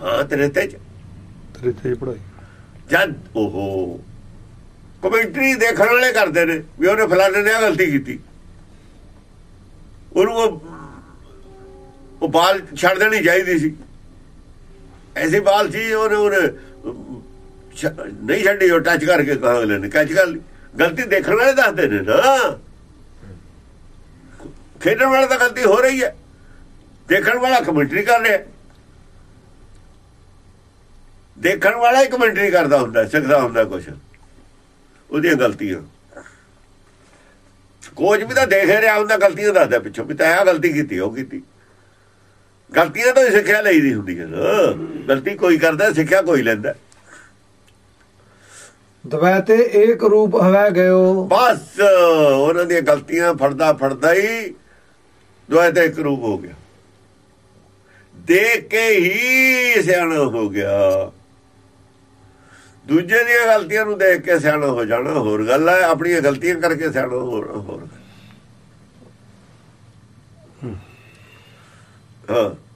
ਹਾਂ ਤੇਰੇ ਤੇ ਚ। ਤੇਰੇ ਤੇ ਪੜਾਈ ਜਦ ਓਹੋ। ਕਮੈਂਟਰੀ ਦੇਖਣ ਵਾਲੇ ਕਰਦੇ ਨੇ ਵੀ ਉਹਨੇ ਫਲਾਣੇ ਨੇ ਗਲਤੀ ਕੀਤੀ। ਉਹਨੂੰ ਉਹ ਉਹ ਬਾਲ ਛੱਡ ਦੇਣੀ ਚਾਹੀਦੀ ਸੀ। ਐਸੇ ਬਾਲ ਸੀ ਉਹਨੇ ਉਹਨੇ ਨਹੀਂ ਛੱਡੀ ਉਹ ਟੱਚ ਕਰਕੇ ਕਹਾ ਅਗਲੇ ਨੇ। ਕੈਚ ਕਰ ਲਈ। ਗਲਤੀ ਦੇਖਣ ਵਾਲੇ ਦੱਸਦੇ ਨੇ ਨਾ। ਖੇਡਣ ਵਾਲਾ ਤਾਂ ਗਲਤੀ ਹੋ ਰਹੀ ਹੈ। ਦੇਖਣ ਵਾਲਾ ਕਮੈਂਟਰੀ ਕਰ ਰਿਹਾ। ਦੇਖਣ ਵਾਲਾ ਹੀ ਕਮੈਂਟਰੀ ਕਰਦਾ ਹੁੰਦਾ, ਸਿੱਖਦਾ ਹੁੰਦਾ ਕੁਝ ਉਹਦੀਆਂ ਗਲਤੀਆਂ। ਕੋਚ ਵੀ ਤਾਂ ਦੇਖ ਰਿਹਾ ਹੁੰਦਾ ਗਲਤੀਆਂ ਦੱਸਦਾ ਪਿੱਛੋਂ ਵੀ ਤਾਂ ਇਹ ਗਲਤੀ ਕੀਤੀ, ਉਹ ਕੀਤੀ। ਗਲਤੀਆਂ ਤੋਂ ਹੀ ਸਿੱਖਿਆ ਲਈਦੀ ਹੁੰਦੀ ਹੈ ਨਾ। ਗਲਤੀ ਕੋਈ ਕਰਦਾ, ਸਿੱਖਿਆ ਕੋਈ ਲੈਂਦਾ। ਦਵੈਤੇ ਏਕ ਰੂਪ ਹਵੈ ਗਇਓ। ਬਸ ਉਹਨਾਂ ਦੀਆਂ ਗਲਤੀਆਂ ਫੜਦਾ ਫੜਦਾ ਹੀ ਦੋਏ ਤੇ ਇੱਕ ਰੂਪ ਹੋ ਗਿਆ। ਦੇਖ ਕੇ ਹੀ ਸਿਆਣਾ ਹੋ ਗਿਆ। ਦੂਜੇ ਦੀਆਂ ਗਲਤੀਆਂ ਨੂੰ ਦੇਖ ਕੇ ਸਿਆਣਾ ਹੋ ਜਾਣਾ ਹੋਰ ਗੱਲ ਹੈ ਆਪਣੀਆਂ ਗਲਤੀਆਂ ਕਰਕੇ ਸਿਆਣਾ ਹੋਰ ਹੋਰ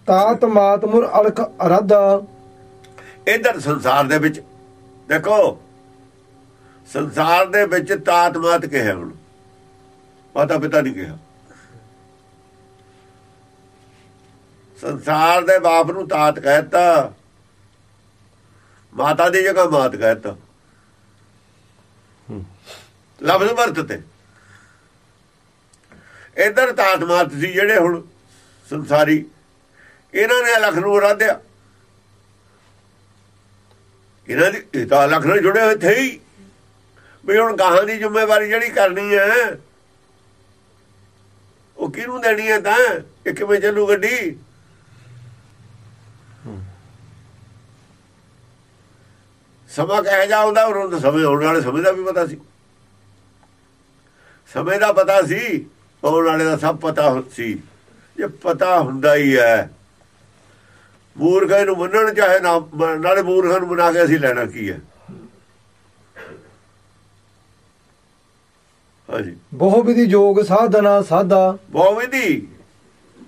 ਤਾਤ ਮਾਤਮੁਰ ਅਲਖ ਅਰਧਾ। ਇਧਰ ਸੰਸਾਰ ਦੇ ਵਿੱਚ ਦੇਖੋ ਸੰਸਾਰ ਦੇ ਵਿੱਚ ਤਾਤਮਾਤ ਕਿਹਾ ਹੁਣ ਮਾਤਾ ਪਿਤਾ ਨਹੀਂ ਕਿਹਾ। ਸੰਸਾਰ ਦੇ ਬਾਪ ਨੂੰ ਤਾਤ ਕਹਿਤਾ। ਮਾਤਾ ਦੀ ਜਗ੍ਹਾ ਮਾਤ ਕਹਿਤਾ। ਲਫ਼ਜ਼ ਵਰਤਤੇ ਇਧਰ ਤਾਤ ਮਾਤ ਸੀ ਜਿਹੜੇ ਹੁਣ ਸੰਸਾਰੀ। ਇਹਨਾਂ ਨੇ ਅਲਖ ਨੂੰ ਰਾਧਿਆ। ਇਹਨਾਂ ਦੀ ਤਾਂ ਲੱਖ ਨਾਲ ਜੁੜੇ ਹੋਏ ਥੇ ਹੀ। ਵੀ ਹੁਣ ਗਾਹਾਂ ਦੀ ਜ਼ਿੰਮੇਵਾਰੀ ਜਿਹੜੀ ਕਰਨੀ ਹੈ, ਉਹ ਕਿਹਨੂੰ ਦੇਣੀ ਹੈ ਤਾਂ? ਇਹ ਕਿਵੇਂ ਚੱਲੂ ਗੱਡੀ। ਸਮਾਂ ਕਹਿ ਜਾਉਂਦਾ ਉਹਨਾਂ ਨੂੰ ਸਮੇਂ ਆਉਣ ਵਾਲੇ ਸਮੇਂ ਦਾ ਵੀ ਪਤਾ ਸੀ। ਸਮੇਂ ਦਾ ਪਤਾ ਸੀ, ਆਉਣ ਵਾਲੇ ਦਾ ਸਭ ਪਤਾ ਸੀ। ਇਹ ਪਤਾ ਹੁੰਦਾ ਹੀ ਹੈ, ਮੂਰਖਾਂ ਨੂੰ ਮੰਨਣ ਚਾਹੇ ਨਾ, ਨਾਲੇ ਮੂਰਖਾਂ ਨੂੰ ਬਣਾ ਕੇ ਅਸੀਂ ਲੈਣਾ ਕੀ ਹੈ? ਹਾਂਜੀ। ਬਹੁ ਵਿਧੀ ਜੋਗ ਸਾਧਨਾ ਸਾਧਾ। ਬਹੁਤ ਵਿਧੀ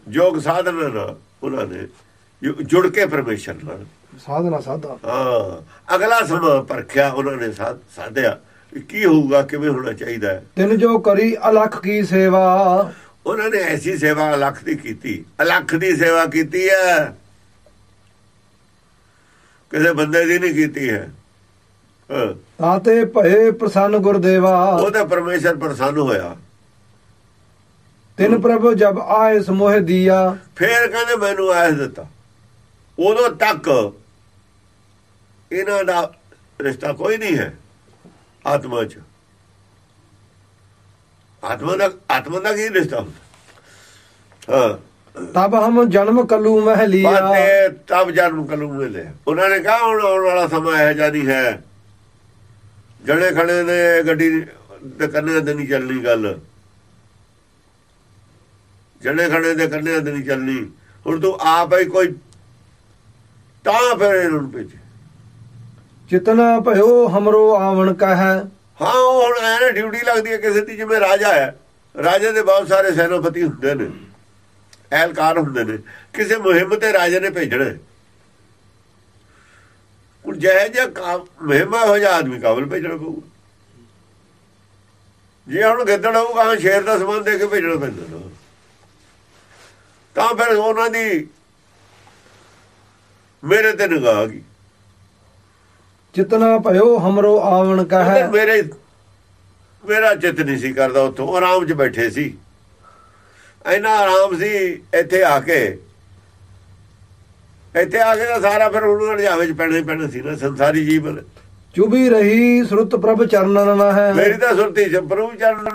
ਯੋਗ ਸਾਧਨਾ ਨਾਲ ਉਹਨਾਂ ਨੇ ਜੁੜ ਕੇ ਪਰਮੇਸ਼ਰ ਨਾਲ। ਸਾਧਨਾ ਸਾਧਾ। ਹਾਂ ਅਗਲਾ ਸਮਾਂ ਪਰਖਿਆ ਉਹਨਾਂ ਨੇ ਸਾਧ- ਸਾਧਿਆ। ਕੀ ਹੋਊਗਾ ਕਿਵੇਂ ਹੋਣਾ ਚਾਹੀਦਾ? ਹੈ ਤਿਨ ਜੋ ਕਰੀ ਅਲਖ ਕੀ ਸੇਵਾ? ਉਹਨਾਂ ਨੇ ਐਸੀ ਸੇਵਾ ਅਲੱਖ ਦੀ ਕੀਤੀ। ਅਲੱਖ ਦੀ ਸੇਵਾ ਕੀਤੀ ਹੈ। ਕਿਸੇ ਬੰਦੇ ਦੀ ਨਹੀਂ ਕੀਤੀ ਹਾਂ। ਤਾਤੇ ਭਏ ਪ੍ਰਸੰਨ ਗੁਰਦੇਵਾ। ਉਹ ਤਾਂ ਪਰਮੇਸ਼ਰ ਪ੍ਰਸੰਨ ਹੋਇਆ। ਤਿਨ ਪ੍ਰਭ ਜਬ ਆਏ ਸਮੋਹ ਦੀਆ। ਫੇਰ ਕਹਿੰਦੇ ਮੈਨੂੰ ਆਇਸ ਦਿੱਤਾ। ਉਦੋਂ ਤੱਕ ਇਹਨਾਂ ਦਾ ਰਿਸ਼ਤਾ ਕੋਈ ਨਹੀਂ ਹੈ ਆਤਮਾ ਚ। ਆਤਮਾ ਦਾ ਆਤਮਾ ਦਾ ਕੀ ਰਿਸ਼ਤਾ ਹੁੰਦਾ? ਹਾਂ। ਤਬ ਹਮ ਜਨਮ ਕਲੂ ਮਹਿ ਲਿਆ। ਤਬ ਜਨਮ ਕਲੂ ਮਿਲੇ ਉਹਨਾਂ ਨੇ ਕਹਾ ਹੁਣ ਆਉਣ ਵਾਲਾ ਸਮਾਂ ਇਹ ਜਾਨੀ ਹੈ। ਜਣੇ ਖੜੇ ਨੇ ਗੱਡੀ ਦੇ ਕੰਨੇ ਤੇ ਨਹੀਂ ਚੱਲਣੀ ਗੱਲ। ਜਣੇ ਖੜੇ ਦੇ ਕੰਨੇ ਤੇ ਨਹੀਂ ਚੱਲਣੀ। ਹੁਣ ਤੂੰ ਆਪ ਹੀ ਕੋਈ ਤਾਂ ਫਿਰ ਇਹਨਾਂ ਭੇਜ। ਜਿਤਨਾ ਭਇਓ ਹਮਰੋ ਆਵਣ ਕਹੈ। ਹਾਂ ਉਹ ਹੁਣ ਐ ਨਾ ਡਿਊਟੀ ਲੱਗਦੀ ਹੈ ਕਿਸੇ ਦੀ ਜਿਵੇਂ ਰਾਜਾ ਹੈ। ਰਾਜੇ ਦੇ ਬਹੁਤ ਸਾਰੇ ਸੈਨਾਪਤੀ ਹੁੰਦੇ ਨੇ। ਐਲਕਾਰ ਹੁੰਦੇ ਨੇ। ਕਿਸੇ ਮੁਹਿੰਮ ਤੇ ਰਾਜੇ ਨੇ ਭੇਜਣਾ। ਹੈ। ਹੁਣ ਜਿਹਾ ਕੰਮ ਮੁਹਿੰਮਾ ਹੋ ਜਾ ਆਦਮੀ ਕਾਬਲ ਭੇਜਣਾ ਪਊਗਾ। ਜੇ ਹੁਣ ਗਿੱਦੜ ਹੋਊਗਾ ਹਾਂ ਸ਼ੇਰ ਦਾ ਸਮਾਨ ਦੇ ਕੇ ਭੇਜਣਾ ਪੈਂਦਾ ਤਾਂ ਫਿਰ ਉਹਨਾਂ ਦੀ ਮੇਰੇ ਤੇ ਨਿਗਾਹ ਆ ਗਈ। ਜਿਤਨਾ ਭਇਓ ਹਮਰੋ ਆਵਣ ਕਹਿੰਦੇ ਕਹੈ ਮੇਰੇ ਮੇਰਾ ਚਿੱਤ ਨਹੀਂ ਸੀ ਕਰਦਾ ਉੱਥੋਂ। ਆਰਾਮ 'ਚ ਬੈਠੇ ਸੀ। ਇੰਨਾ ਆਰਾਮ ਸੀ ਇੱਥੇ ਆ ਕੇ ਇੱਥੇ ਆ ਕੇ ਤਾਂ ਸਾਰਾ ਫਿਰ ਉਹਨਾਂ ਦੇ ਜਾਵੇ 'ਚ ਪੈਣਾ ਪੈਣਾ ਸੀ ਨਾ ਸੰਸਾਰੀ ਜੀਵਨ। ਚੁਬੀ ਰਹੀ ਸੁਰਤ ਪ੍ਰਭ ਚਰਨਨ ਨਾ ਹੈ ਮੇਰੀ ਤਾਂ ਸੁਰਤੀ ਸੀ ਪ੍ਰਭੂ ਚਰਨ